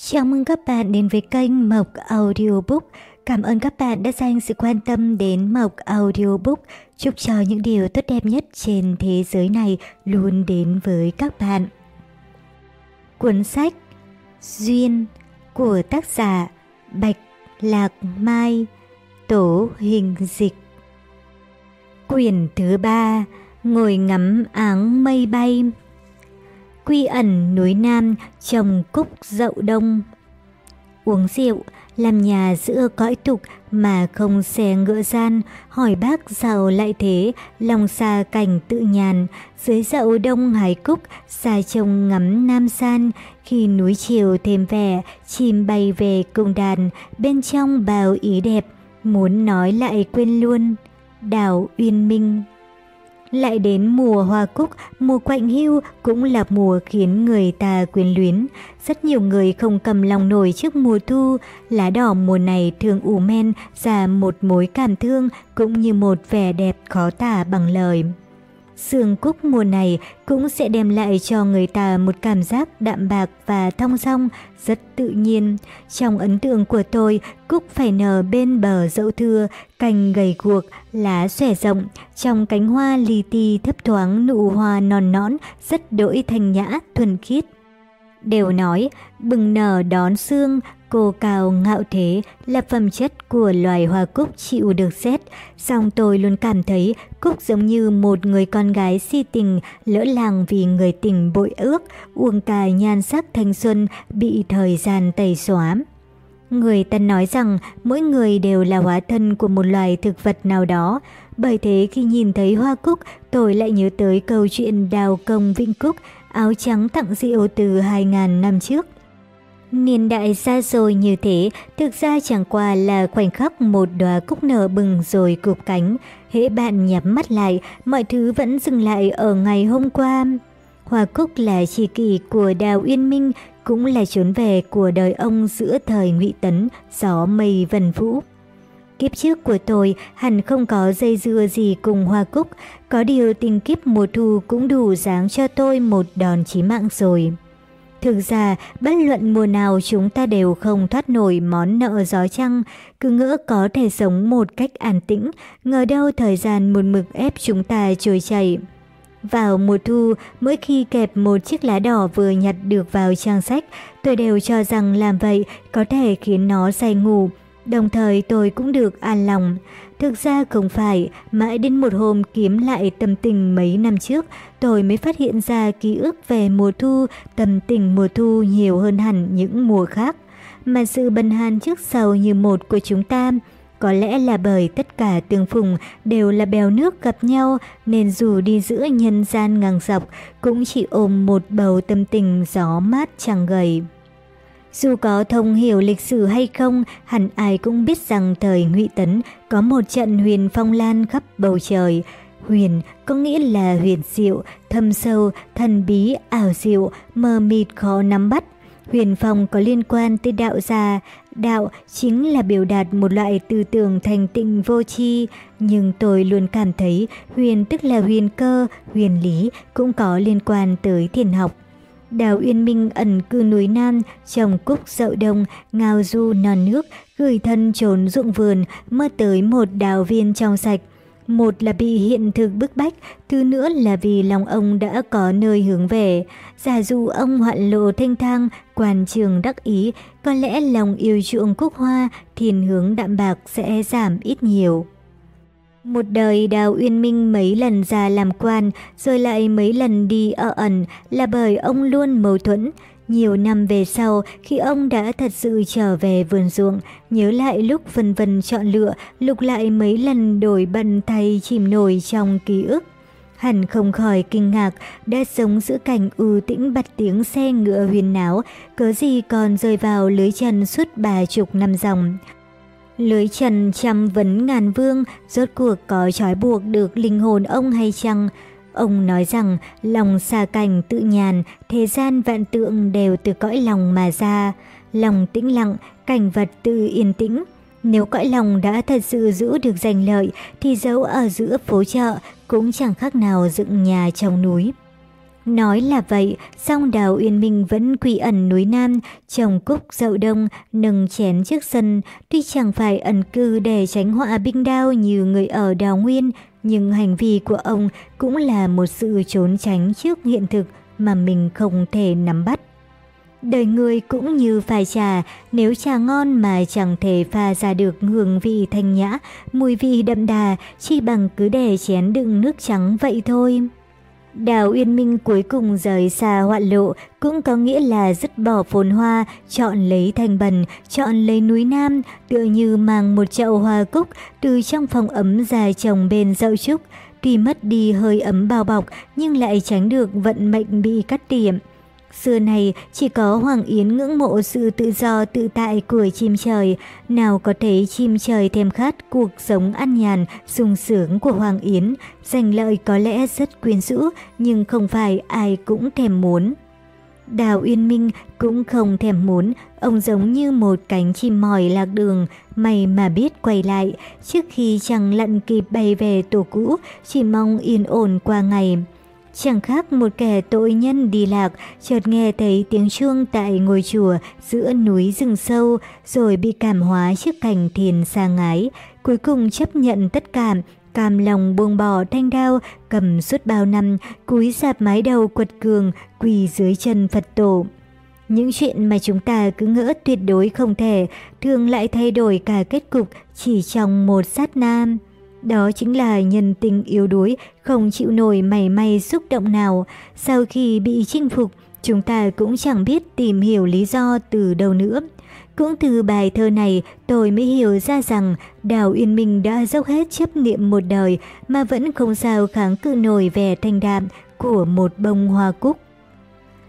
Chào mừng các bạn đến với kênh Mộc Audiobook. Cảm ơn các bạn đã dành sự quan tâm đến Mộc Audiobook. Chúc cho những điều tốt đẹp nhất trên thế giới này luôn đến với các bạn. Cuốn sách Duyên của tác giả Bạch Lạc Mai Tổ hình dịch Quyển thứ ba, Ngồi ngắm áng mây bay Quy ẩn núi Nam trồng cúc dậu đông. Uống rượu, làm nhà giữa cõi tục mà không xe ngựa gian, hỏi bác giàu lại thế, lòng xa cảnh tự nhàn, dưới dậu đông hải cúc, xa trông ngắm nam san, khi núi chiều thêm vẻ, chim bay về cùng đàn, bên trong bào ý đẹp, muốn nói lại quên luôn. Đào Uyên Minh lại đến mùa hoa cúc, mùa quạnh hưu cũng là mùa khiến người ta quyến luyến. Rất nhiều người không cầm lòng nổi trước mùa thu, lá đỏ mùa này thường ủ men ra một mối cảm thương cũng như một vẻ đẹp khó tả bằng lời. Sương cúc mùa này cũng sẽ đem lại cho người ta một cảm giác đạm bạc và thong dong, rất tự nhiên. Trong ấn tượng của tôi, cúc phải nở bên bờ dậu thưa, cành gầy guộc, lá xòe rộng, trong cánh hoa li ti thấp thoáng nụ hoa non nõn, rất đỗi thanh nhã, thuần khiết. Đều nói, bừng nở đón sương, Cô cao ngạo thế là phẩm chất của loài hoa cúc chịu được xét, song tôi luôn cảm thấy cúc giống như một người con gái si tình lỡ làng vì người tình bội ước, uông cài nhan sắc thanh xuân bị thời gian tẩy xóa. Người ta nói rằng mỗi người đều là hóa thân của một loài thực vật nào đó, bởi thế khi nhìn thấy hoa cúc tôi lại nhớ tới câu chuyện đào công vinh cúc, áo trắng tặng diệu từ 2.000 năm trước. Niên đại xa rồi như thế, thực ra chẳng qua là khoảnh khắc một đóa cúc nở bừng rồi cụp cánh. Hễ bạn nhắm mắt lại, mọi thứ vẫn dừng lại ở ngày hôm qua. Hoa cúc là tri kỷ của Đào Uyên Minh, cũng là trốn về của đời ông giữa thời ngụy Tấn, gió mây vần vũ. Kiếp trước của tôi hẳn không có dây dưa gì cùng hoa cúc, có điều tình kiếp mùa thu cũng đủ dáng cho tôi một đòn chí mạng rồi. Thực ra, bất luận mùa nào chúng ta đều không thoát nổi món nợ gió trăng, cứ ngỡ có thể sống một cách an tĩnh, ngờ đâu thời gian một mực ép chúng ta trôi chảy. Vào mùa thu, mỗi khi kẹp một chiếc lá đỏ vừa nhặt được vào trang sách, tôi đều cho rằng làm vậy có thể khiến nó say ngủ, đồng thời tôi cũng được an lòng. Thực ra không phải, mãi đến một hôm kiếm lại tâm tình mấy năm trước, tôi mới phát hiện ra ký ức về mùa thu, tâm tình mùa thu nhiều hơn hẳn những mùa khác. Mà sự bần hàn trước sau như một của chúng ta, có lẽ là bởi tất cả tương phùng đều là bèo nước gặp nhau nên dù đi giữa nhân gian ngang dọc cũng chỉ ôm một bầu tâm tình gió mát chẳng gầy. Dù có thông hiểu lịch sử hay không, hẳn ai cũng biết rằng thời Ngụy Tấn có một trận huyền phong lan khắp bầu trời. Huyền có nghĩa là huyền diệu, thâm sâu, thần bí, ảo diệu, mờ mịt khó nắm bắt. Huyền phong có liên quan tới đạo gia, đạo chính là biểu đạt một loại tư tưởng thành tịnh vô tri, nhưng tôi luôn cảm thấy huyền tức là huyền cơ, huyền lý cũng có liên quan tới thiền học. Đào Uyên Minh ẩn cư núi Nam, trồng cúc dậu đông, ngao du non nước, gửi thân trốn ruộng vườn, mơ tới một đào viên trong sạch. Một là bị hiện thực bức bách, thứ nữa là vì lòng ông đã có nơi hướng về. Giả dụ ông hoạn lộ thanh thang, quan trường đắc ý, có lẽ lòng yêu chuộng cúc hoa, thiên hướng đạm bạc sẽ giảm ít nhiều. Một đời Đào Uyên Minh mấy lần ra làm quan, rồi lại mấy lần đi ở ẩn là bởi ông luôn mâu thuẫn. Nhiều năm về sau, khi ông đã thật sự trở về vườn ruộng, nhớ lại lúc vân vân chọn lựa, lục lại mấy lần đổi bận thay chìm nổi trong ký ức. Hẳn không khỏi kinh ngạc, đã sống giữa cảnh ưu tĩnh bật tiếng xe ngựa huyền náo, cớ gì còn rơi vào lưới chân suốt ba chục năm dòng. Lưới trần trăm vấn ngàn vương, rốt cuộc có trói buộc được linh hồn ông hay chăng? Ông nói rằng lòng xa cảnh tự nhàn, thế gian vạn tượng đều từ cõi lòng mà ra. Lòng tĩnh lặng, cảnh vật tự yên tĩnh. Nếu cõi lòng đã thật sự giữ được danh lợi, thì dấu ở giữa phố chợ cũng chẳng khác nào dựng nhà trong núi. Nói là vậy, song Đào Uyên Minh vẫn quy ẩn núi Nam, trồng cúc dậu đông, nâng chén trước sân. Tuy chẳng phải ẩn cư để tránh họa binh đao như người ở Đào Nguyên, nhưng hành vi của ông cũng là một sự trốn tránh trước hiện thực mà mình không thể nắm bắt. Đời người cũng như phải trà, nếu trà ngon mà chẳng thể pha ra được hương vị thanh nhã, mùi vị đậm đà, chỉ bằng cứ để chén đựng nước trắng vậy thôi. Đào Uyên Minh cuối cùng rời xa hoạn lộ cũng có nghĩa là dứt bỏ phồn hoa, chọn lấy thành bần, chọn lấy núi Nam, tựa như mang một chậu hoa cúc từ trong phòng ấm ra trồng bên dậu trúc. Tuy mất đi hơi ấm bao bọc nhưng lại tránh được vận mệnh bị cắt tiệm. Xưa này chỉ có Hoàng Yến ngưỡng mộ sự tự do tự tại của chim trời, nào có thấy chim trời thèm khát cuộc sống an nhàn, sung sướng của Hoàng Yến, giành lợi có lẽ rất quyến rũ nhưng không phải ai cũng thèm muốn. Đào Uyên Minh cũng không thèm muốn, ông giống như một cánh chim mỏi lạc đường, may mà biết quay lại, trước khi chẳng lặn kịp bay về tổ cũ, chỉ mong yên ổn qua ngày. Chẳng khác một kẻ tội nhân đi lạc, chợt nghe thấy tiếng chuông tại ngôi chùa giữa núi rừng sâu, rồi bị cảm hóa trước cảnh thiền xa ngái. Cuối cùng chấp nhận tất cả, cam lòng buông bỏ thanh đao, cầm suốt bao năm, cúi sạp mái đầu quật cường, quỳ dưới chân Phật tổ. Những chuyện mà chúng ta cứ ngỡ tuyệt đối không thể, thường lại thay đổi cả kết cục chỉ trong một sát nam. Đó chính là nhân tình yếu đuối, không chịu nổi mảy may xúc động nào. Sau khi bị chinh phục, chúng ta cũng chẳng biết tìm hiểu lý do từ đâu nữa. Cũng từ bài thơ này, tôi mới hiểu ra rằng Đào Uyên Minh đã dốc hết chấp niệm một đời mà vẫn không sao kháng cự nổi vẻ thanh đạm của một bông hoa cúc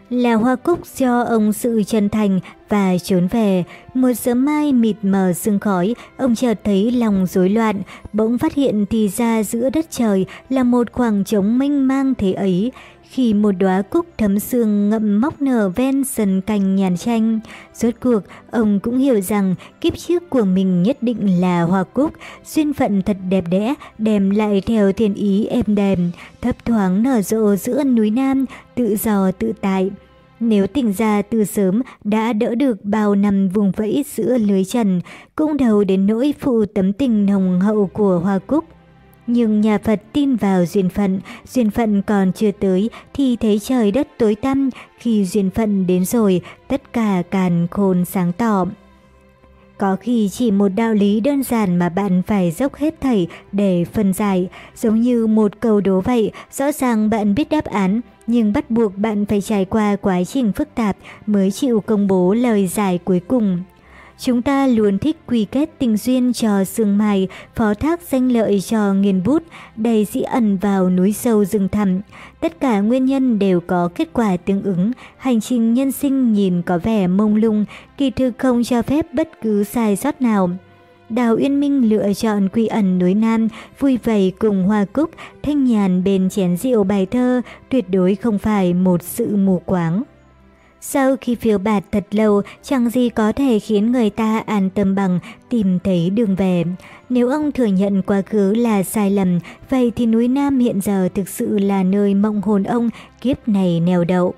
là hoa cúc cho ông sự chân thành và trốn về. Một sớm mai mịt mờ sương khói, ông chợt thấy lòng rối loạn, bỗng phát hiện thì ra giữa đất trời là một khoảng trống mênh mang thế ấy. Khi một đóa cúc thấm sương ngậm móc nở ven sân cành nhàn tranh, rốt cuộc ông cũng hiểu rằng kiếp trước của mình nhất định là hoa cúc, duyên phận thật đẹp đẽ, đem lại theo thiên ý êm đềm, thấp thoáng nở rộ giữa núi Nam, tự do tự tại. Nếu tỉnh ra từ sớm đã đỡ được bao năm vùng vẫy giữa lưới trần, cũng đầu đến nỗi phụ tấm tình nồng hậu của Hoa Cúc. Nhưng nhà Phật tin vào duyên phận, duyên phận còn chưa tới thì thấy trời đất tối tăm, khi duyên phận đến rồi, tất cả càn khôn sáng tỏ. Có khi chỉ một đạo lý đơn giản mà bạn phải dốc hết thảy để phân giải, giống như một câu đố vậy, rõ ràng bạn biết đáp án, nhưng bắt buộc bạn phải trải qua quá trình phức tạp mới chịu công bố lời giải cuối cùng. Chúng ta luôn thích quy kết tình duyên cho sương mài, phó thác danh lợi cho nghiền bút, đầy dĩ ẩn vào núi sâu rừng thẳm. Tất cả nguyên nhân đều có kết quả tương ứng, hành trình nhân sinh nhìn có vẻ mông lung, kỳ thực không cho phép bất cứ sai sót nào. Đào Uyên Minh lựa chọn quy ẩn núi Nam, vui vầy cùng hoa cúc, thanh nhàn bên chén rượu bài thơ, tuyệt đối không phải một sự mù quáng. Sau khi phiêu bạt thật lâu, chẳng gì có thể khiến người ta an tâm bằng tìm thấy đường về. Nếu ông thừa nhận quá khứ là sai lầm, vậy thì núi Nam hiện giờ thực sự là nơi mộng hồn ông kiếp này nèo đậu.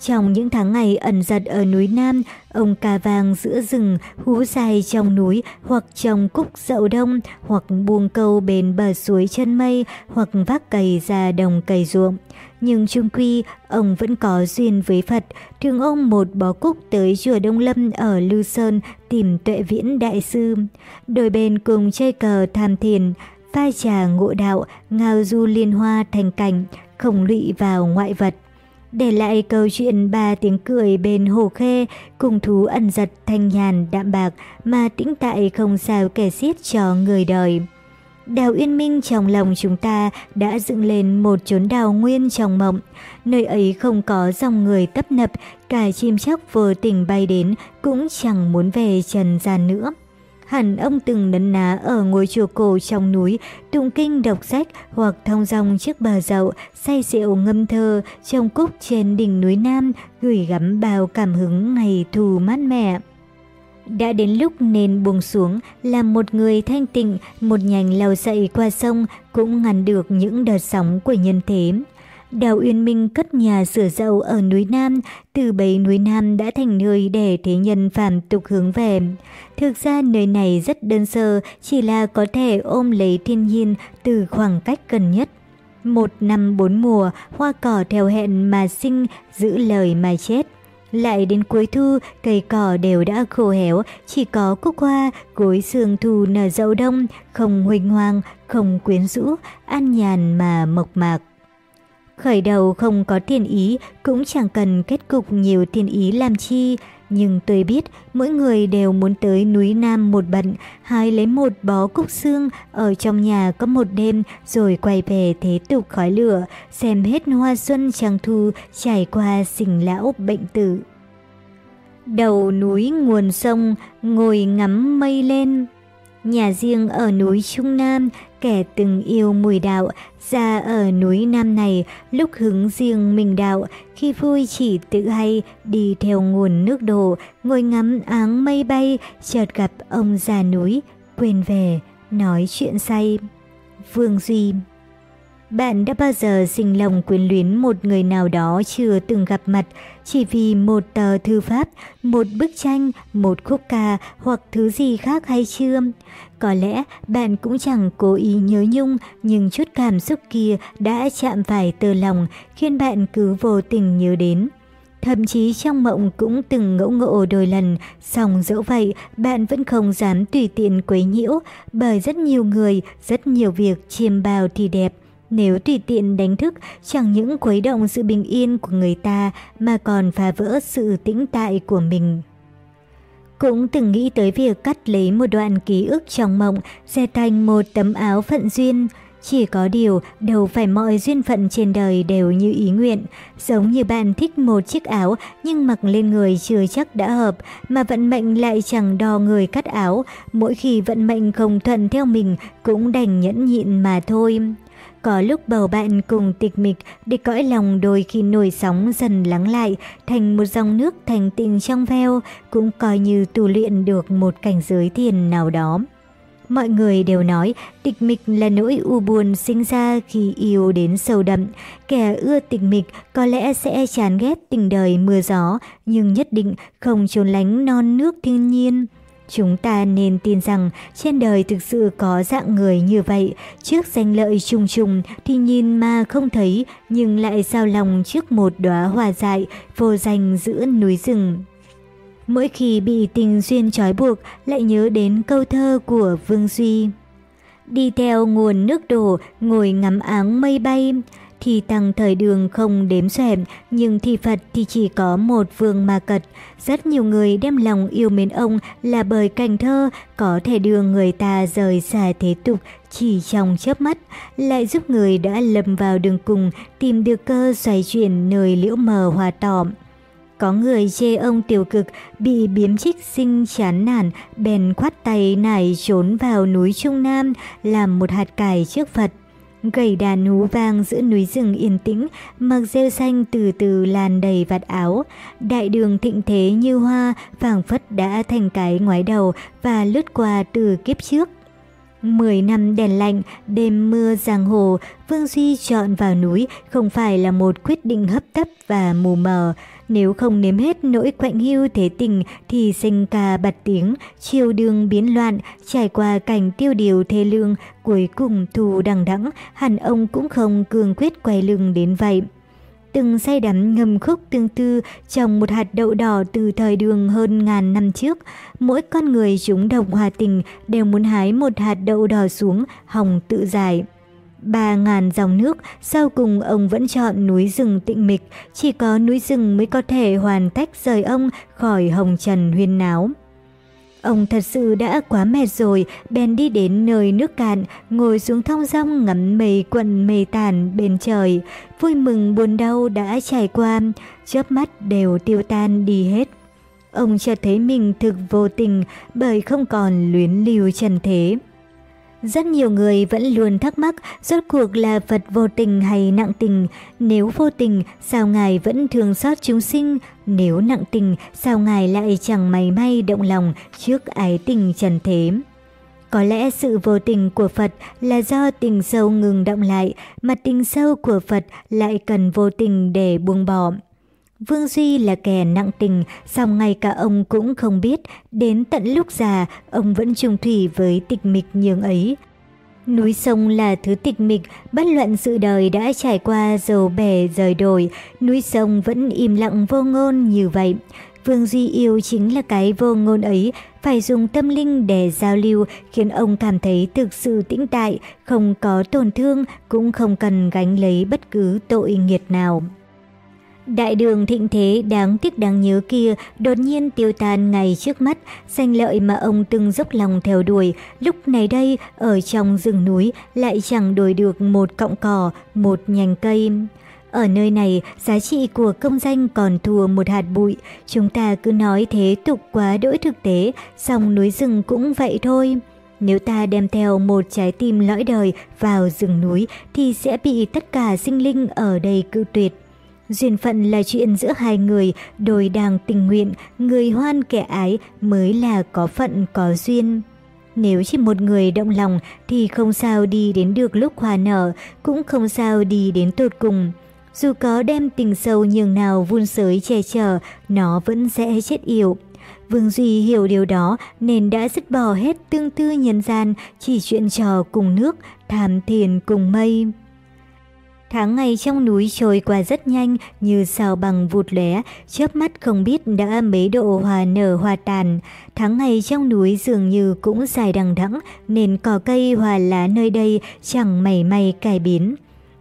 Trong những tháng ngày ẩn giật ở núi Nam, ông cà vàng giữa rừng, hú dài trong núi, hoặc trồng cúc dậu đông, hoặc buông câu bên bờ suối chân mây, hoặc vác cày ra đồng cày ruộng. Nhưng trung quy, ông vẫn có duyên với Phật, thường ông một bó cúc tới chùa Đông Lâm ở Lưu Sơn tìm tuệ viễn đại sư. Đôi bên cùng chơi cờ tham thiền, pha trà ngộ đạo, ngao du liên hoa thành cảnh, không lụy vào ngoại vật. Để lại câu chuyện ba tiếng cười bên hồ khê, cùng thú ẩn giật thanh nhàn đạm bạc mà tĩnh tại không sao kẻ xiết cho người đời. Đào yên Minh trong lòng chúng ta đã dựng lên một chốn đào nguyên trong mộng. Nơi ấy không có dòng người tấp nập, cả chim chóc vô tình bay đến cũng chẳng muốn về trần gian nữa. Hẳn ông từng nấn ná ở ngôi chùa cổ trong núi, tụng kinh đọc sách hoặc thong dong trước bờ dậu, say rượu ngâm thơ, trong cúc trên đỉnh núi Nam, gửi gắm bao cảm hứng ngày thù mát mẻ. Đã đến lúc nên buông xuống, làm một người thanh tịnh, một nhành lao dậy qua sông cũng ngăn được những đợt sóng của nhân thế. Đào Uyên Minh cất nhà sửa dậu ở núi Nam, từ bấy núi Nam đã thành nơi để thế nhân phàm tục hướng về. Thực ra nơi này rất đơn sơ, chỉ là có thể ôm lấy thiên nhiên từ khoảng cách gần nhất. Một năm bốn mùa, hoa cỏ theo hẹn mà sinh, giữ lời mà chết. Lại đến cuối thu, cây cỏ đều đã khô héo, chỉ có cúc hoa, gối sương thu nở dậu đông, không huỳnh hoang, không quyến rũ, an nhàn mà mộc mạc. Khởi đầu không có tiền ý, cũng chẳng cần kết cục nhiều tiền ý làm chi. Nhưng tôi biết mỗi người đều muốn tới núi Nam một bận, hái lấy một bó cúc xương ở trong nhà có một đêm rồi quay về thế tục khói lửa, xem hết hoa xuân trăng thu trải qua sinh lão bệnh tử. Đầu núi nguồn sông, ngồi ngắm mây lên. Nhà riêng ở núi Trung Nam, kẻ từng yêu mùi đạo, ra ở núi Nam này, lúc hứng riêng mình đạo, khi vui chỉ tự hay, đi theo nguồn nước đổ, ngồi ngắm áng mây bay, chợt gặp ông già núi, quên về, nói chuyện say. Vương Duy bạn đã bao giờ sinh lòng quyến luyến một người nào đó chưa từng gặp mặt chỉ vì một tờ thư pháp, một bức tranh, một khúc ca hoặc thứ gì khác hay chưa? Có lẽ bạn cũng chẳng cố ý nhớ nhung nhưng chút cảm xúc kia đã chạm phải tờ lòng khiến bạn cứ vô tình nhớ đến. Thậm chí trong mộng cũng từng ngẫu ngộ đôi lần, song dẫu vậy bạn vẫn không dám tùy tiện quấy nhiễu bởi rất nhiều người, rất nhiều việc chiêm bao thì đẹp nếu tùy tiện đánh thức, chẳng những khuấy động sự bình yên của người ta mà còn phá vỡ sự tĩnh tại của mình. Cũng từng nghĩ tới việc cắt lấy một đoạn ký ức trong mộng, xe thành một tấm áo phận duyên. Chỉ có điều, đâu phải mọi duyên phận trên đời đều như ý nguyện. Giống như bạn thích một chiếc áo nhưng mặc lên người chưa chắc đã hợp, mà vận mệnh lại chẳng đo người cắt áo. Mỗi khi vận mệnh không thuận theo mình cũng đành nhẫn nhịn mà thôi. Có lúc bầu bạn cùng tịch mịch, để cõi lòng đôi khi nổi sóng dần lắng lại, thành một dòng nước thành tình trong veo, cũng coi như tu luyện được một cảnh giới thiền nào đó. Mọi người đều nói, tịch mịch là nỗi u buồn sinh ra khi yêu đến sâu đậm. Kẻ ưa tịch mịch có lẽ sẽ chán ghét tình đời mưa gió, nhưng nhất định không trốn lánh non nước thiên nhiên. Chúng ta nên tin rằng trên đời thực sự có dạng người như vậy, trước danh lợi trùng trùng thì nhìn mà không thấy, nhưng lại sao lòng trước một đóa hoa dại vô danh giữa núi rừng. Mỗi khi bị tình duyên trói buộc lại nhớ đến câu thơ của Vương Duy. Đi theo nguồn nước đổ, ngồi ngắm áng mây bay, thì tăng thời đường không đếm xuể, nhưng thi Phật thì chỉ có một vương ma cật. Rất nhiều người đem lòng yêu mến ông là bởi cảnh thơ có thể đưa người ta rời xa thế tục chỉ trong chớp mắt, lại giúp người đã lầm vào đường cùng tìm được cơ xoay chuyển nơi liễu mờ hòa tỏ. Có người chê ông tiểu cực bị biếm trích sinh chán nản, bèn khoát tay nải trốn vào núi Trung Nam làm một hạt cải trước Phật. Gầy đàn hú vang giữa núi rừng yên tĩnh, mặc rêu xanh từ từ làn đầy vạt áo. Đại đường thịnh thế như hoa, phảng phất đã thành cái ngoái đầu và lướt qua từ kiếp trước. Mười năm đèn lạnh, đêm mưa giang hồ, Vương Duy chọn vào núi không phải là một quyết định hấp tấp và mù mờ. Nếu không nếm hết nỗi quạnh hiu thế tình thì sinh ca bật tiếng, chiều đường biến loạn, trải qua cảnh tiêu điều thê lương, cuối cùng thù đằng đẵng, hẳn ông cũng không cường quyết quay lưng đến vậy. Từng say đắm ngầm khúc tương tư trong một hạt đậu đỏ từ thời đường hơn ngàn năm trước, mỗi con người chúng đồng hòa tình đều muốn hái một hạt đậu đỏ xuống, hồng tự giải. Ba ngàn dòng nước, sau cùng ông vẫn chọn núi rừng tịnh mịch, chỉ có núi rừng mới có thể hoàn tách rời ông khỏi hồng trần huyên náo. Ông thật sự đã quá mệt rồi, bèn đi đến nơi nước cạn, ngồi xuống thong dong ngắm mây quần mây tàn bên trời. Vui mừng buồn đau đã trải qua, chớp mắt đều tiêu tan đi hết. Ông chợt thấy mình thực vô tình bởi không còn luyến lưu trần thế. Rất nhiều người vẫn luôn thắc mắc rốt cuộc là Phật vô tình hay nặng tình. Nếu vô tình, sao Ngài vẫn thường xót chúng sinh? Nếu nặng tình, sao Ngài lại chẳng mày may động lòng trước ái tình trần thế? Có lẽ sự vô tình của Phật là do tình sâu ngừng động lại, mà tình sâu của Phật lại cần vô tình để buông bỏ. Vương Duy là kẻ nặng tình, song ngay cả ông cũng không biết, đến tận lúc già, ông vẫn trung thủy với tịch mịch nhường ấy. Núi sông là thứ tịch mịch, bất luận sự đời đã trải qua dầu bẻ rời đổi, núi sông vẫn im lặng vô ngôn như vậy. Vương Duy yêu chính là cái vô ngôn ấy, phải dùng tâm linh để giao lưu khiến ông cảm thấy thực sự tĩnh tại, không có tổn thương, cũng không cần gánh lấy bất cứ tội nghiệt nào. Đại đường thịnh thế đáng tiếc đáng nhớ kia đột nhiên tiêu tan ngay trước mắt, danh lợi mà ông từng dốc lòng theo đuổi, lúc này đây ở trong rừng núi lại chẳng đổi được một cọng cỏ, một nhành cây. Ở nơi này, giá trị của công danh còn thua một hạt bụi, chúng ta cứ nói thế tục quá đỗi thực tế, song núi rừng cũng vậy thôi. Nếu ta đem theo một trái tim lõi đời vào rừng núi thì sẽ bị tất cả sinh linh ở đây cự tuyệt. Duyên phận là chuyện giữa hai người, đôi đang tình nguyện, người hoan kẻ ái mới là có phận có duyên. Nếu chỉ một người động lòng thì không sao đi đến được lúc hòa nở, cũng không sao đi đến tột cùng. Dù có đem tình sâu nhường nào vun sới che chở, nó vẫn sẽ chết yểu. Vương Duy hiểu điều đó nên đã dứt bỏ hết tương tư nhân gian, chỉ chuyện trò cùng nước, tham thiền cùng mây. Tháng ngày trong núi trôi qua rất nhanh như sao bằng vụt lé, chớp mắt không biết đã mấy độ hòa nở hoa tàn. Tháng ngày trong núi dường như cũng dài đằng đẵng nên cỏ cây hòa lá nơi đây chẳng mảy may cải biến.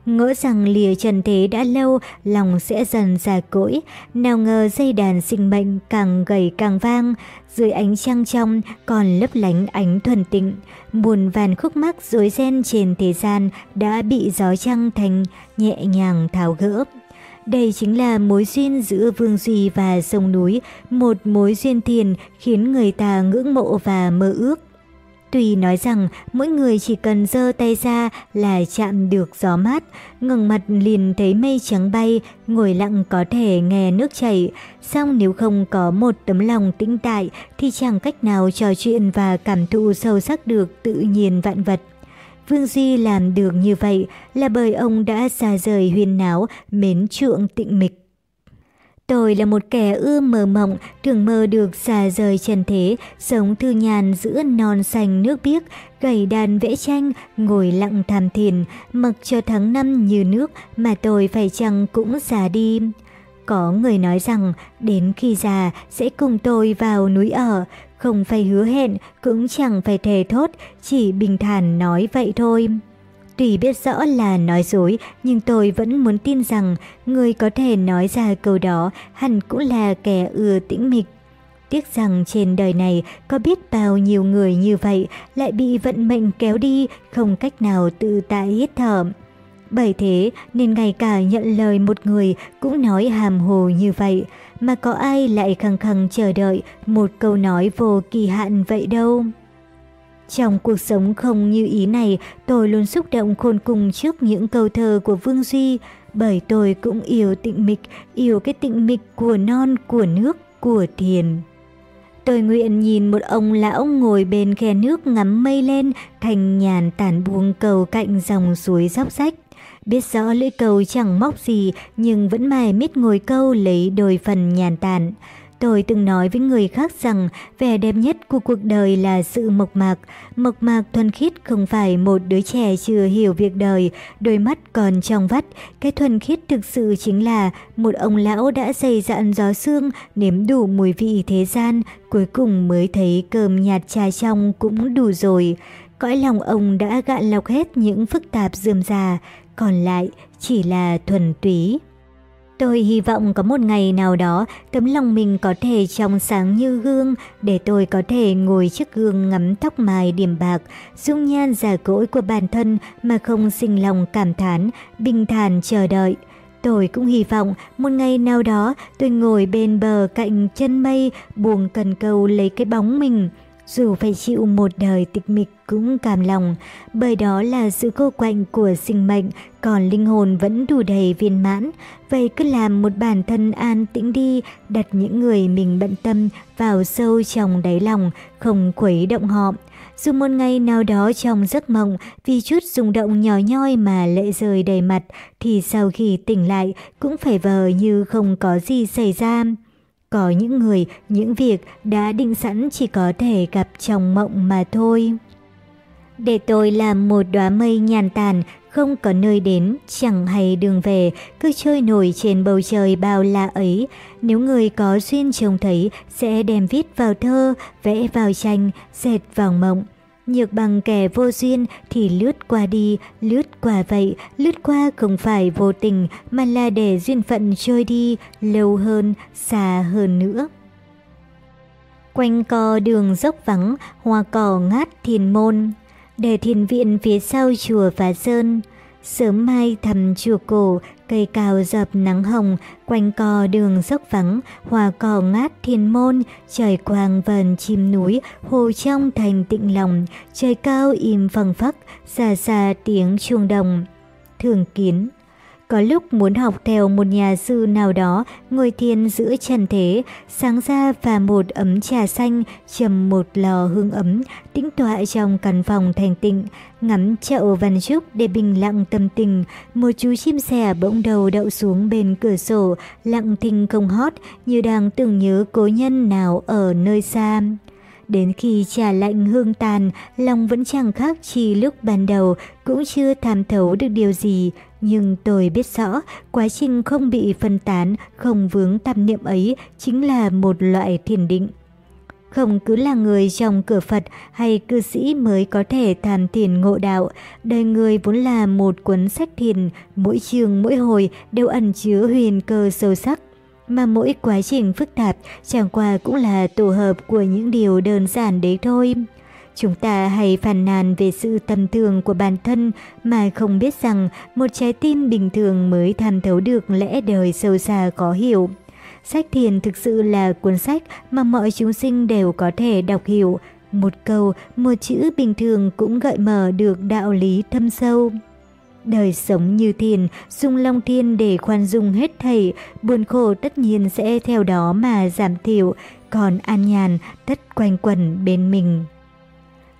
Ngỡ rằng lìa trần thế đã lâu, lòng sẽ dần già cỗi. Nào ngờ dây đàn sinh mệnh càng gầy càng vang, dưới ánh trăng trong còn lấp lánh ánh thuần tịnh. Muôn vàn khúc mắc rối ren trên thế gian đã bị gió trăng thành nhẹ nhàng tháo gỡ. Đây chính là mối duyên giữa Vương Duy và sông núi, một mối duyên thiền khiến người ta ngưỡng mộ và mơ ước. Tuy nói rằng mỗi người chỉ cần giơ tay ra là chạm được gió mát, ngừng mặt liền thấy mây trắng bay, ngồi lặng có thể nghe nước chảy. song nếu không có một tấm lòng tĩnh tại thì chẳng cách nào trò chuyện và cảm thụ sâu sắc được tự nhiên vạn vật. Vương Duy làm được như vậy là bởi ông đã xa rời huyền náo, mến trượng tịnh mịch. Tôi là một kẻ ưa mơ mộng, thường mơ được xa rời trần thế, sống thư nhàn giữa non xanh nước biếc, gầy đàn vẽ tranh, ngồi lặng tham thiền, mặc cho tháng năm như nước mà tôi phải chăng cũng già đi. Có người nói rằng đến khi già sẽ cùng tôi vào núi ở, không phải hứa hẹn, cũng chẳng phải thề thốt, chỉ bình thản nói vậy thôi. Tuy biết rõ là nói dối, nhưng tôi vẫn muốn tin rằng người có thể nói ra câu đó hẳn cũng là kẻ ưa tĩnh mịch. Tiếc rằng trên đời này có biết bao nhiêu người như vậy lại bị vận mệnh kéo đi, không cách nào tự tại hít thở. Bởi thế nên ngay cả nhận lời một người cũng nói hàm hồ như vậy, mà có ai lại khăng khăng chờ đợi một câu nói vô kỳ hạn vậy đâu. Trong cuộc sống không như ý này, tôi luôn xúc động khôn cùng trước những câu thơ của Vương Duy, bởi tôi cũng yêu tịnh mịch, yêu cái tịnh mịch của non, của nước, của thiền. Tôi nguyện nhìn một ông lão ngồi bên khe nước ngắm mây lên, thành nhàn tản buông cầu cạnh dòng suối dốc rách. Biết rõ lưỡi cầu chẳng móc gì, nhưng vẫn mài miết ngồi câu lấy đôi phần nhàn tản. Tôi từng nói với người khác rằng vẻ đẹp nhất của cuộc đời là sự mộc mạc. Mộc mạc thuần khiết không phải một đứa trẻ chưa hiểu việc đời, đôi mắt còn trong vắt. Cái thuần khiết thực sự chính là một ông lão đã dày dặn gió xương, nếm đủ mùi vị thế gian, cuối cùng mới thấy cơm nhạt trà trong cũng đủ rồi. Cõi lòng ông đã gạn lọc hết những phức tạp dườm già, còn lại chỉ là thuần túy. Tôi hy vọng có một ngày nào đó tấm lòng mình có thể trong sáng như gương để tôi có thể ngồi trước gương ngắm tóc mài điểm bạc, dung nhan giả cỗi của bản thân mà không sinh lòng cảm thán, bình thản chờ đợi. Tôi cũng hy vọng một ngày nào đó tôi ngồi bên bờ cạnh chân mây buồn cần câu lấy cái bóng mình. Dù phải chịu một đời tịch mịch cũng cảm lòng, bởi đó là sự cô quạnh của sinh mệnh, còn linh hồn vẫn đủ đầy viên mãn. Vậy cứ làm một bản thân an tĩnh đi, đặt những người mình bận tâm vào sâu trong đáy lòng, không khuấy động họ. Dù một ngày nào đó trong giấc mộng vì chút rung động nhỏ nhoi mà lệ rơi đầy mặt thì sau khi tỉnh lại cũng phải vờ như không có gì xảy ra. Có những người, những việc đã định sẵn chỉ có thể gặp trong mộng mà thôi. Để tôi làm một đóa mây nhàn tàn, không có nơi đến, chẳng hay đường về, cứ trôi nổi trên bầu trời bao la ấy. Nếu người có duyên trông thấy, sẽ đem viết vào thơ, vẽ vào tranh, dệt vào mộng. Nhược bằng kẻ vô duyên thì lướt qua đi, lướt qua vậy, lướt qua không phải vô tình mà là để duyên phận trôi đi, lâu hơn, xa hơn nữa. Quanh co đường dốc vắng, hoa cỏ ngát thiền môn, để thiền viện phía sau chùa Phá Sơn. Sớm mai thầm chùa cổ, cây cao dập nắng hồng, quanh co đường dốc vắng, hoa cỏ ngát thiên môn, trời quang vần chim núi, hồ trong thành tịnh lòng, trời cao im phẳng phắc, xa xa tiếng chuông đồng. Thường kiến có lúc muốn học theo một nhà sư nào đó, ngồi thiền giữa trần thế, sáng ra và một ấm trà xanh, trầm một lò hương ấm, tĩnh tọa trong căn phòng thành tịnh, ngắm chậu văn trúc để bình lặng tâm tình. Một chú chim sẻ bỗng đầu đậu xuống bên cửa sổ, lặng thinh không hót, như đang tưởng nhớ cố nhân nào ở nơi xa. Đến khi trà lạnh hương tàn, lòng vẫn chẳng khác chi lúc ban đầu, cũng chưa tham thấu được điều gì. Nhưng tôi biết rõ, quá trình không bị phân tán, không vướng tâm niệm ấy chính là một loại thiền định. Không cứ là người trong cửa Phật hay cư sĩ mới có thể tham thiền ngộ đạo. Đời người vốn là một cuốn sách thiền, mỗi chương mỗi hồi đều ẩn chứa huyền cơ sâu sắc mà mỗi quá trình phức tạp chẳng qua cũng là tổ hợp của những điều đơn giản đấy thôi. Chúng ta hay phàn nàn về sự tầm thường của bản thân mà không biết rằng một trái tim bình thường mới tham thấu được lẽ đời sâu xa khó hiểu. Sách thiền thực sự là cuốn sách mà mọi chúng sinh đều có thể đọc hiểu. Một câu, một chữ bình thường cũng gợi mở được đạo lý thâm sâu. Đời sống như thiền, dùng long thiên để khoan dung hết thảy, buồn khổ tất nhiên sẽ theo đó mà giảm thiểu, còn an nhàn tất quanh quẩn bên mình.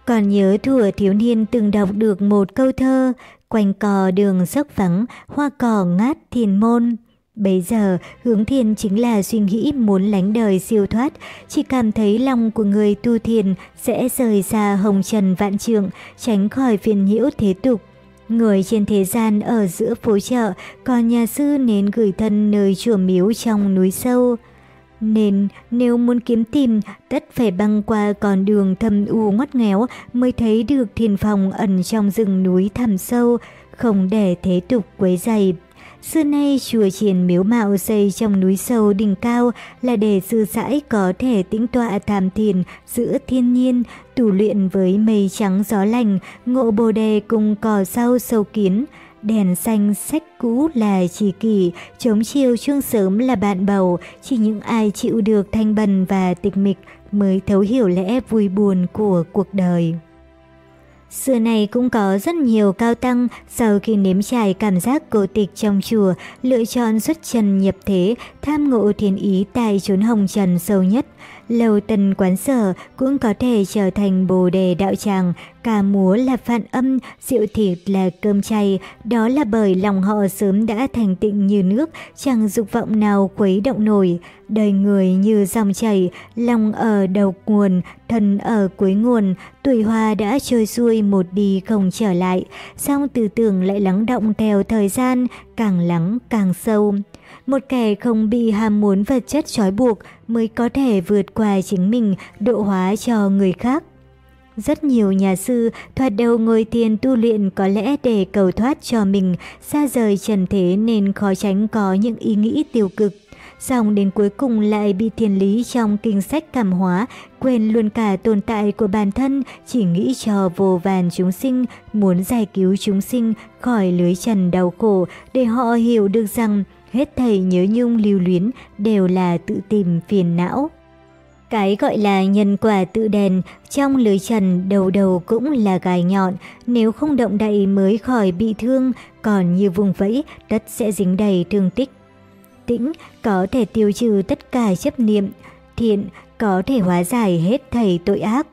Còn nhớ thuở thiếu niên từng đọc được một câu thơ, quanh cò đường dốc vắng, hoa cỏ ngát thiền môn. Bây giờ, hướng thiền chính là suy nghĩ muốn lánh đời siêu thoát, chỉ cảm thấy lòng của người tu thiền sẽ rời xa hồng trần vạn trượng, tránh khỏi phiền nhiễu thế tục. Người trên thế gian ở giữa phố chợ, còn nhà sư nên gửi thân nơi chùa miếu trong núi sâu. Nên nếu muốn kiếm tìm, tất phải băng qua con đường thâm u ngoắt ngéo mới thấy được thiền phòng ẩn trong rừng núi thẳm sâu, không để thế tục quấy dày. Xưa nay chùa triển miếu mạo xây trong núi sâu đỉnh cao là để sư sãi có thể tĩnh tọa tham thiền giữa thiên nhiên, tù luyện với mây trắng gió lành, ngộ bồ đề cùng cỏ sau sâu kiến. Đèn xanh sách cũ là chỉ kỷ, chống chiều trương sớm là bạn bầu, chỉ những ai chịu được thanh bần và tịch mịch mới thấu hiểu lẽ vui buồn của cuộc đời. Xưa này cũng có rất nhiều cao tăng sau khi nếm trải cảm giác cổ tịch trong chùa, lựa chọn xuất trần nhập thế, tham ngộ thiền ý tại chốn hồng trần sâu nhất. Lầu tần quán sở cũng có thể trở thành bồ đề đạo tràng, ca múa là phản âm, rượu thịt là cơm chay, đó là bởi lòng họ sớm đã thành tịnh như nước, chẳng dục vọng nào quấy động nổi. Đời người như dòng chảy, lòng ở đầu nguồn, thân ở cuối nguồn, tuổi hoa đã trôi xuôi một đi không trở lại, song tư tưởng lại lắng động theo thời gian, càng lắng càng sâu. Một kẻ không bị ham muốn vật chất trói buộc mới có thể vượt qua chính mình, độ hóa cho người khác. Rất nhiều nhà sư thoạt đầu ngồi thiền tu luyện có lẽ để cầu thoát cho mình, xa rời trần thế nên khó tránh có những ý nghĩ tiêu cực. Xong đến cuối cùng lại bị thiền lý trong kinh sách cảm hóa, quên luôn cả tồn tại của bản thân, chỉ nghĩ cho vô vàn chúng sinh, muốn giải cứu chúng sinh khỏi lưới trần đau khổ để họ hiểu được rằng hết thầy nhớ nhung lưu luyến đều là tự tìm phiền não. Cái gọi là nhân quả tự đèn, trong lưới trần đầu đầu cũng là gai nhọn, nếu không động đậy mới khỏi bị thương, còn như vùng vẫy, đất sẽ dính đầy thương tích. Tĩnh có thể tiêu trừ tất cả chấp niệm, thiện có thể hóa giải hết thầy tội ác.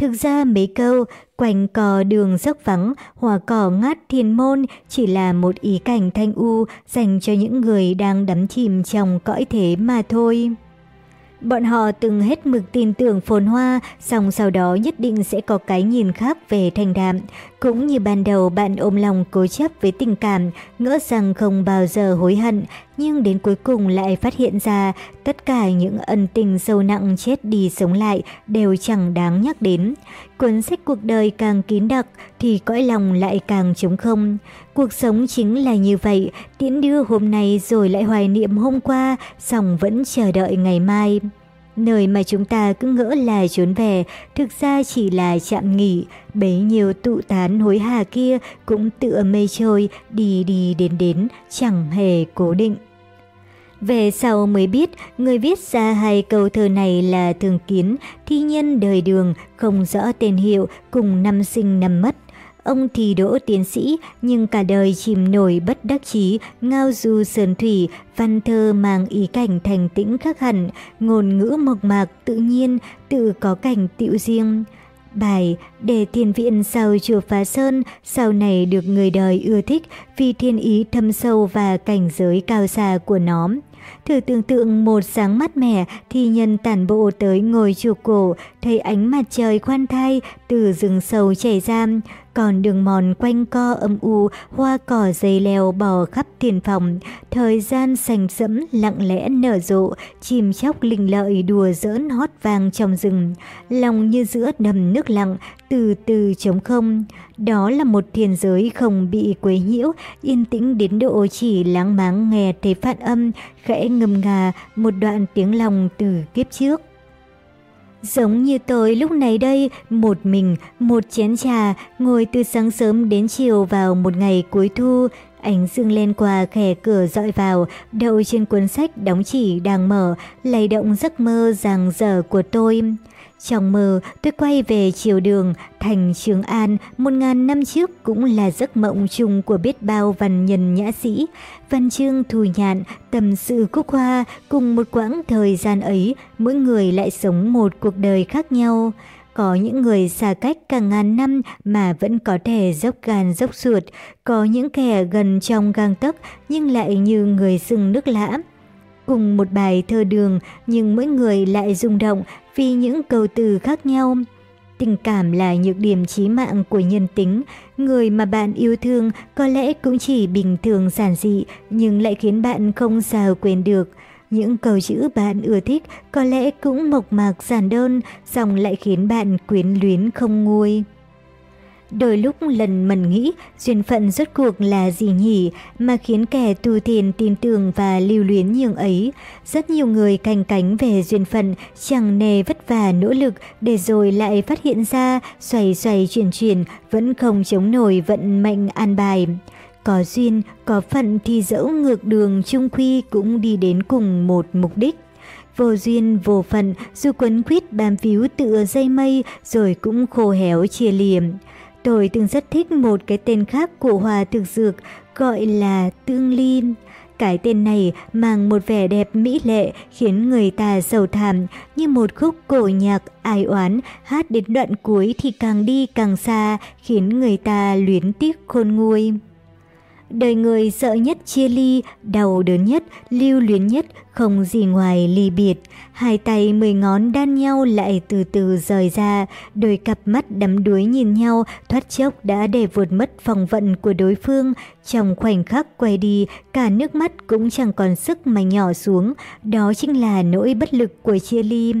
Thực ra mấy câu quanh cò đường dốc vắng, hòa cỏ ngát thiên môn chỉ là một ý cảnh thanh u dành cho những người đang đắm chìm trong cõi thế mà thôi. Bọn họ từng hết mực tin tưởng phồn hoa, song sau đó nhất định sẽ có cái nhìn khác về thành đạm. Cũng như ban đầu bạn ôm lòng cố chấp với tình cảm, ngỡ rằng không bao giờ hối hận, nhưng đến cuối cùng lại phát hiện ra tất cả những ân tình sâu nặng chết đi sống lại đều chẳng đáng nhắc đến. Cuốn sách cuộc đời càng kín đặc thì cõi lòng lại càng trống không. Cuộc sống chính là như vậy, tiễn đưa hôm nay rồi lại hoài niệm hôm qua, xong vẫn chờ đợi ngày mai. Nơi mà chúng ta cứ ngỡ là trốn về, thực ra chỉ là chạm nghỉ, bấy nhiêu tụ tán hối hà kia cũng tựa mây trôi, đi đi đến đến, chẳng hề cố định. Về sau mới biết, người viết ra hai câu thơ này là Thường Kiến, thi nhân đời đường, không rõ tên hiệu, cùng năm sinh năm mất. Ông thì đỗ tiến sĩ, nhưng cả đời chìm nổi bất đắc chí, ngao du sơn thủy, văn thơ mang ý cảnh thành tĩnh khắc hẳn, ngôn ngữ mộc mạc, tự nhiên, tự có cảnh tiệu riêng. Bài Đề tiền viện sau chùa Phá Sơn sau này được người đời ưa thích vì thiên ý thâm sâu và cảnh giới cao xa của nó. Thử tưởng tượng một sáng mát mẻ thì nhân tản bộ tới ngồi chùa cổ, thấy ánh mặt trời khoan thai từ rừng sâu chảy ra, còn đường mòn quanh co âm u, hoa cỏ dây leo bò khắp tiền phòng, thời gian sành sẫm lặng lẽ nở rộ, chim chóc linh lợi đùa giỡn hót vang trong rừng, lòng như giữa đầm nước lặng, từ từ trống không. Đó là một thiền giới không bị quấy nhiễu, yên tĩnh đến độ chỉ láng máng nghe thấy phát âm, khẽ ngầm ngà một đoạn tiếng lòng từ kiếp trước. Giống như tôi lúc này đây, một mình, một chén trà, ngồi từ sáng sớm đến chiều vào một ngày cuối thu, ánh dương lên qua khe cửa dọi vào, đậu trên cuốn sách đóng chỉ đang mở, lay động giấc mơ ràng dở của tôi. Trong mơ, tôi quay về chiều đường, thành Trường An, một ngàn năm trước cũng là giấc mộng chung của biết bao văn nhân nhã sĩ. Văn chương thù nhạn, tầm sự cúc hoa, cùng một quãng thời gian ấy, mỗi người lại sống một cuộc đời khác nhau. Có những người xa cách cả ngàn năm mà vẫn có thể dốc gan dốc ruột, có những kẻ gần trong gang tấc nhưng lại như người sưng nước lã. Cùng một bài thơ đường nhưng mỗi người lại rung động vì những câu từ khác nhau. Tình cảm là nhược điểm chí mạng của nhân tính, người mà bạn yêu thương có lẽ cũng chỉ bình thường giản dị nhưng lại khiến bạn không sao quên được. Những câu chữ bạn ưa thích có lẽ cũng mộc mạc giản đơn, song lại khiến bạn quyến luyến không nguôi. Đôi lúc lần mình nghĩ duyên phận rốt cuộc là gì nhỉ mà khiến kẻ tu thiền tin tưởng và lưu luyến nhường ấy. Rất nhiều người canh cánh về duyên phận chẳng nề vất vả nỗ lực để rồi lại phát hiện ra xoay xoay chuyển chuyển vẫn không chống nổi vận mệnh an bài. Có duyên, có phận thì dẫu ngược đường trung quy cũng đi đến cùng một mục đích. Vô duyên, vô phận, dù quấn quýt bám víu tựa dây mây rồi cũng khô héo chia liềm. Tôi từng rất thích một cái tên khác của hòa thực dược, gọi là tương linh Cái tên này mang một vẻ đẹp mỹ lệ, khiến người ta sầu thảm, như một khúc cổ nhạc ai oán, hát đến đoạn cuối thì càng đi càng xa, khiến người ta luyến tiếc khôn nguôi. Đời người sợ nhất chia ly, đau đớn nhất, lưu luyến nhất, không gì ngoài ly biệt. Hai tay mười ngón đan nhau lại từ từ rời ra, đôi cặp mắt đắm đuối nhìn nhau, thoát chốc đã để vượt mất phòng vận của đối phương. Trong khoảnh khắc quay đi, cả nước mắt cũng chẳng còn sức mà nhỏ xuống, đó chính là nỗi bất lực của chia ly.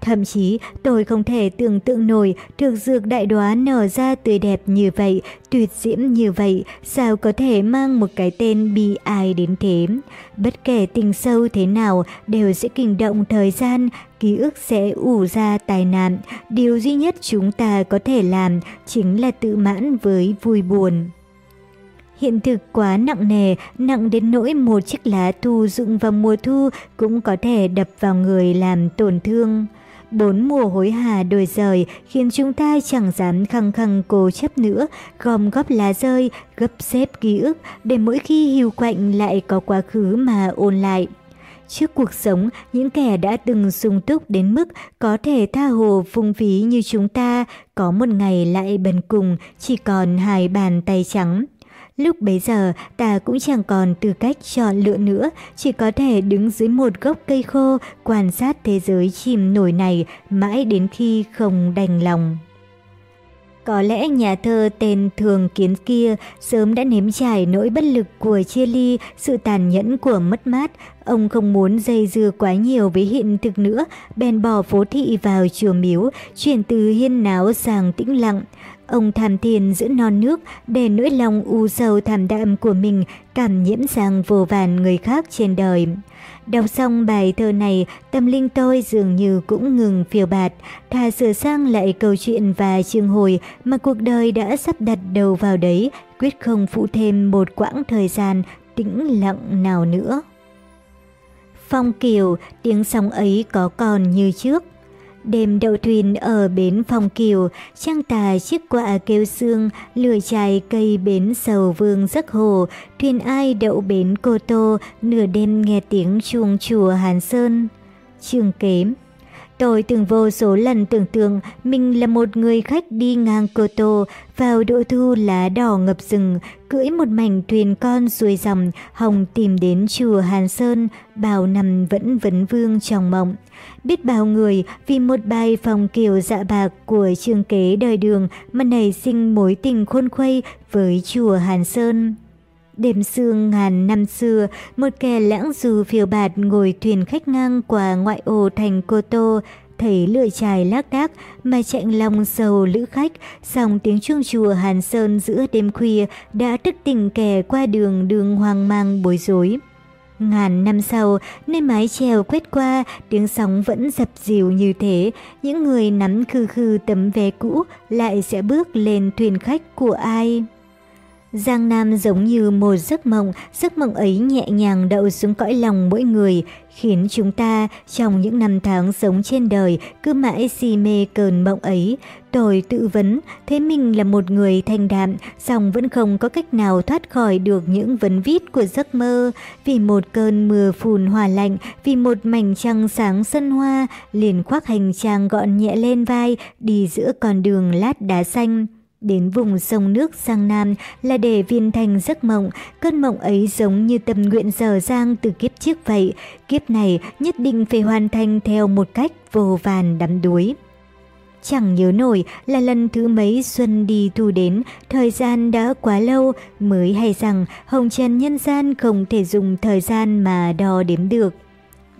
Thậm chí tôi không thể tưởng tượng nổi thực dược đại đoá nở ra tươi đẹp như vậy, tuyệt diễm như vậy, sao có thể mang một cái tên bi ai đến thế. Bất kể tình sâu thế nào đều sẽ kinh động thời gian, ký ức sẽ ủ ra tai nạn. Điều duy nhất chúng ta có thể làm chính là tự mãn với vui buồn. Hiện thực quá nặng nề, nặng đến nỗi một chiếc lá thu dụng vào mùa thu cũng có thể đập vào người làm tổn thương. Bốn mùa hối hà đổi rời khiến chúng ta chẳng dám khăng khăng cố chấp nữa, gom góp lá rơi, gấp xếp ký ức để mỗi khi hiu quạnh lại có quá khứ mà ôn lại. Trước cuộc sống, những kẻ đã từng sung túc đến mức có thể tha hồ phung phí như chúng ta, có một ngày lại bần cùng, chỉ còn hai bàn tay trắng. Lúc bấy giờ, ta cũng chẳng còn tư cách chọn lựa nữa, chỉ có thể đứng dưới một gốc cây khô, quan sát thế giới chìm nổi này mãi đến khi không đành lòng. Có lẽ nhà thơ tên Thường Kiến kia sớm đã nếm trải nỗi bất lực của chia ly, sự tàn nhẫn của mất mát. Ông không muốn dây dưa quá nhiều với hiện thực nữa, bèn bỏ phố thị vào chùa miếu, chuyển từ hiên náo sang tĩnh lặng. Ông tham thiền giữa non nước để nỗi lòng u sầu thảm đạm của mình cảm nhiễm sang vô vàn người khác trên đời. Đọc xong bài thơ này, tâm linh tôi dường như cũng ngừng phiêu bạt, thà sửa sang lại câu chuyện và chương hồi mà cuộc đời đã sắp đặt đầu vào đấy, quyết không phụ thêm một quãng thời gian tĩnh lặng nào nữa. Phong Kiều, tiếng sóng ấy có còn như trước. Đêm đậu thuyền ở bến Phong Kiều, trăng tà chiếc quạ kêu sương, lửa chài cây bến sầu vương giấc hồ, thuyền ai đậu bến Cô Tô, nửa đêm nghe tiếng chuông chùa Hàn Sơn. Trường kém Tôi từng vô số lần tưởng tượng mình là một người khách đi ngang Cô Tô, vào độ thu lá đỏ ngập rừng, cưỡi một mảnh thuyền con xuôi dòng, hồng tìm đến chùa Hàn Sơn, bao năm vẫn vấn vương trong mộng. Biết bao người vì một bài phòng kiều dạ bạc của trương kế đời đường mà nảy sinh mối tình khôn khuây với chùa Hàn Sơn. Đêm sương ngàn năm xưa, một kẻ lãng du phiêu bạt ngồi thuyền khách ngang qua ngoại ô thành Cô Tô, thấy lưỡi trài lác đác mà chạy lòng sầu lữ khách, dòng tiếng chuông chùa Hàn Sơn giữa đêm khuya đã thức tỉnh kẻ qua đường đường hoang mang bối rối. Ngàn năm sau, nơi mái chèo quét qua, tiếng sóng vẫn dập dìu như thế, những người nắm khư khư tấm vé cũ lại sẽ bước lên thuyền khách của ai? Giang Nam giống như một giấc mộng, giấc mộng ấy nhẹ nhàng đậu xuống cõi lòng mỗi người, khiến chúng ta trong những năm tháng sống trên đời cứ mãi si mê cơn mộng ấy. Tôi tự vấn, thế mình là một người thanh đạm, song vẫn không có cách nào thoát khỏi được những vấn vít của giấc mơ. Vì một cơn mưa phùn hòa lạnh, vì một mảnh trăng sáng sân hoa, liền khoác hành trang gọn nhẹ lên vai, đi giữa con đường lát đá xanh. Đến vùng sông nước sang Nam là để viên thành giấc mộng, cơn mộng ấy giống như tâm nguyện dở dang từ kiếp trước vậy, kiếp này nhất định phải hoàn thành theo một cách vô vàn đắm đuối. Chẳng nhớ nổi là lần thứ mấy xuân đi thu đến, thời gian đã quá lâu mới hay rằng hồng trần nhân gian không thể dùng thời gian mà đo đếm được.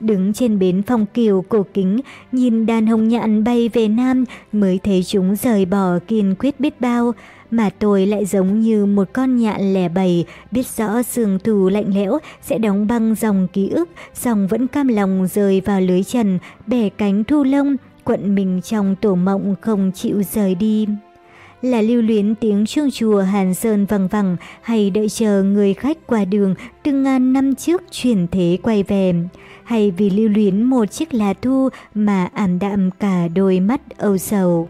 Đứng trên bến phong kiều cổ kính, nhìn đàn hồng nhạn bay về Nam mới thấy chúng rời bỏ kiên quyết biết bao. Mà tôi lại giống như một con nhạn lẻ bầy, biết rõ sương thù lạnh lẽo sẽ đóng băng dòng ký ức, dòng vẫn cam lòng rời vào lưới trần, bẻ cánh thu lông, quận mình trong tổ mộng không chịu rời đi là lưu luyến tiếng chuông chùa Hàn Sơn vằng vẳng hay đợi chờ người khách qua đường từng ngàn năm trước chuyển thế quay về hay vì lưu luyến một chiếc lá thu mà ảm đạm cả đôi mắt âu sầu.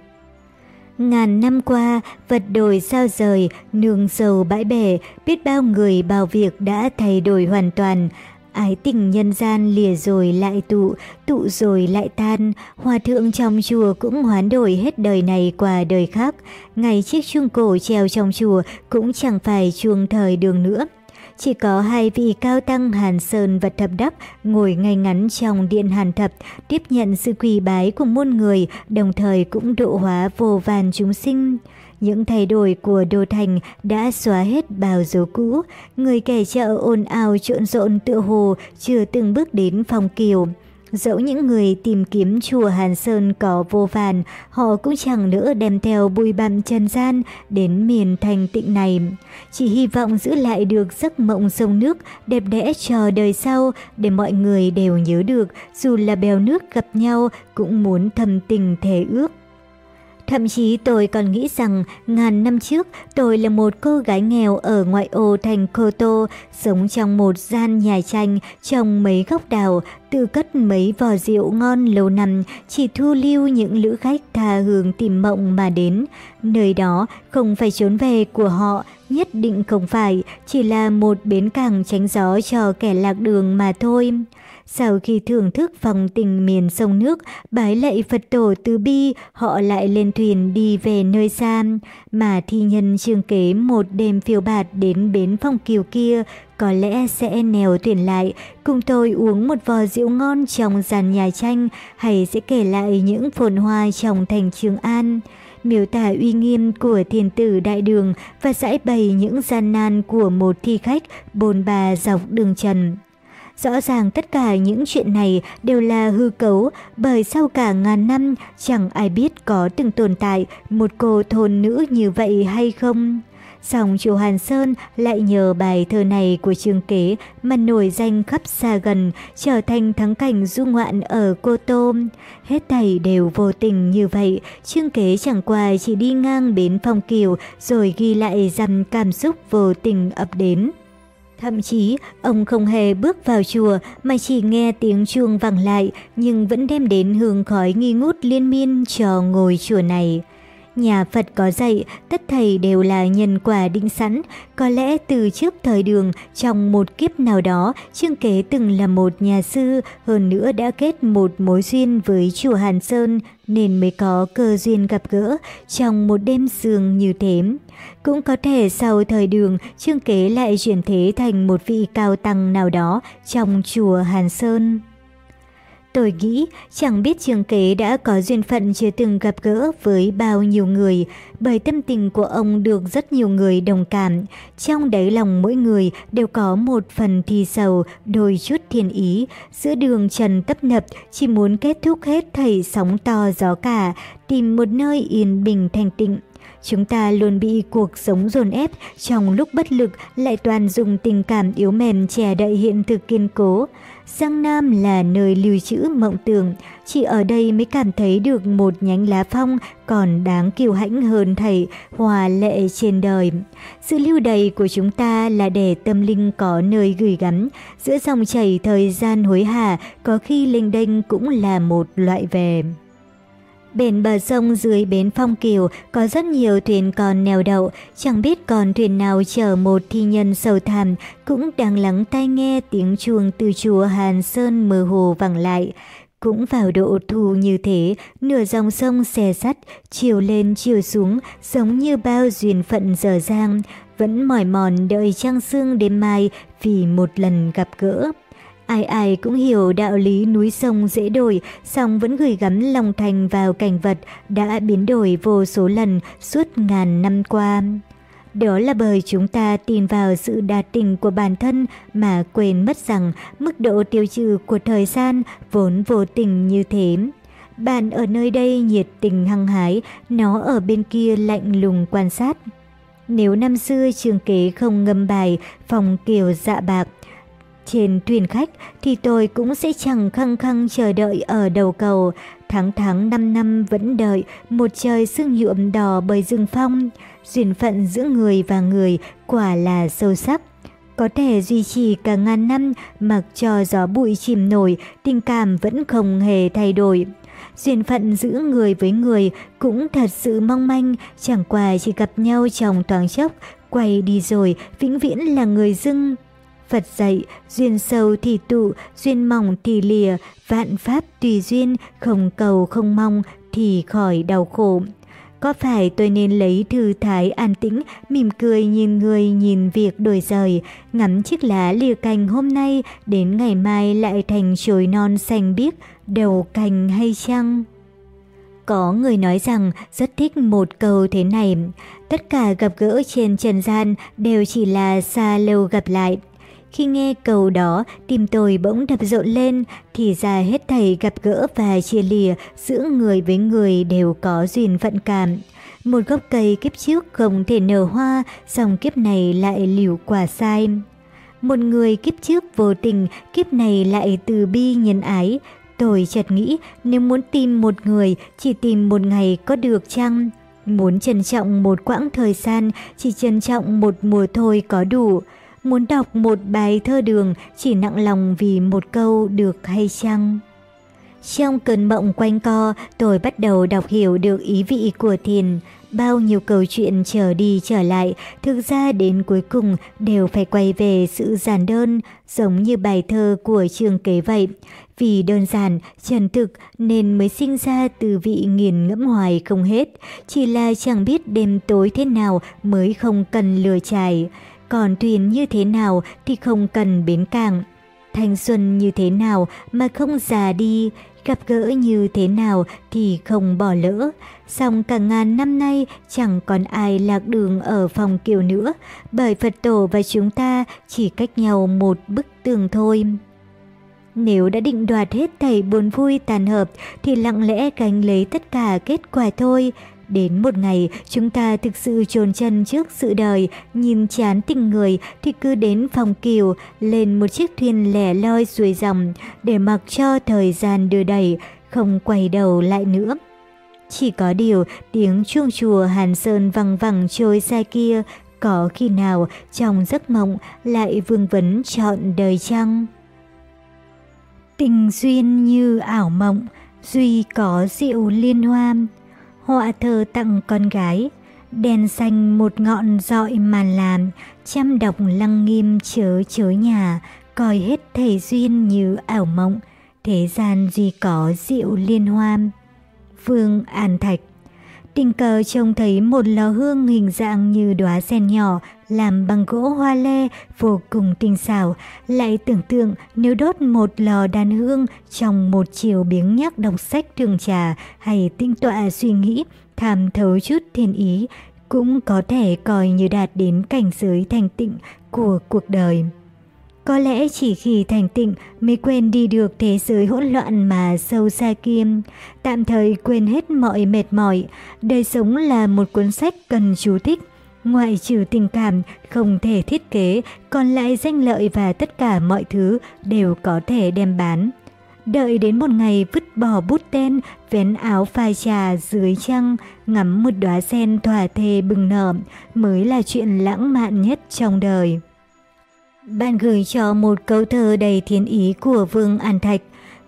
Ngàn năm qua, vật đổi sao rời, nương dầu bãi bể, biết bao người bao việc đã thay đổi hoàn toàn. Ái tình nhân gian lìa rồi lại tụ, tụ rồi lại tan, hòa thượng trong chùa cũng hoán đổi hết đời này qua đời khác. Ngày chiếc chuông cổ treo trong chùa cũng chẳng phải chuông thời đường nữa. Chỉ có hai vị cao tăng Hàn Sơn và Thập Đắp ngồi ngay ngắn trong điện Hàn Thập, tiếp nhận sự quỳ bái của muôn người, đồng thời cũng độ hóa vô vàn chúng sinh. Những thay đổi của Đô Thành đã xóa hết bao dấu cũ, người kẻ chợ ồn ào trộn rộn tựa hồ chưa từng bước đến phòng kiều. Dẫu những người tìm kiếm chùa Hàn Sơn có vô vàn, họ cũng chẳng nỡ đem theo bụi bặm trần gian đến miền thành tịnh này. Chỉ hy vọng giữ lại được giấc mộng sông nước đẹp đẽ cho đời sau để mọi người đều nhớ được dù là bèo nước gặp nhau cũng muốn thầm tình thề ước. Thậm chí tôi còn nghĩ rằng ngàn năm trước tôi là một cô gái nghèo ở ngoại ô thành Koto, sống trong một gian nhà tranh trong mấy góc đào, tự cất mấy vò rượu ngon lâu năm, chỉ thu lưu những lữ khách tha hương tìm mộng mà đến. Nơi đó không phải trốn về của họ, nhất định không phải, chỉ là một bến cảng tránh gió cho kẻ lạc đường mà thôi. Sau khi thưởng thức phong tình miền sông nước, bái lạy Phật tổ từ bi, họ lại lên thuyền đi về nơi xa. Mà thi nhân trương kế một đêm phiêu bạt đến bến phong kiều kia, có lẽ sẽ nèo thuyền lại, cùng tôi uống một vò rượu ngon trong giàn nhà tranh, hay sẽ kể lại những phồn hoa trong thành Trường An miêu tả uy nghiêm của thiền tử đại đường và giải bày những gian nan của một thi khách bồn bà dọc đường trần. Rõ ràng tất cả những chuyện này đều là hư cấu bởi sau cả ngàn năm chẳng ai biết có từng tồn tại một cô thôn nữ như vậy hay không. Song chùa Hàn Sơn lại nhờ bài thơ này của Trương Kế mà nổi danh khắp xa gần, trở thành thắng cảnh du ngoạn ở Cô Tô. Hết thảy đều vô tình như vậy, Trương Kế chẳng qua chỉ đi ngang bến phong kiều rồi ghi lại dằm cảm xúc vô tình ập đến. Thậm chí, ông không hề bước vào chùa mà chỉ nghe tiếng chuông vang lại nhưng vẫn đem đến hương khói nghi ngút liên miên cho ngôi chùa này. Nhà Phật có dạy, tất thầy đều là nhân quả định sẵn. Có lẽ từ trước thời đường, trong một kiếp nào đó, Trương Kế từng là một nhà sư, hơn nữa đã kết một mối duyên với chùa Hàn Sơn, nên mới có cơ duyên gặp gỡ trong một đêm sương như thế. Cũng có thể sau thời đường, Trương Kế lại chuyển thế thành một vị cao tăng nào đó trong chùa Hàn Sơn. Tôi nghĩ chẳng biết trường kế đã có duyên phận chưa từng gặp gỡ với bao nhiêu người, bởi tâm tình của ông được rất nhiều người đồng cảm. Trong đáy lòng mỗi người đều có một phần thi sầu, đôi chút thiên ý. Giữa đường trần tấp nập, chỉ muốn kết thúc hết thầy sóng to gió cả, tìm một nơi yên bình thanh tịnh. Chúng ta luôn bị cuộc sống dồn ép, trong lúc bất lực lại toàn dùng tình cảm yếu mềm che đậy hiện thực kiên cố. Giang Nam là nơi lưu trữ mộng tưởng, chỉ ở đây mới cảm thấy được một nhánh lá phong còn đáng kiêu hãnh hơn thầy, hòa lệ trên đời. Sự lưu đầy của chúng ta là để tâm linh có nơi gửi gắm, giữa dòng chảy thời gian hối hả, có khi linh đênh cũng là một loại về. Bên bờ sông dưới bến Phong Kiều có rất nhiều thuyền còn neo đậu, chẳng biết còn thuyền nào chở một thi nhân sầu thảm cũng đang lắng tai nghe tiếng chuông từ chùa Hàn Sơn mơ hồ vẳng lại. Cũng vào độ thu như thế, nửa dòng sông xe sắt, chiều lên chiều xuống, giống như bao duyên phận dở dang, vẫn mỏi mòn đợi trăng sương đêm mai vì một lần gặp gỡ. Ai ai cũng hiểu đạo lý núi sông dễ đổi, song vẫn gửi gắm lòng thành vào cảnh vật đã biến đổi vô số lần suốt ngàn năm qua. Đó là bởi chúng ta tin vào sự đa tình của bản thân mà quên mất rằng mức độ tiêu trừ của thời gian vốn vô tình như thế. Bạn ở nơi đây nhiệt tình hăng hái, nó ở bên kia lạnh lùng quan sát. Nếu năm xưa trường kế không ngâm bài phòng kiều dạ bạc, trên thuyền khách thì tôi cũng sẽ chẳng khăng khăng chờ đợi ở đầu cầu. Tháng tháng năm năm vẫn đợi một trời sương nhuộm đỏ bởi rừng phong. Duyên phận giữa người và người quả là sâu sắc. Có thể duy trì cả ngàn năm mặc cho gió bụi chìm nổi, tình cảm vẫn không hề thay đổi. Duyên phận giữa người với người cũng thật sự mong manh, chẳng qua chỉ gặp nhau trong thoáng chốc, quay đi rồi, vĩnh viễn là người dưng. Phật dạy, duyên sâu thì tụ, duyên mỏng thì lìa, vạn pháp tùy duyên, không cầu không mong thì khỏi đau khổ. Có phải tôi nên lấy thư thái an tĩnh, mỉm cười nhìn người nhìn việc đổi rời, ngắm chiếc lá lìa cành hôm nay đến ngày mai lại thành chồi non xanh biếc, đầu cành hay chăng? Có người nói rằng rất thích một câu thế này, tất cả gặp gỡ trên trần gian đều chỉ là xa lâu gặp lại. Khi nghe câu đó, tim tôi bỗng đập rộn lên, thì ra hết thầy gặp gỡ và chia lìa giữa người với người đều có duyên phận cảm. Một gốc cây kiếp trước không thể nở hoa, song kiếp này lại liều quả sai. Một người kiếp trước vô tình, kiếp này lại từ bi nhân ái. Tôi chợt nghĩ nếu muốn tìm một người, chỉ tìm một ngày có được chăng? Muốn trân trọng một quãng thời gian, chỉ trân trọng một mùa thôi có đủ. Muốn đọc một bài thơ đường chỉ nặng lòng vì một câu được hay chăng? Trong cơn mộng quanh co, tôi bắt đầu đọc hiểu được ý vị của thiền. bao nhiêu câu chuyện trở đi trở lại, thực ra đến cuối cùng đều phải quay về sự giản đơn, giống như bài thơ của trường kế vậy. Vì đơn giản, trần thực nên mới sinh ra từ vị nghiền ngẫm hoài không hết, chỉ là chẳng biết đêm tối thế nào mới không cần lừa trải. Còn thuyền như thế nào thì không cần bến cảng. Thanh xuân như thế nào mà không già đi, gặp gỡ như thế nào thì không bỏ lỡ. Xong cả ngàn năm nay chẳng còn ai lạc đường ở phòng kiều nữa, bởi Phật tổ và chúng ta chỉ cách nhau một bức tường thôi. Nếu đã định đoạt hết thảy buồn vui tàn hợp thì lặng lẽ gánh lấy tất cả kết quả thôi. Đến một ngày chúng ta thực sự trồn chân trước sự đời, nhìn chán tình người thì cứ đến phòng kiều, lên một chiếc thuyền lẻ loi xuôi dòng để mặc cho thời gian đưa đẩy, không quay đầu lại nữa. Chỉ có điều tiếng chuông chùa Hàn Sơn văng vẳng trôi xa kia, có khi nào trong giấc mộng lại vương vấn chọn đời chăng? Tình duyên như ảo mộng, duy có rượu liên hoa. Họa thơ tặng con gái, đèn xanh một ngọn dọi màn làm, chăm đọc lăng nghiêm chớ chớ nhà, coi hết thầy duyên như ảo mộng, thế gian duy có rượu liên hoa. Vương An Thạch Tình cờ trông thấy một lò hương hình dạng như đóa sen nhỏ làm bằng gỗ hoa lê vô cùng tinh xảo. Lại tưởng tượng nếu đốt một lò đàn hương trong một chiều biếng nhắc đọc sách thường trà hay tinh tọa suy nghĩ, tham thấu chút thiên ý, cũng có thể coi như đạt đến cảnh giới thành tịnh của cuộc đời. Có lẽ chỉ khi thành tịnh mới quên đi được thế giới hỗn loạn mà sâu xa kia. Tạm thời quên hết mọi mệt mỏi. Đời sống là một cuốn sách cần chú thích. Ngoại trừ tình cảm, không thể thiết kế, còn lại danh lợi và tất cả mọi thứ đều có thể đem bán. Đợi đến một ngày vứt bỏ bút tên, vén áo phai trà dưới trăng, ngắm một đóa sen thỏa thề bừng nở, mới là chuyện lãng mạn nhất trong đời. Bạn gửi cho một câu thơ đầy thiên ý của Vương An Thạch,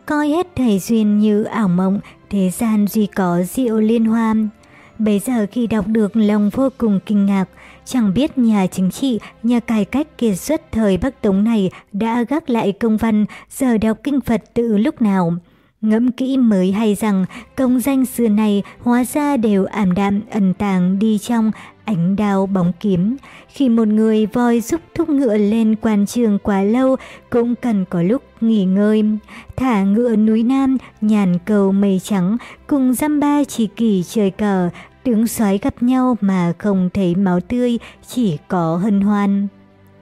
coi hết thầy duyên như ảo mộng, thế gian duy có rượu liên hoan Bây giờ khi đọc được lòng vô cùng kinh ngạc, chẳng biết nhà chính trị, nhà cải cách kiệt xuất thời Bắc Tống này đã gác lại công văn, giờ đọc kinh Phật từ lúc nào. Ngẫm kỹ mới hay rằng công danh xưa này hóa ra đều ảm đạm ẩn tàng đi trong ánh đao bóng kiếm. Khi một người voi giúp thúc ngựa lên quan trường quá lâu cũng cần có lúc nghỉ ngơi. Thả ngựa núi Nam, nhàn cầu mây trắng, cùng dăm ba chỉ kỷ trời cờ, tướng soái gặp nhau mà không thấy máu tươi, chỉ có hân hoan.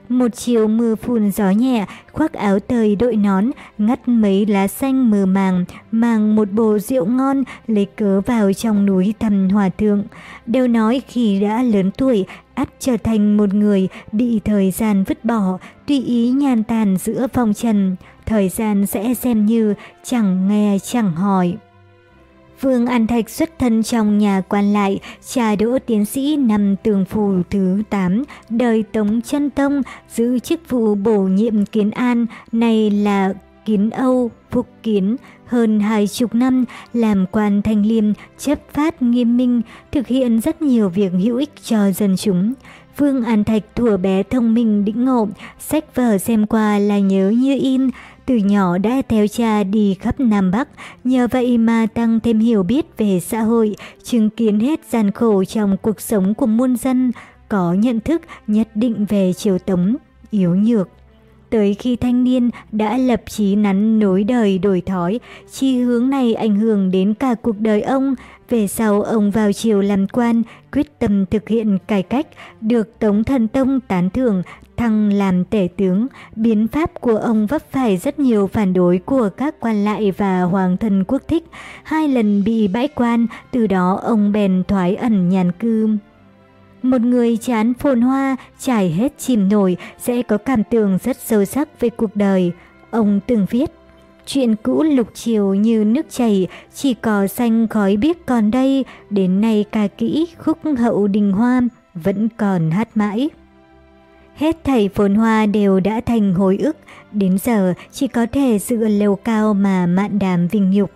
Một chiều mưa phùn gió nhẹ, khoác áo tơi đội nón, ngắt mấy lá xanh mờ màng, mang một bồ rượu ngon, lấy cớ vào trong núi thăm hòa thượng. Đều nói khi đã lớn tuổi, ắt trở thành một người bị thời gian vứt bỏ, tùy ý nhàn tàn giữa phong trần. Thời gian sẽ xem như chẳng nghe chẳng hỏi. Vương An Thạch xuất thân trong nhà quan lại, trà đỗ tiến sĩ năm tường phủ thứ 8, đời Tống chân Tông, giữ chức vụ bổ nhiệm kiến an, này là kiến Âu, phục kiến, hơn hai chục năm làm quan thanh liêm, chấp phát nghiêm minh, thực hiện rất nhiều việc hữu ích cho dân chúng. Vương An Thạch thuở bé thông minh đĩnh ngộ, sách vở xem qua là nhớ như in, từ nhỏ đã theo cha đi khắp Nam Bắc, nhờ vậy mà tăng thêm hiểu biết về xã hội, chứng kiến hết gian khổ trong cuộc sống của muôn dân, có nhận thức nhất định về triều tống, yếu nhược. Tới khi thanh niên đã lập chí nắn nối đời đổi thói, chi hướng này ảnh hưởng đến cả cuộc đời ông. Về sau ông vào triều làm quan, quyết tâm thực hiện cải cách, được Tống Thần Tông tán thưởng, thăng làm tể tướng. Biến pháp của ông vấp phải rất nhiều phản đối của các quan lại và hoàng thân quốc thích. Hai lần bị bãi quan, từ đó ông bèn thoái ẩn nhàn cư. Một người chán phồn hoa, trải hết chìm nổi sẽ có cảm tưởng rất sâu sắc về cuộc đời. Ông từng viết, chuyện cũ lục chiều như nước chảy, chỉ cỏ xanh khói biếc còn đây, đến nay ca kỹ khúc hậu đình hoa, vẫn còn hát mãi. Hết thảy phồn hoa đều đã thành hồi ức, đến giờ chỉ có thể dựa lều cao mà mạn đàm vinh nhục.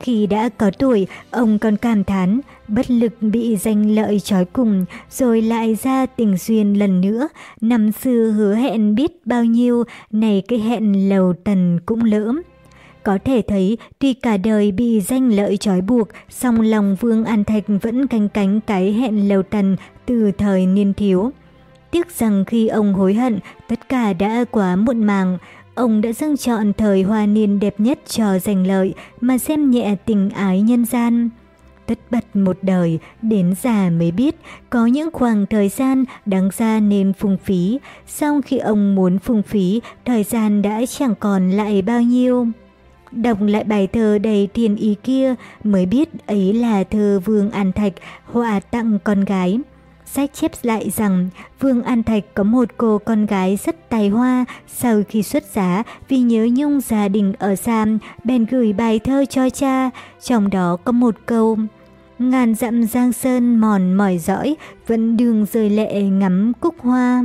Khi đã có tuổi, ông còn cảm thán, bất lực bị danh lợi trói cùng, rồi lại ra tình duyên lần nữa. Năm xưa hứa hẹn biết bao nhiêu, này cái hẹn lầu tần cũng lỡm. Có thể thấy, tuy cả đời bị danh lợi trói buộc, song lòng Vương An Thạch vẫn canh cánh cái hẹn lầu tần từ thời niên thiếu. Tiếc rằng khi ông hối hận, tất cả đã quá muộn màng. Ông đã dâng chọn thời hoa niên đẹp nhất cho giành lợi mà xem nhẹ tình ái nhân gian. Tất bật một đời, đến già mới biết có những khoảng thời gian đáng ra nên phung phí. Sau khi ông muốn phung phí, thời gian đã chẳng còn lại bao nhiêu. Đọc lại bài thơ đầy thiền ý kia mới biết ấy là thơ Vương An Thạch họa tặng con gái. Sách chép lại rằng Vương An Thạch có một cô con gái rất tài hoa, sau khi xuất giá vì nhớ nhung gia đình ở giam bèn gửi bài thơ cho cha, trong đó có một câu Ngàn dặm giang sơn mòn mỏi dõi, vẫn đường rơi lệ ngắm cúc hoa.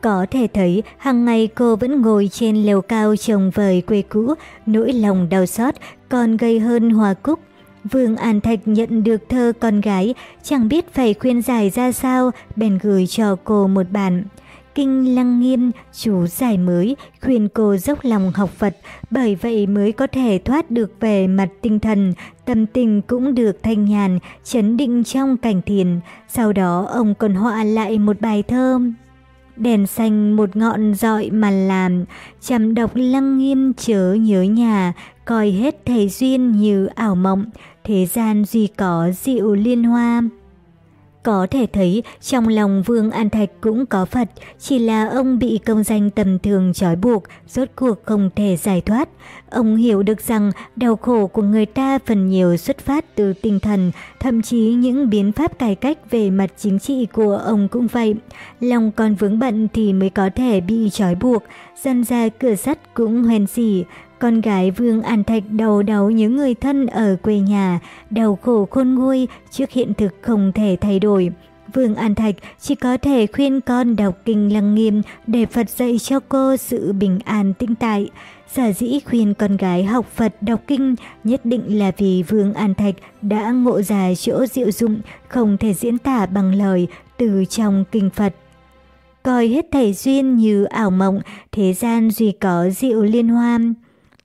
Có thể thấy hàng ngày cô vẫn ngồi trên lều cao trồng vời quê cũ, nỗi lòng đau xót còn gây hơn hoa cúc. Vương An Thạch nhận được thơ con gái, chẳng biết phải khuyên giải ra sao, bèn gửi cho cô một bản. Kinh Lăng Nghiêm, chú giải mới, khuyên cô dốc lòng học Phật, bởi vậy mới có thể thoát được về mặt tinh thần, tâm tình cũng được thanh nhàn, chấn định trong cảnh thiền. Sau đó ông còn họa lại một bài thơ. Đèn xanh một ngọn dọi mà làm, chăm đọc lăng nghiêm chớ nhớ nhà, coi hết thầy duyên như ảo mộng, thế gian duy có dịu liên hoa. Có thể thấy trong lòng Vương An Thạch cũng có Phật, chỉ là ông bị công danh tầm thường trói buộc, rốt cuộc không thể giải thoát. Ông hiểu được rằng đau khổ của người ta phần nhiều xuất phát từ tinh thần, thậm chí những biến pháp cải cách về mặt chính trị của ông cũng vậy. Lòng còn vướng bận thì mới có thể bị trói buộc, dân ra cửa sắt cũng hoen xỉ. Con gái Vương An Thạch đầu đầu những người thân ở quê nhà, đau khổ khôn nguôi trước hiện thực không thể thay đổi. Vương An Thạch chỉ có thể khuyên con đọc kinh lăng nghiêm để Phật dạy cho cô sự bình an tĩnh tại. Giả dĩ khuyên con gái học Phật đọc kinh nhất định là vì Vương An Thạch đã ngộ ra chỗ diệu dụng không thể diễn tả bằng lời từ trong kinh Phật. Coi hết thảy duyên như ảo mộng, thế gian duy có diệu liên hoan.